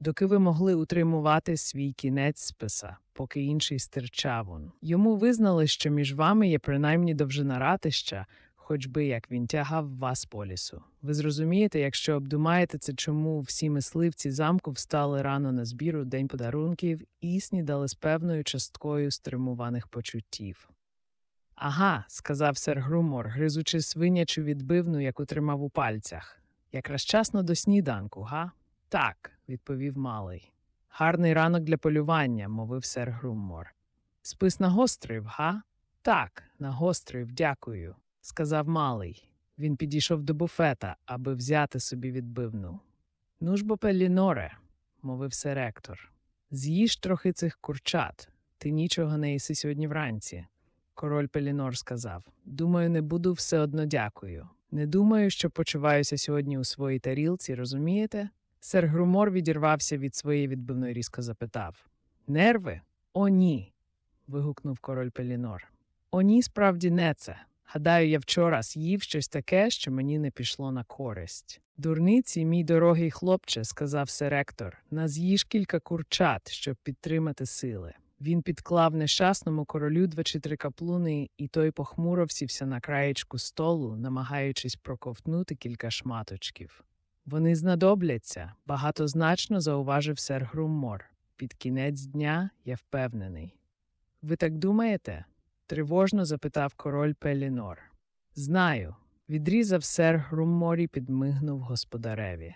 доки ви могли утримувати свій кінець списа, поки інший стирчав он. Йому визнали, що між вами є принаймні довжина ратища, хоч би як він тягав вас по лісу. Ви зрозумієте, якщо обдумаєте це, чому всі мисливці замку встали рано на збір у день подарунків і снідали з певною часткою стримуваних почуттів. Ага, сказав сер Грумор, гризучи свинячу відбивну, яку тримав у пальцях. Якраз часно до сніданку, га? Так, відповів малий. Гарний ранок для полювання, мовив сер Груммор. Спис нагострив, га? Так, нагострив, дякую, сказав малий. Він підійшов до буфета, аби взяти собі відбивну. Ну ж бо, Пеліноре, мовив сер Ектор. З'їж трохи цих курчат. Ти нічого не їси сьогодні вранці. Король Пелінор сказав. Думаю, не буду все одно дякую. Не думаю, що почуваюся сьогодні у своїй тарілці, розумієте? Сер Грумор відірвався від своєї відбивної різко запитав Нерви? О, ні. вигукнув король Пелінор. О, ні, справді не це. Гадаю, я вчора з'їв щось таке, що мені не пішло на користь. Дурниці, мій дорогий хлопче, сказав серектор, наз'їж кілька курчат, щоб підтримати сили. Він підклав нещасному королю два чи три каплуни, і той похмуро всівся на краєчку столу, намагаючись проковтнути кілька шматочків. Вони знадобляться, багатозначно зауважив сер Груммор. Під кінець дня я впевнений. Ви так думаєте? тривожно запитав король Пелінор. Знаю, відрізав сер Груммор і підмигнув господареві.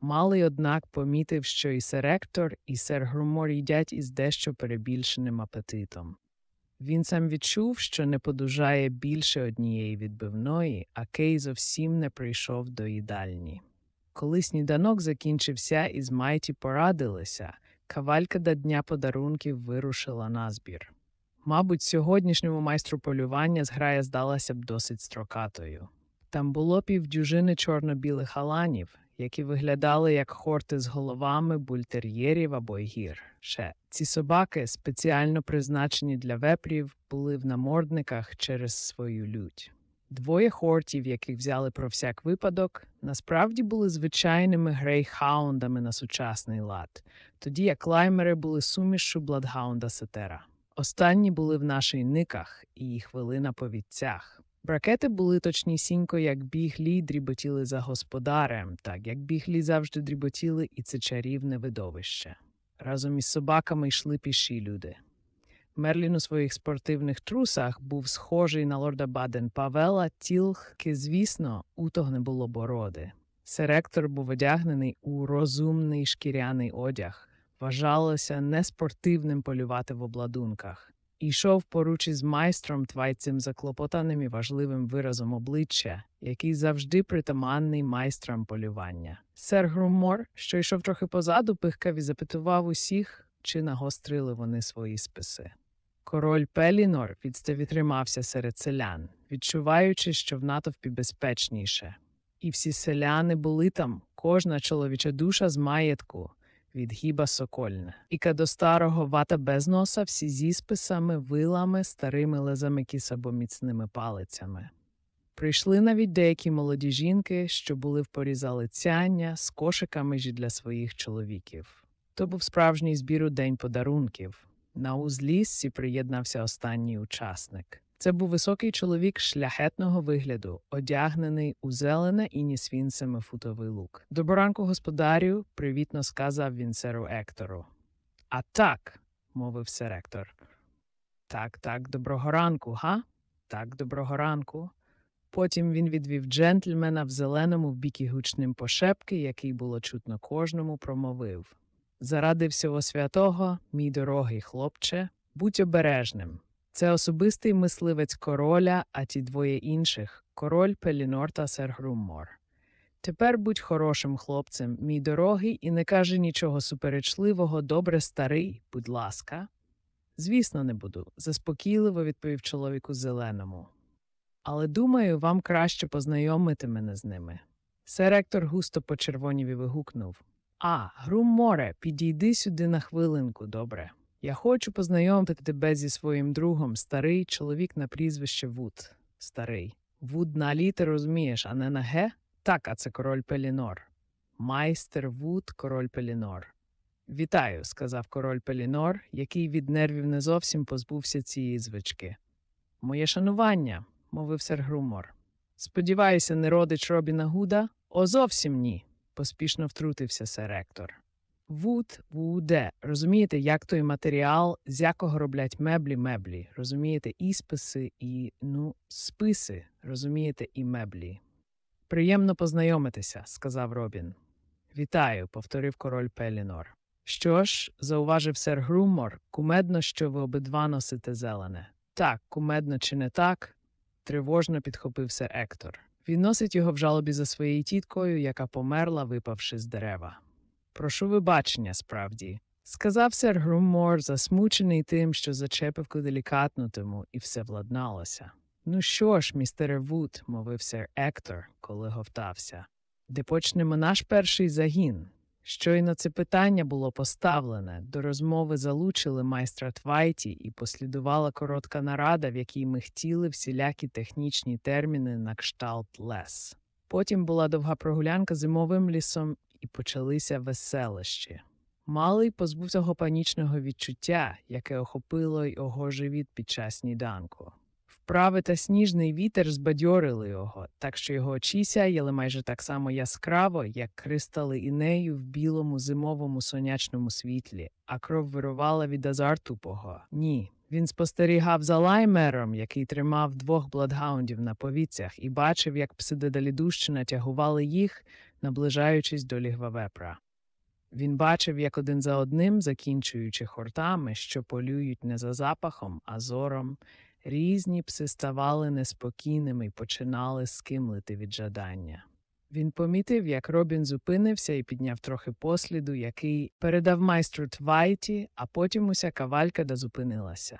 Малий, однак, помітив, що і сер Ектор, і сер Грумор їдять із дещо перебільшеним апетитом. Він сам відчув, що не подужає більше однієї відбивної, а Кей зовсім не прийшов до їдальні. Коли сніданок закінчився і з Майті порадилися, кавалька до дня подарунків вирушила на збір. Мабуть, сьогоднішньому майстру полювання зграя здалася б досить строкатою. Там було півдюжини чорно-білих аланів, які виглядали як хорти з головами бультер'єрів або гір. Ще ці собаки, спеціально призначені для вепрів, були в намордниках через свою лють. Двоє хортів, яких взяли про всяк випадок, насправді були звичайними грейхаундами на сучасний лад, тоді як лаймери були сумішшю бладгаунда сетера. Останні були в наших никах і їх вели на повідцях. Бракети були точнісінько, як біглі дріботіли за господарем, так як біглі завжди дріботіли, і це чарівне видовище. Разом із собаками йшли піші люди. Мерлін у своїх спортивних трусах був схожий на лорда Баден Павела, тільки, звісно, у того не було бороди. Серектор був одягнений у розумний шкіряний одяг, вважалося неспортивним полювати в обладунках. Ішов поруч із майстром твайцем заклопотаним і важливим виразом обличчя, який завжди притаманний майстрам полювання. Сер Груммор, що йшов трохи позаду, пихкав і запитував усіх, чи нагострили вони свої списи. Король Пелінор відставі тримався серед селян, відчуваючи, що в натовпі безпечніше. І всі селяни були там, кожна чоловіча душа з маєтку, від гіба сокольне. І до старого вата без носа всі зі списами, вилами, старими лезами кіс або міцними палицями. Прийшли навіть деякі молоді жінки, що були в порі залицяння з кошиками ж для своїх чоловіків. То був справжній збір у день подарунків. На узліссі приєднався останній учасник. Це був високий чоловік шляхетного вигляду, одягнений у зелене і нісвінцями футовий лук. Доборанку господарю, привітно сказав він серу Ектору. А так, мовив сер Ектор. Так, так, доброго ранку, га? Так, доброго ранку. Потім він відвів джентльмена в зеленому в бікі гучним пошепки, який було чутно кожному, промовив Заради всього святого, мій дорогий хлопче, будь обережним. Це особистий мисливець короля, а ті двоє інших король Пелінор та сер Груммор. Тепер будь хорошим хлопцем, мій дорогий, і не каже нічого суперечливого, добре старий, будь ласка. Звісно, не буду, заспокійливо відповів чоловіку зеленому. Але думаю, вам краще познайомити мене з ними. Сер Ектор густо почервонів і вигукнув А, Грумморе, підійди сюди на хвилинку, добре. Я хочу познайомити тебе зі своїм другом, старий чоловік на прізвище Вуд. Старий. Вуд на літеру В, розумієш, а не на ге? Так, а це король Пелінор. Майстер Вуд, король Пелінор. Вітаю, сказав король Пелінор, який від нервів не зовсім позбувся цієї звички. Моє шанування, мовив сер Грумор. Сподіваюся, не родич Робіна Гуда? О, зовсім ні, поспішно втрутився сер Ектор. Вуд, вуде, розумієте, як той матеріал, з якого роблять меблі меблі, розумієте, і списи, і, ну, списи, розумієте, і меблі. Приємно познайомитися, сказав Робін. Вітаю, повторив король Пелінор. Що ж, зауважив сер Грумор, кумедно, що ви обидва носите зелене. Так, кумедно чи не так? тривожно підхопив сер Ектор. Він носить його в жалобі за своєю тіткою, яка померла, випавши з дерева. Прошу вибачення, справді, сказав сер Грумор, засмучений тим, що зачепив делікатної теми, і все владналося. Ну що ж, містере Вуд, мовив сер Ектор, коли оговтався, де почнемо наш перший загін. Щойно це питання було поставлене, до розмови залучили майстра Твайті, і послідувала коротка нарада, в якій миготіли всілякі технічні терміни на кшталт лес. Потім була довга прогулянка зимовим лісом, і почалися веселищі. Малий позбувся того панічного відчуття, яке охопило його живіт під час сніданку. Вправи та сніжний вітер збадьорили його, так що його очі сяяли майже так само яскраво, як кристали інею в білому зимовому сонячному світлі, а кров вирувала від азарту пого. Ні. Він спостерігав за лаймером, який тримав двох бладгаундів на повіцях, і бачив, як пси дедалідущина тягували їх, наближаючись до лігва вепра. Він бачив, як один за одним, закінчуючи хортами, що полюють не за запахом, а зором, Різні пси ставали неспокійними і починали скимлити від жадання. Він помітив, як Робін зупинився і підняв трохи посліду, який передав майстру Твайті, а потім уся кавалька дозупинилася.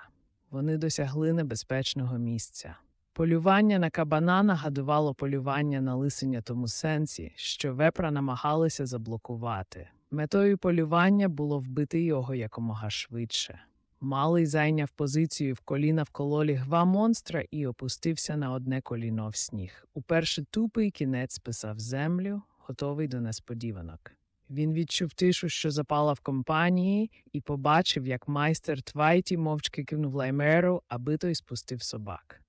Вони досягли небезпечного місця. Полювання на кабана нагадувало полювання на лисеня тому сенсі, що вепра намагалися заблокувати. Метою полювання було вбити його якомога швидше. Малий зайняв позицію в коліна в кололі гва монстра і опустився на одне коліно в сніг. Уперше тупий кінець списав землю, готовий до несподіванок. Він відчув тишу, що запала в компанії, і побачив, як майстер Твайті мовчки кивнув лаймеру, аби той спустив собак.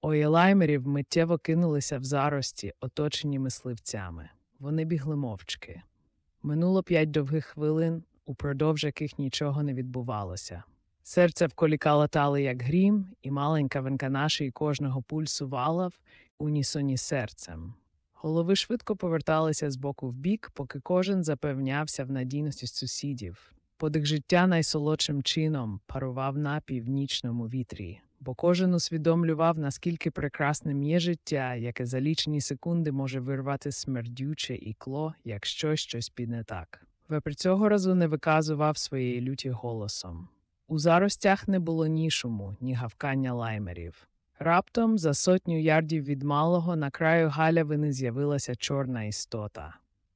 Ої лаймерів миттєво кинулися в зарості, оточені мисливцями. Вони бігли мовчки. Минуло п'ять довгих хвилин, упродовж яких нічого не відбувалося. Серце в колі калатали, як грім, і маленька венка нашої кожного пульсу валав унісоні серцем. Голови швидко поверталися з боку в бік, поки кожен запевнявся в надійності сусідів. Подих життя найсолодшим чином парував на північному вітрі, бо кожен усвідомлював, наскільки прекрасним є життя, яке за лічені секунди може вирвати смердюче ікло, якщо щось піде так. Вепр цього разу не виказував своєї люті голосом. У заростях не було ні шуму, ні гавкання лаймерів. Раптом, за сотню ярдів від малого, на краю галявини з'явилася чорна істота.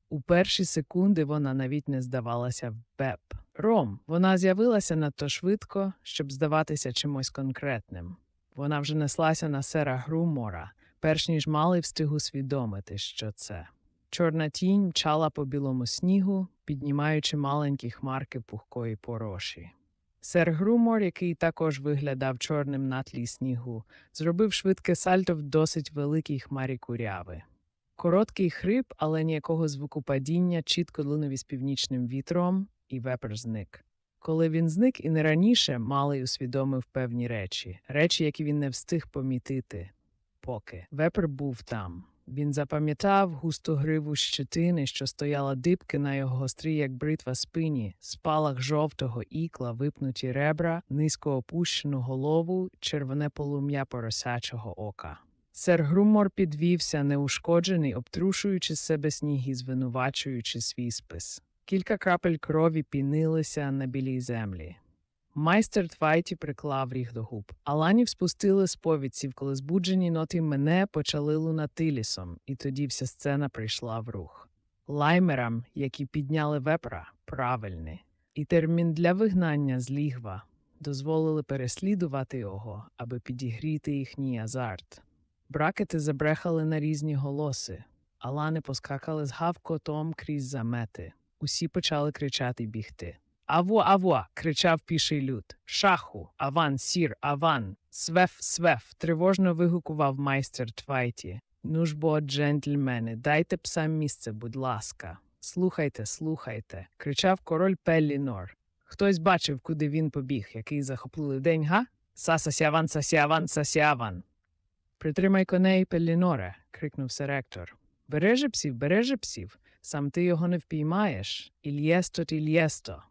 У перші секунди вона навіть не здавалася в беп. Ром, вона з'явилася надто швидко, щоб здаватися чимось конкретним. Вона вже неслася на сера Грумора, перш ніж малий встиг усвідомити, що це. Чорна тінь мчала по білому снігу, піднімаючи маленькі хмарки пухкої пороші. Сер Грумор, який також виглядав чорним на тлі снігу, зробив швидке сальто в досить великій хмарі куряви. Короткий хрип, але ніякого звуку падіння чітко лунув із північним вітром, і вепер зник. Коли він зник і не раніше, малий усвідомив певні речі, речі, які він не встиг помітити. Поки вепер був там. Він запам'ятав густу гриву щетини, що стояла дибки на його гострій, як бритва спині, спалах жовтого ікла, випнуті ребра, низько опущену голову, червоне полум'я поросячого ока. Сер Грумор підвівся, неушкоджений, обтрушуючи себе сніг і звинувачуючи свій спис. Кілька крапель крові пінилися на білій землі. Майстер Твайті приклав ріг до губ. Аланів спустили сповідців, коли збуджені ноти мене почали лунати лісом, і тоді вся сцена прийшла в рух. Лаймерам, які підняли вепра, правильний, і термін для вигнання з лігва дозволили переслідувати його, аби підігріти їхній азарт. Бракети забрехали на різні голоси, алани поскакали з гавкотом крізь замети. Усі почали кричати й бігти. Аво, аво. кричав піший люд. Шаху, аван, сір, аван. Свеф, свеф. тривожно вигукував майстер Твайті. Ну ж бо, джентльмени, дайте псам місце, будь ласка. Слухайте, слухайте, кричав король Пеллінор. Хтось бачив, куди він побіг, який захопливий день, га? Саса сяван, сасяван, сасяван. Притримай коней, Пелліноре, крикнув серектор. Береже псів, береже псів. Сам ти його не впіймаєш. Ільєсто, тільєсто.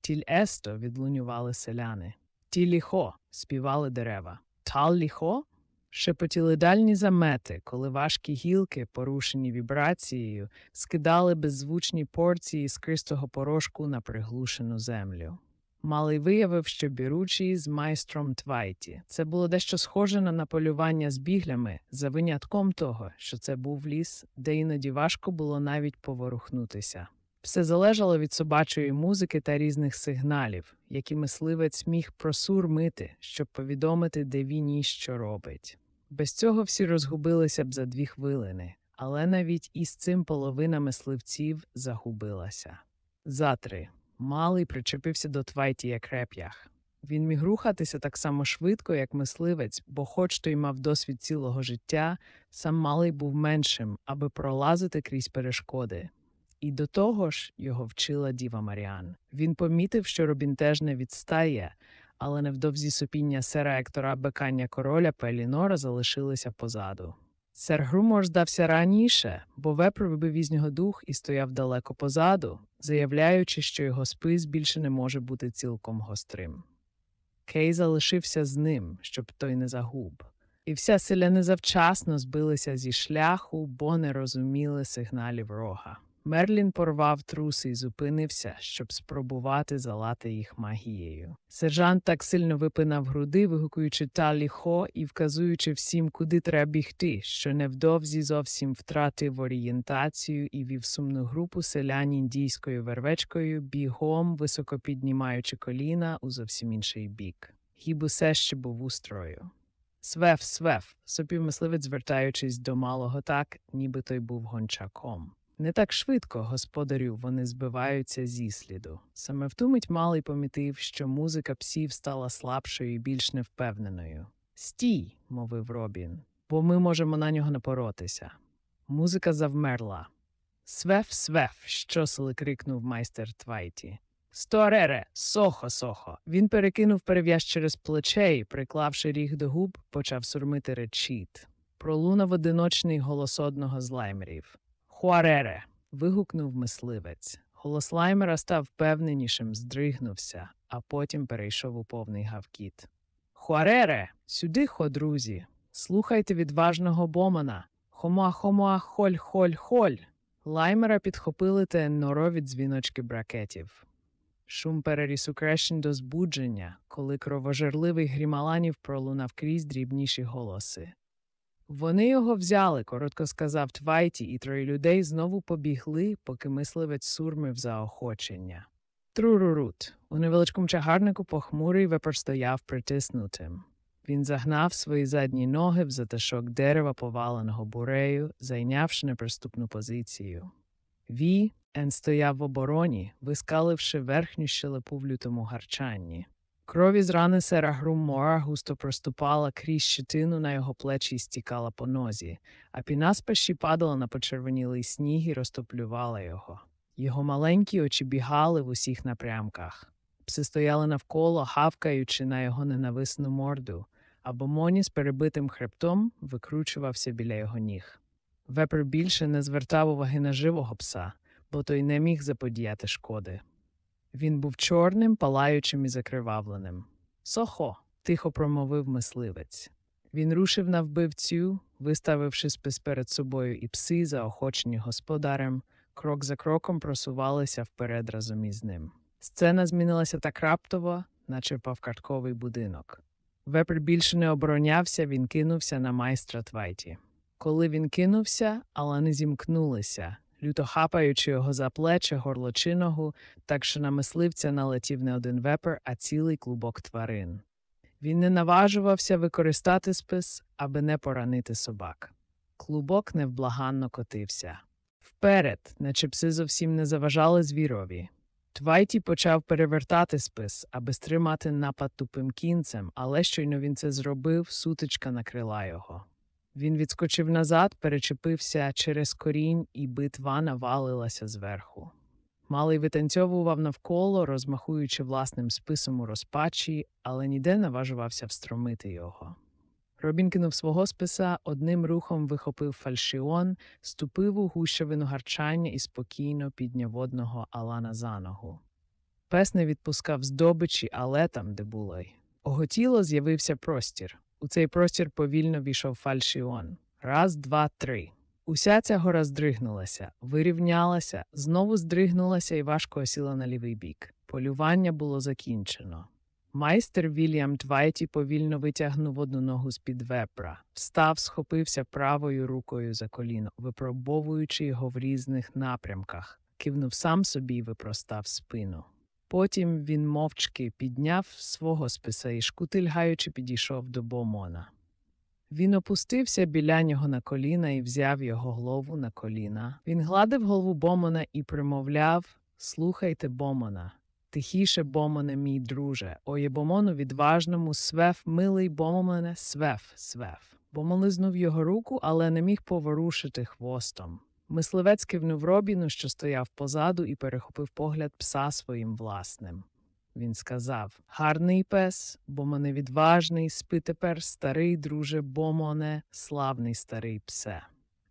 Тіль есто відлунювали селяни. Ті ліхо співали дерева. Тал ліхо шепотіли дальні замети, коли важкі гілки, порушені вібрацією, скидали беззвучні порції скристого порошку на приглушену землю. Малий виявив, що біручий з майстром Твайті. Це було дещо схоже на наполювання з біглями, за винятком того, що це був ліс, де іноді важко було навіть поворухнутися. Все залежало від собачої музики та різних сигналів, які мисливець міг просурмити, щоб повідомити, де він і що робить. Без цього всі розгубилися б за дві хвилини, але навіть із цим половина мисливців загубилася. Затри малий причепився до Твайті як реп'ях. Він міг рухатися так само швидко, як мисливець, бо, хоч той мав досвід цілого життя, сам малий був меншим, аби пролазити крізь перешкоди. І до того ж його вчила Діва Маріан. Він помітив, що Робін теж не відстає, але невдовзі сопіння сера Ектора бекання короля Пелінора залишилися позаду. Сер Грумор здався раніше, бо вепр вибив із нього дух і стояв далеко позаду, заявляючи, що його спис більше не може бути цілком гострим. Кей залишився з ним, щоб той не загуб, і вся селяни завчасно збилися зі шляху, бо не розуміли сигналів рога. Мерлін порвав труси і зупинився, щоб спробувати залати їх магією. Сержант так сильно випинав груди, вигукуючи та ліхо і вказуючи всім, куди треба бігти, що невдовзі зовсім втратив орієнтацію і вів сумну групу селян індійською вервечкою, бігом, високо піднімаючи коліна у зовсім інший бік. Гіб усе ще був у строю. Свеф, свеф, сопів мисливець, звертаючись до малого так, ніби той був гончаком. Не так швидко, господарю, вони збиваються зі сліду. Саме в ту мить малий помітив, що музика псів стала слабшою і більш невпевненою. Стій, мовив Робін, бо ми можемо на нього напоротися. Музика завмерла. Свеф, свеф, щосили крикнув майстер Твайті. Стоарере, сохо, сохо. Він перекинув перев'яз через плече і, приклавши ріг до губ, почав сурмити речіт. Пролунав одиночний голос одного з лаймерів. Хуарере. вигукнув мисливець. Голос лаймера став впевненішим, здригнувся, а потім перейшов у повний гавкіт. Хуарере, сюди хо, друзі. Слухайте відважного бомана. Хомоа, хомоа, холь, холь, холь. Лаймера підхопили те норові дзвіночки бракетів. Шум переріс у крещень до збудження, коли кровожерливий грімаланів пролунав крізь дрібніші голоси. Вони його взяли, коротко сказав Твайті, і троє людей знову побігли, поки мисливець сурмив заохочення. Трурурут. У невеличкому чагарнику похмурий вепер стояв притиснутим. Він загнав свої задні ноги в затишок дерева, поваленого бурею, зайнявши неприступну позицію. Ві Ен стояв в обороні, вискаливши верхню щелепу в лютому гарчанні. Крові з рани сера Груммора густо проступала крізь щитину на його плечі і стікала по нозі, а піна падала на почервонілий сніг і розтоплювала його. Його маленькі очі бігали в усіх напрямках. Пси стояли навколо, гавкаючи на його ненависну морду, а Бомоні з перебитим хребтом викручувався біля його ніг. Вепер більше не звертав уваги на живого пса, бо той не міг заподіяти шкоди. Він був чорним, палаючим і закривавленим. Сохо, тихо промовив мисливець. Він рушив на вбивцю, виставивши спис перед собою, і пси, заохочені господарем, крок за кроком просувалися вперед разом із ним. Сцена змінилася так раптово, наче впав картковий будинок. Вепр більше не оборонявся, він кинувся на майстра Твайті. Коли він кинувся, алани зімкнулися, люто хапаючи його за плече горлочиного, так що на мисливця налетів не один вепер, а цілий клубок тварин. Він не наважувався використати спис, аби не поранити собак. Клубок невблаганно котився. Вперед, наче пси зовсім не заважали звірові. Твайті почав перевертати спис, аби стримати напад тупим кінцем, але щойно він це зробив, сутичка накрила його. Він відскочив назад, перечепився через корінь, і битва навалилася зверху. Малий витанцьовував навколо, розмахуючи власним списом у розпачі, але ніде наважувався встромити його. Робін кинув свого списа, одним рухом вихопив фальшіон, ступив у гущавину гарчання і спокійно підняв одного Алана за ногу. Пес не відпускав здобичі, але там, де було й. Оготіло з'явився простір. У цей простір повільно війшов фальшіон. Раз, два, три. Уся ця гора здригнулася, вирівнялася, знову здригнулася і важко осіла на лівий бік. Полювання було закінчено. Майстер Вільям Твайті повільно витягнув одну ногу з-під вепра, встав, схопився правою рукою за коліно, випробовуючи його в різних напрямках, кивнув сам собі і випростав спину. Потім він мовчки підняв свого списа і шкутильгаючи підійшов до Бомона. Він опустився біля нього на коліна і взяв його голову на коліна. Він гладив голову Бомона і примовляв Слухайте Бомона. Тихіше, Бомоне, мій друже, ое Бомону відважному, свеф, милий Бомоне, свеф, свеф. Бомон лизнув його руку, але не міг поворушити хвостом. Мисливець кивнув Робіну, що стояв позаду, і перехопив погляд пса своїм власним. Він сказав Гарний пес, Бомоне відважний, спи тепер, старий друже Бомоне, славний старий псе.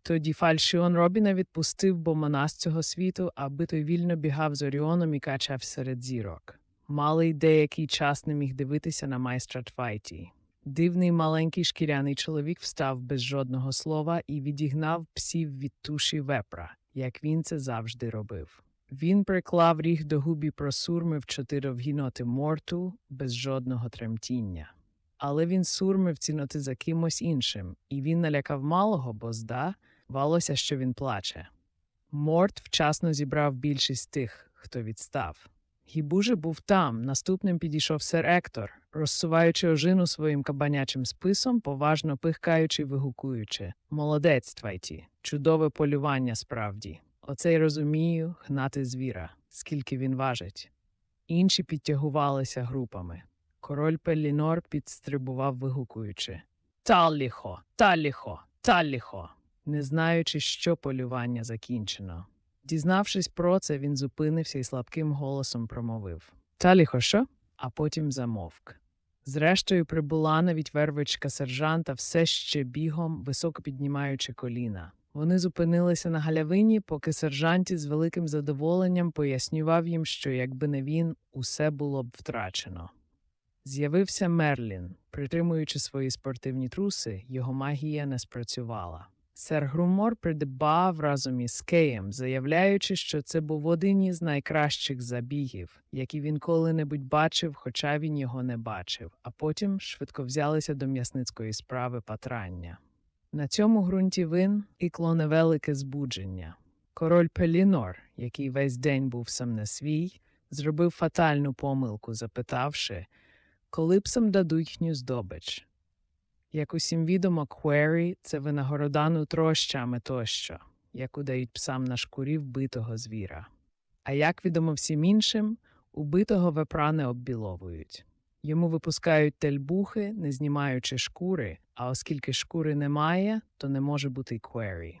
Тоді фальшіон Робіна відпустив Бомона з цього світу, аби той вільно бігав з Оріоном і качав серед зірок. Малий деякий час не міг дивитися на майстра Твайті. Дивний маленький шкіряний чоловік встав без жодного слова і відігнав псів від туші вепра, як він це завжди робив. Він приклав ріг до губі просурмив чотири вгіноти морту без жодного тремтіння. Але він сурмив ціноти за кимось іншим, і він налякав малого, бо зда, валося, що він плаче. Морт вчасно зібрав більшість тих, хто відстав. Гібуже був там, наступним підійшов сер Ектор, розсуваючи ожину своїм кабанячим списом, поважно пихкаючи й вигукуючи Молодець, Твайті, чудове полювання справді. Оце й розумію гнати звіра, скільки він важить. Інші підтягувалися групами. Король Пелінор підстрибував, вигукуючи Талліхо, талліхо, талліхо, не знаючи, що полювання закінчено. Дізнавшись про це, він зупинився і слабким голосом промовив Таліхо, що? А потім замовк. Зрештою, прибула навіть вервичка сержанта все ще бігом, високо піднімаючи коліна. Вони зупинилися на галявині, поки сержанті з великим задоволенням пояснював їм, що якби не він, усе було б втрачено. З'явився Мерлін. Притримуючи свої спортивні труси, його магія не спрацювала. Сер Грумор придбав разом із Кеєм, заявляючи, що це був один із найкращих забігів, які він коли-небудь бачив, хоча він його не бачив, а потім швидко взялися до м'ясницької справи патрання. На цьому ґрунті вин ікло невелике збудження. Король Пелінор, який весь день був сам не свій, зробив фатальну помилку, запитавши, коли псам дадуть їхню здобич. Як усім відомо, квері – це винагорода нутрощами тощо, яку дають псам на шкурі вбитого звіра. А як відомо всім іншим, убитого вепра не оббіловують. Йому випускають тельбухи, не знімаючи шкури, а оскільки шкури немає, то не може бути й квері.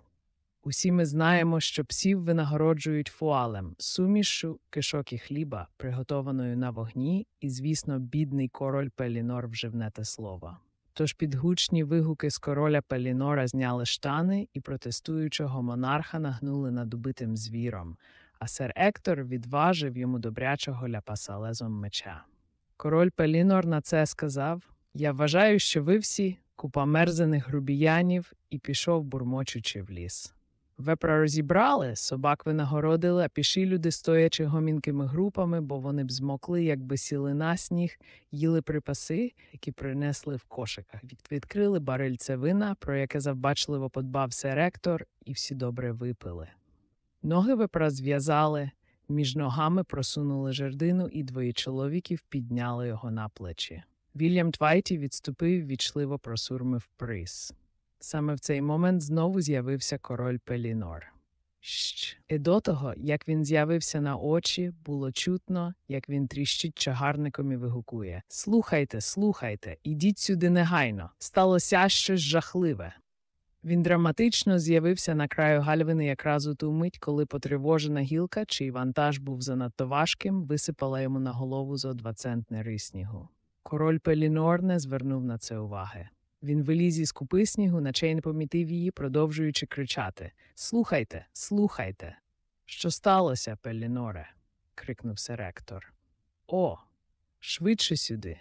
Усі ми знаємо, що псів винагороджують фуалем, сумішшу кишок і хліба, приготованою на вогні, і, звісно, бідний король Пелінор вживне те слово. Тож під гучні вигуки з короля Пелінора зняли штани і протестуючого монарха нагнули над убитим звіром, а сер Ектор відважив йому добрячого ляпаса лезом меча. Король Пелінор на це сказав Я вважаю, що ви всі купа мерзених грубіянів, і пішов, бурмочучи в ліс. Вепра розібрали, собак винагородили, а піші люди, стоячи гомінкими групами, бо вони б змокли, якби сіли на сніг, їли припаси, які принесли в кошиках. Відкрили барильце вина, про яке завбачливо подбав ректор, і всі добре випили. Ноги вепра зв'язали, між ногами просунули жердину, і двоє чоловіків підняли його на плечі. Вільям Твайті відступив, вічливо просурмив приз. Саме в цей момент знову з'явився король Пелінор. Щ. І до того, як він з'явився на очі, було чутно, як він тріщить чагарником і вигукує Слухайте, слухайте, ідіть сюди негайно. Сталося щось жахливе. Він драматично з'явився на краю гальвини якраз у ту мить, коли потривожена гілка, чий вантаж був занадто важким, висипала йому на голову зо двадцентне риснігу. Король Пелінор не звернув на це уваги. Він виліз із купи снігу, наче й не помітив її, продовжуючи кричати Слухайте, слухайте. Що сталося, Пеліноре? крикнув серектор. О, швидше сюди.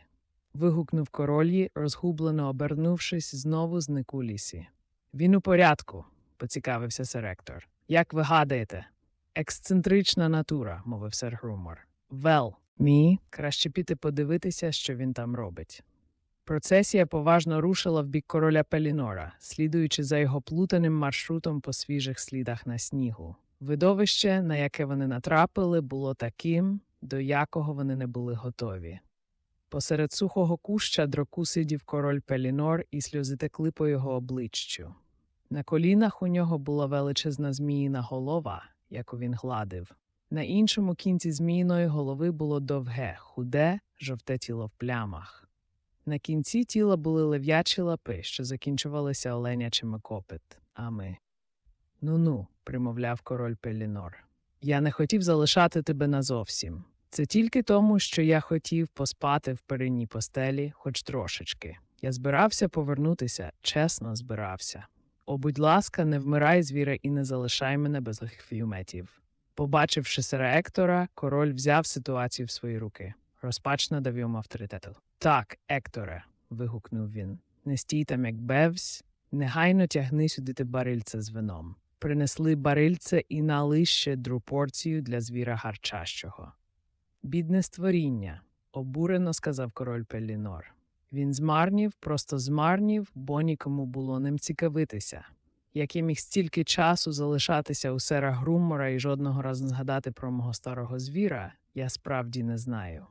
вигукнув король, розгублено обернувшись, знову зник у лісі. Він у порядку, поцікавився серектор. Як ви гадаєте? Ексцентрична натура, мовив сер Грумор. Вел, мі, краще піти подивитися, що він там робить. Процесія поважно рушила в бік короля Пелінора, слідуючи за його плутаним маршрутом по свіжих слідах на снігу. Видовище, на яке вони натрапили, було таким, до якого вони не були готові. Посеред сухого куща дроку сидів король Пелінор, і сльози текли по його обличчю. На колінах у нього була величезна зміїна голова, яку він гладив. На іншому кінці зміїної голови було довге, худе, жовте тіло в плямах. На кінці тіла були лев'ячі лапи, що закінчувалися оленячими копитами. Ну ну, примовляв король Пелінор. Я не хотів залишати тебе назовсім. Це тільки тому, що я хотів поспати в перинній постелі хоч трошечки. Я збирався повернутися, чесно збирався. О, будь ласка, не вмирай, звіре, і не залишай мене без фюметів. Побачивши сера Ектора, король взяв ситуацію в свої руки. Розпач надав йому авторитету. Так, Екторе, вигукнув він. Не стій там, як бевсь, негайно тягни сюди те барильце з вином. Принесли барильце і налий ще дру порцію для звіра гарчащого. Бідне створіння, обурено сказав король Пелінор. Він змарнів, просто змарнів, бо нікому було ним цікавитися. Як я міг стільки часу залишатися у сера Груммора і жодного разу згадати про мого старого звіра, я справді не знаю.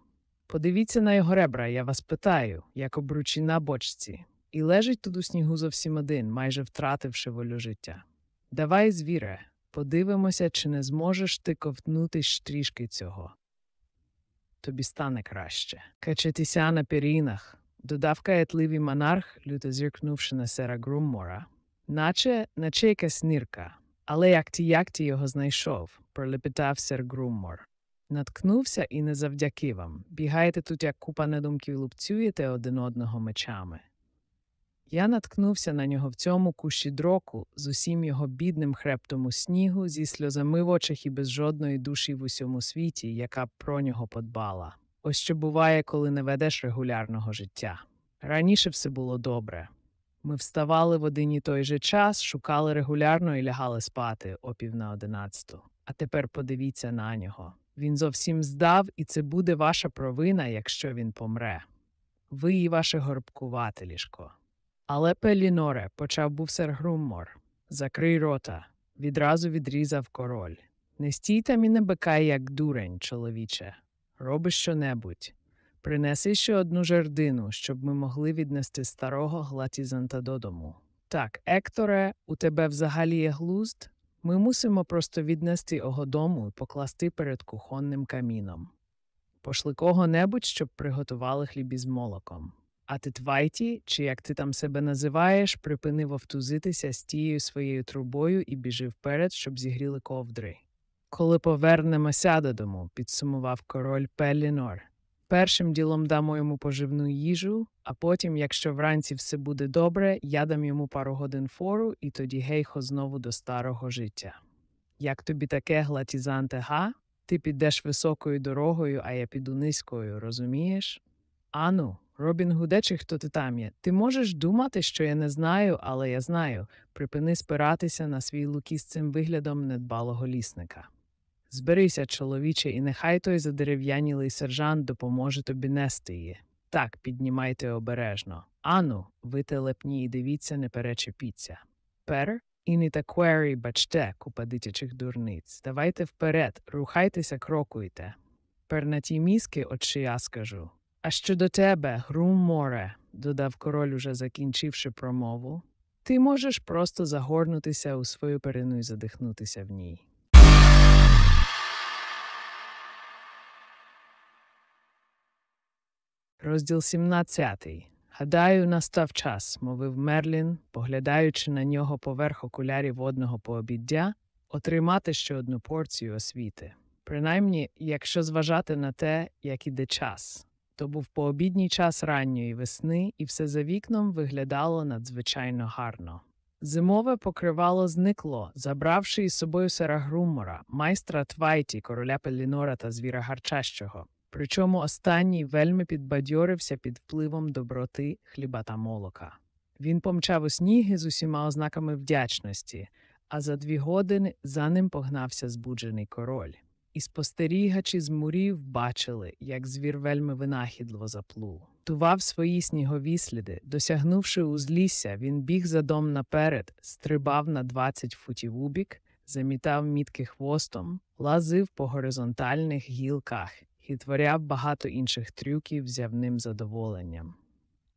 Подивіться на його ребра, я вас питаю, як обручі на бочці, і лежить тут у снігу зовсім один, майже втративши волю життя. Давай, звіре, подивимося, чи не зможеш ти ковтнути трішки цього. Тобі стане краще. Качатися на пірінах, додав каятливий монарх, люто зіркнувши на сера Груммора. Наче, наче якась нирка. Але як ті, як ті його знайшов, пролепетав сер Груммор. Наткнувся і не завдяки вам. Бігаєте тут, як купа недумків, лупцюєте один одного мечами. Я наткнувся на нього в цьому кущі дроку з усім його бідним хребтом у снігу, зі сльозами в очах і без жодної душі в усьому світі, яка б про нього подбала. Ось що буває, коли не ведеш регулярного життя. Раніше все було добре. Ми вставали в один і той же час, шукали регулярно і лягали спати о пів на одинадцяту. А тепер подивіться на нього. Він зовсім здав, і це буде ваша провина, якщо він помре. Ви і ваше горбкувате ліжко. Але Пеліноре, почав був сер Груммор. Закрий рота. Відразу відрізав король. Не стій там і не бикай, як дурень, чоловіче. Роби що-небудь. Принеси ще одну жердину, щоб ми могли віднести старого глатізанта додому. Так, Екторе, у тебе взагалі є глузд? Ми мусимо просто віднести його дому і покласти перед кухонним каміном. Пошли кого-небудь, щоб приготували хліб із молоком. А ти твайті, чи як ти там себе називаєш, припини вовтузитися з тією своєю трубою і біжи вперед, щоб зігріли ковдри. Коли повернемося додому, підсумував король Пелінор. Першим ділом дамо йому поживну їжу, а потім, якщо вранці все буде добре, я дам йому пару годин фору, і тоді гейхо знову до старого життя. Як тобі таке, глатізанте, га? Ти підеш високою дорогою, а я піду низькою, розумієш? Ану, Робін Гуде, чи хто ти там є? Ти можеш думати, що я не знаю, але я знаю. Припини спиратися на свій луки з цим виглядом недбалого лісника. Зберися, чоловіче, і нехай той задерев'янілий сержант допоможе тобі нести її. Так, піднімайте обережно. Ану, ви телепні і дивіться, не перечепіться. Пер? І не таквері, бачте, купа дитячих дурниць. Давайте вперед, рухайтеся, крокуйте. Пер на ті мізки, що я скажу. А щодо тебе, грум море, додав король, уже закінчивши промову. Ти можеш просто загорнутися у свою перину і задихнутися в ній. Розділ 17. Гадаю, настав час, мовив Мерлін, поглядаючи на нього поверх окулярів водного пообіддя, отримати ще одну порцію освіти. Принаймні, якщо зважати на те, як іде час. То був пообідній час ранньої весни, і все за вікном виглядало надзвичайно гарно. Зимове покривало зникло, забравши із собою сера Грумора, майстра Твайті, короля Пелінора та звіра Гарчащого. Причому останній вельми підбадьорився під впливом доброти хліба та молока. Він помчав у сніги з усіма ознаками вдячності, а за дві години за ним погнався збуджений король. І спостерігачі з мурів бачили, як звір вельми винахідливо заплув. Тував свої снігові сліди. Досягнувши узлісся, він біг за дом наперед, стрибав на 20 футів у бік, замітав мітки хвостом, лазив по горизонтальних гілках і творяв багато інших трюків з явним задоволенням.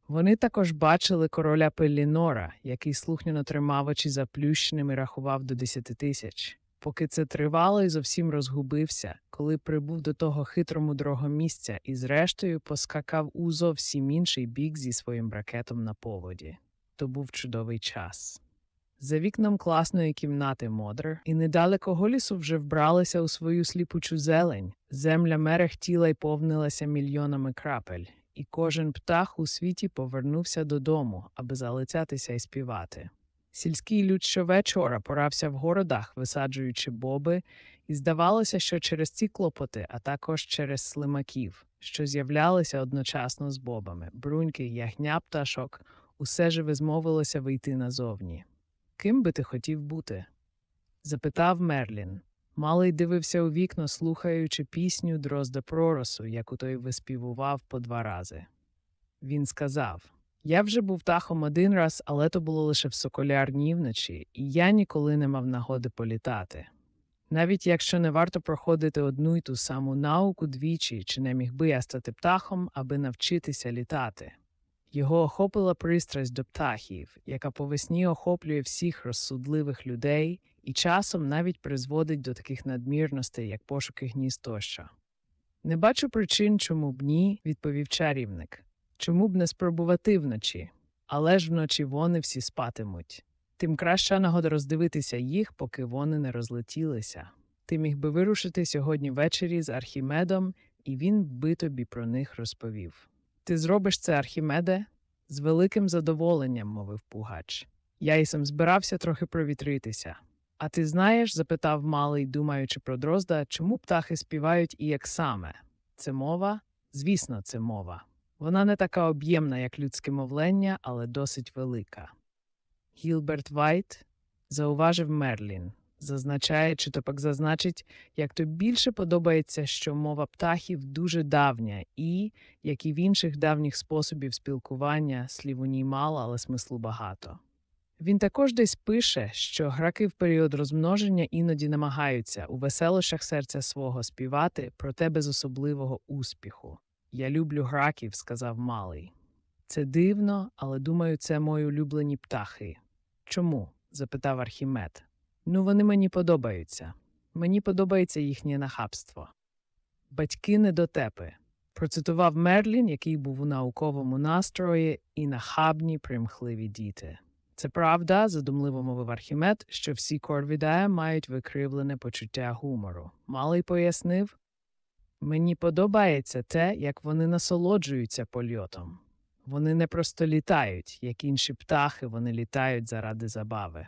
Вони також бачили короля Пелінора, який слухняно тримав очі заплющеними і рахував до десяти тисяч. Поки це тривало і зовсім розгубився, коли прибув до того хитромудрого місця і, зрештою, поскакав у зовсім інший бік зі своїм ракетом на поводі. То був чудовий час. За вікном класної кімнати Модр, і недалеко голісу вже вбралися у свою сліпучу зелень. Земля мерехтіла й повнилася мільйонами крапель, і кожен птах у світі повернувся додому, аби залицятися і співати. Сільський люд щовечора порався в городах, висаджуючи боби, і здавалося, що через ці клопоти, а також через слимаків, що з'являлися одночасно з бобами, бруньки, ягня, пташок, усе живе змовилося вийти назовні. Ким би ти хотів бути? запитав Мерлін. Малий дивився у вікно, слухаючи пісню Дрозда Проросу, яку той виспівував по два рази. Він сказав Я вже був птахом один раз, але то було лише в соколярній вночі, і я ніколи не мав нагоди політати. Навіть якщо не варто проходити одну й ту саму науку двічі, чи не міг би я стати птахом, аби навчитися літати. Його охопила пристрасть до птахів, яка по весні охоплює всіх розсудливих людей і часом навіть призводить до таких надмірностей, як пошуки гнізд тощо. Не бачу причин, чому б ні, відповів чарівник. Чому б не спробувати вночі? Але ж вночі вони всі спатимуть. Тим краща нагода роздивитися їх, поки вони не розлетілися. Ти міг би вирушити сьогодні ввечері з Архімедом, і він би тобі про них розповів. Ти зробиш це, Архімеде? З великим задоволенням, мовив Пугач. Я і сам збирався трохи провітритися. А ти знаєш, запитав малий, думаючи про дрозда, чому птахи співають і як саме? Це мова? Звісно, це мова. Вона не така об'ємна, як людське мовлення, але досить велика. Гілберт Вайт зауважив Мерлін, зазначає, чи то пак зазначить, як то більше подобається, що мова птахів дуже давня і, як і в інших давніх способів спілкування, слів у ній мало, але смислу багато. Він також десь пише, що граки в період розмноження іноді намагаються у веселощах серця свого співати, проте без особливого успіху. Я люблю граків, сказав малий. Це дивно, але думаю, це мої улюблені птахи. Чому? запитав Архімед. Ну, вони мені подобаються. Мені подобається їхнє нахабство. Батьки недотепи. Процитував Мерлін, який був у науковому настрої, і нахабні примхливі діти. Це правда, задумливо мовив Архімед, що всі корвідає мають викривлене почуття гумору. Малий пояснив мені подобається те, як вони насолоджуються польотом. Вони не просто літають, як інші птахи, вони літають заради забави.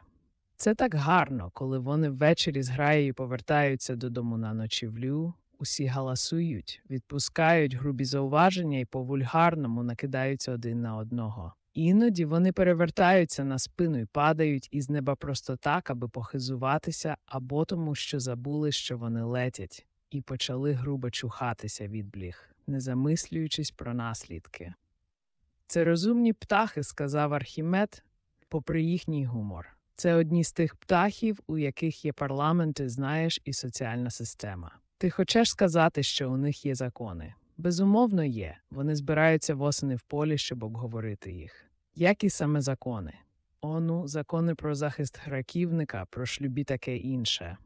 Це так гарно, коли вони ввечері з граєю повертаються додому на ночівлю, усі галасують, відпускають грубі зауваження і по вульгарному накидаються один на одного. Іноді вони перевертаються на спину і падають із неба просто так, аби похизуватися, або тому, що забули, що вони летять, і почали грубо чухатися від бліг, не замислюючись про наслідки. Це розумні птахи, сказав Архімед, попри їхній гумор. Це одні з тих птахів, у яких є парламенти, знаєш, і соціальна система. Ти хочеш сказати, що у них є закони? Безумовно, є. Вони збираються восени в полі, щоб обговорити їх. Які саме закони? Ону, закони про захист граківника, про шлюбі таке інше.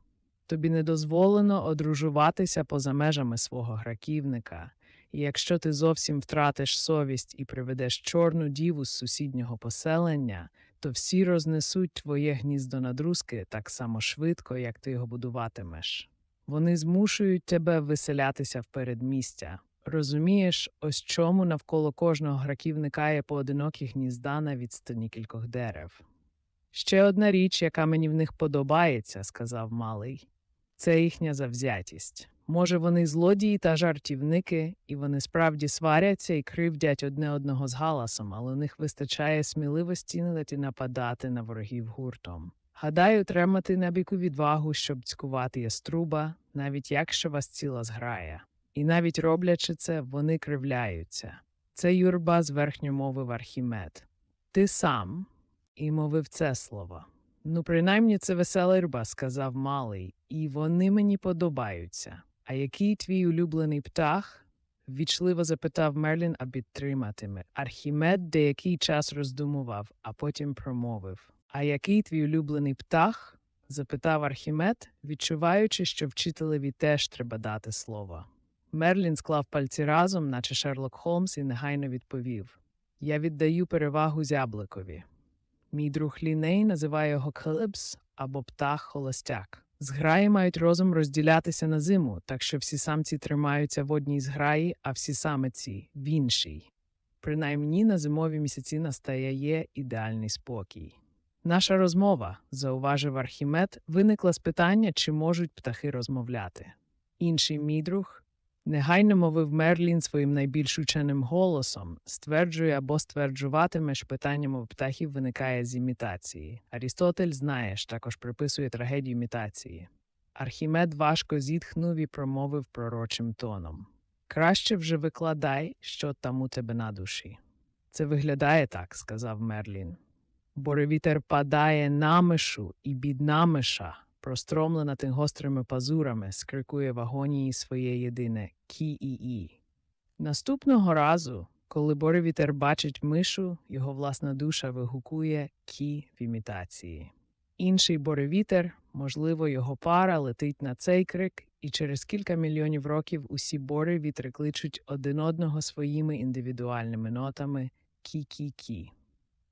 Тобі не дозволено одружуватися поза межами свого граківника, і якщо ти зовсім втратиш совість і приведеш чорну діву з сусіднього поселення, то всі рознесуть твоє гніздо на друзки так само швидко, як ти його будуватимеш. Вони змушують тебе виселятися в передмістя. Розумієш, ось чому навколо кожного граківника є поодинокі гнізда на відстані кількох дерев. Ще одна річ, яка мені в них подобається, сказав малий, це їхня завзятість. Може, вони злодії та жартівники, і вони справді сваряться і кривдять одне одного з галасом, але у них вистачає сміливості навіть і нападати на ворогів гуртом. Гадаю, тримати на біку відвагу, щоб цькувати яструба, навіть якщо вас ціла зграя. І навіть роблячи це, вони кривляються. Це юрба з верхньомовив Архімед. Ти сам і мовив це слово. Ну, принаймні, це весела юрба, сказав малий, і вони мені подобаються. А який твій улюблений птах? Ввічливо запитав Мерлін, а підтриматиме. Архімед деякий час роздумував, а потім промовив А який твій улюблений птах? запитав Архімед, відчуваючи, що вчителеві теж треба дати слово. Мерлін склав пальці разом, наче Шерлок Холмс, і негайно відповів Я віддаю перевагу зябликові. Мій друг Ліней називає його Клипс або птах холостяк. Зграї мають розум розділятися на зиму, так що всі самці тримаються в одній зграї, а всі самиці в іншій. Принаймні на зимові місяці настає ідеальний спокій. Наша розмова, зауважив Архімед, виникла з питання, чи можуть птахи розмовляти. Інший мій друг негайно мовив Мерлін своїм найбільш ученим голосом, стверджує або стверджуватиме, що питання мов птахів виникає з імітації. Арістотель, знаєш, також приписує трагедію імітації. Архімед важко зітхнув і промовив пророчим тоном Краще вже викладай, що там у тебе на душі. Це виглядає так, сказав Мерлін. Боревітер падає на мишу, і бідна миша, простромлена тим гострими пазурами, скрикує в агонії своє єдине кі-і-і. Наступного разу, коли Боревітер бачить мишу, його власна душа вигукує кі в імітації. Інший Боревітер, можливо, його пара летить на цей крик, і через кілька мільйонів років усі бори вітри кличуть один одного своїми індивідуальними нотами кі-кі-кі.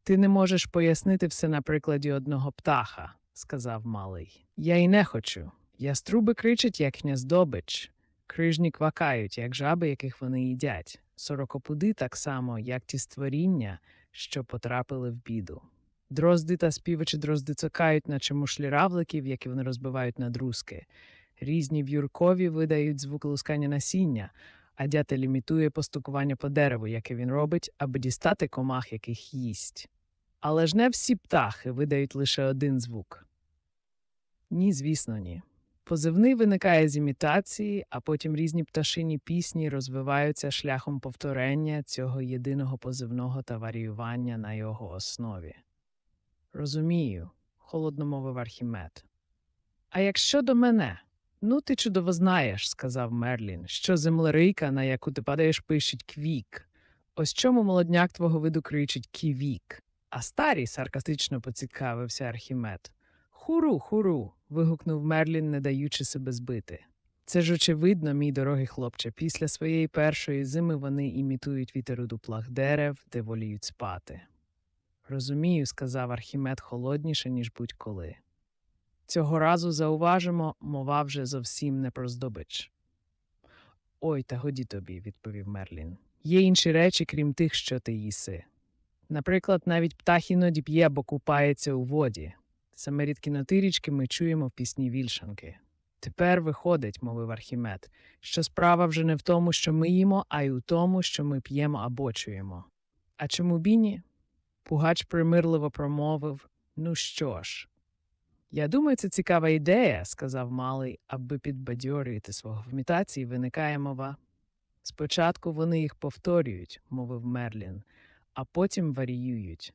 Ти не можеш пояснити все на прикладі одного птаха, сказав малий. Я й не хочу. Яструби кричать, як здобич. Крижні квакають, як жаби, яких вони їдять. Сорокопуди так само, як ті створіння, що потрапили в біду. Дрозди та співачі дрозди цокають, наче мушлі равликів, які вони розбивають на друзки. Різні в'юркові видають звук лускання насіння, а дятел імітує постукування по дереву, яке він робить, аби дістати комах, яких їсть. Але ж не всі птахи видають лише один звук. Ні, звісно, ні. Позивний виникає з імітації, а потім різні пташині пісні розвиваються шляхом повторення цього єдиного позивного та варіювання на його основі. Розумію, холодно мовив Архімед. А якщо до мене? Ну, ти чудово знаєш, сказав Мерлін, що землерийка, на яку ти падаєш, пишуть квік. Ось чому молодняк твого виду кричить ківік. А старий саркастично поцікавився Архімед. Хуру, хуру. вигукнув Мерлін, не даючи себе збити. Це ж очевидно, мій дорогий хлопче. Після своєї першої зими вони імітують вітер у дуплах дерев, де воліють спати. Розумію, сказав Архімед холодніше, ніж будь-коли. Цього разу зауважимо, мова вже зовсім не про здобич. Ой, та годі тобі, відповів Мерлін. Є інші речі, крім тих, що ти їси. Наприклад, навіть птах іноді п'є або купається у воді. Саме рідкі на річки ми чуємо в пісні вільшанки. Тепер виходить, мовив Архімед, що справа вже не в тому, що ми їмо, а й у тому, що ми п'ємо або чуємо. А чому біні? Пугач примирливо промовив Ну що ж? Я думаю, це цікава ідея, сказав малий, аби підбадьорити свого в імітації виникає мова. Спочатку вони їх повторюють, мовив Мерлін, а потім варіюють.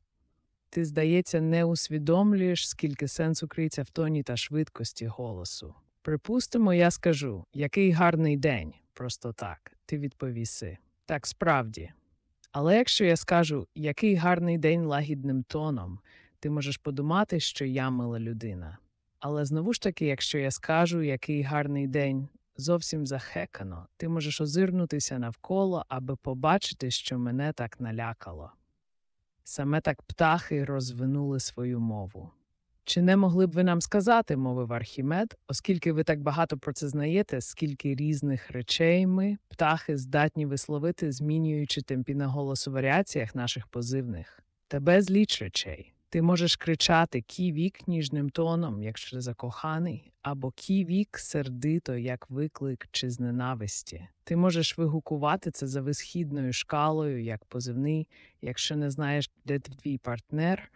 Ти, здається, не усвідомлюєш, скільки сенсу криється в тоні та швидкості голосу. Припустимо, я скажу, який гарний день, просто так, ти відповіси. Так справді. Але якщо я скажу, який гарний день лагідним тоном, ти можеш подумати, що я мила людина. Але знову ж таки, якщо я скажу, який гарний день, зовсім захекано, ти можеш озирнутися навколо, аби побачити, що мене так налякало. Саме так птахи розвинули свою мову. Чи не могли б ви нам сказати, мовив Архімед, оскільки ви так багато про це знаєте, скільки різних речей ми, птахи, здатні висловити, змінюючи темпі голосу варіаціях наших позивних? Та безліч речей. Ти можеш кричати ківік ніжним тоном, якщо закоханий, або ківік сердито, як виклик чи з ненависті. Ти можеш вигукувати це за висхідною шкалою, як позивний, якщо не знаєш, де твій партнер,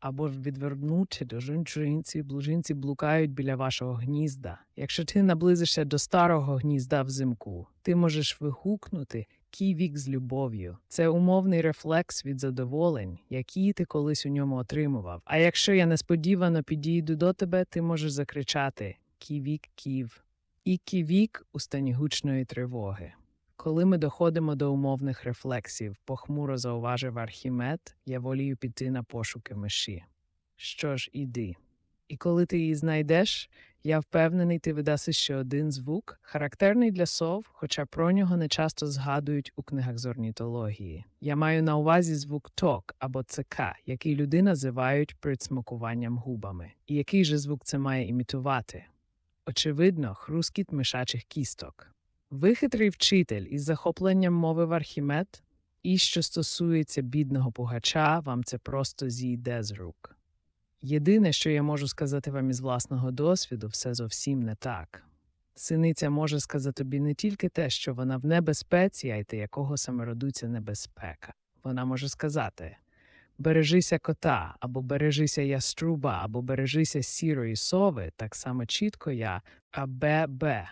або відвернути до жінці, блужинці блукають біля вашого гнізда. Якщо ти наблизишся до старого гнізда взимку, ти можеш вигукнути ківік з любов'ю. Це умовний рефлекс від задоволень, які ти колись у ньому отримував. А якщо я несподівано підійду до тебе, ти можеш закричати ківік ків. І ківік у стані гучної тривоги. Коли ми доходимо до умовних рефлексів, похмуро зауважив Архімед, я волію піти на пошуки миші. Що ж, іди. І коли ти її знайдеш, я впевнений, ти видаси ще один звук, характерний для сов, хоча про нього не часто згадують у книгах з орнітології. Я маю на увазі звук ток або цк, який люди називають присмакуванням губами. І який же звук це має імітувати? Очевидно, хрускіт мишачих кісток. Ви хитрий вчитель із захопленням мови в Архімед, і що стосується бідного пугача, вам це просто зійде з рук. Єдине, що я можу сказати вам із власного досвіду, все зовсім не так. Синиця може сказати тобі не тільки те, що вона в небезпеці, а й те, якого саме родуться небезпека. Вона може сказати бережися кота, або бережися яструба, або бережися сірої сови, так само чітко я, а бе-бе.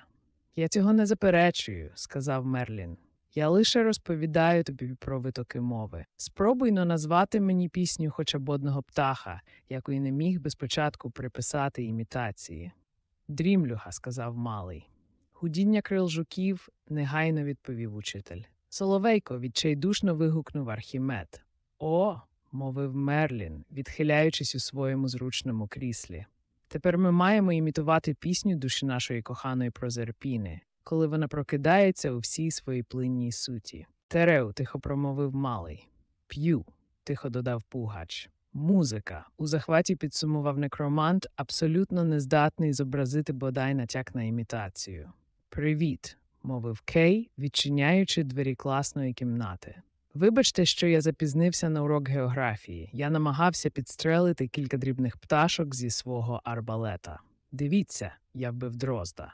Я цього не заперечую, сказав Мерлін. Я лише розповідаю тобі про витоки мови. Спробуй но назвати мені пісню хоча б одного птаха, якої не міг би спочатку приписати імітації. Дрімлюга, сказав малий. Гудіння крил жуків негайно відповів учитель. Соловейко відчайдушно вигукнув Архімед. О, мовив Мерлін, відхиляючись у своєму зручному кріслі. Тепер ми маємо імітувати пісню душі нашої коханої Прозерпіни, коли вона прокидається у всій своїй плинній суті. Тереу, тихо промовив малий. П'ю, тихо додав Пугач. Музика. У захваті підсумував некромант, абсолютно нездатний зобразити бодай натяк на імітацію. Привіт, мовив Кей, відчиняючи двері класної кімнати. Вибачте, що я запізнився на урок географії. Я намагався підстрелити кілька дрібних пташок зі свого арбалета. Дивіться, я вбив дрозда.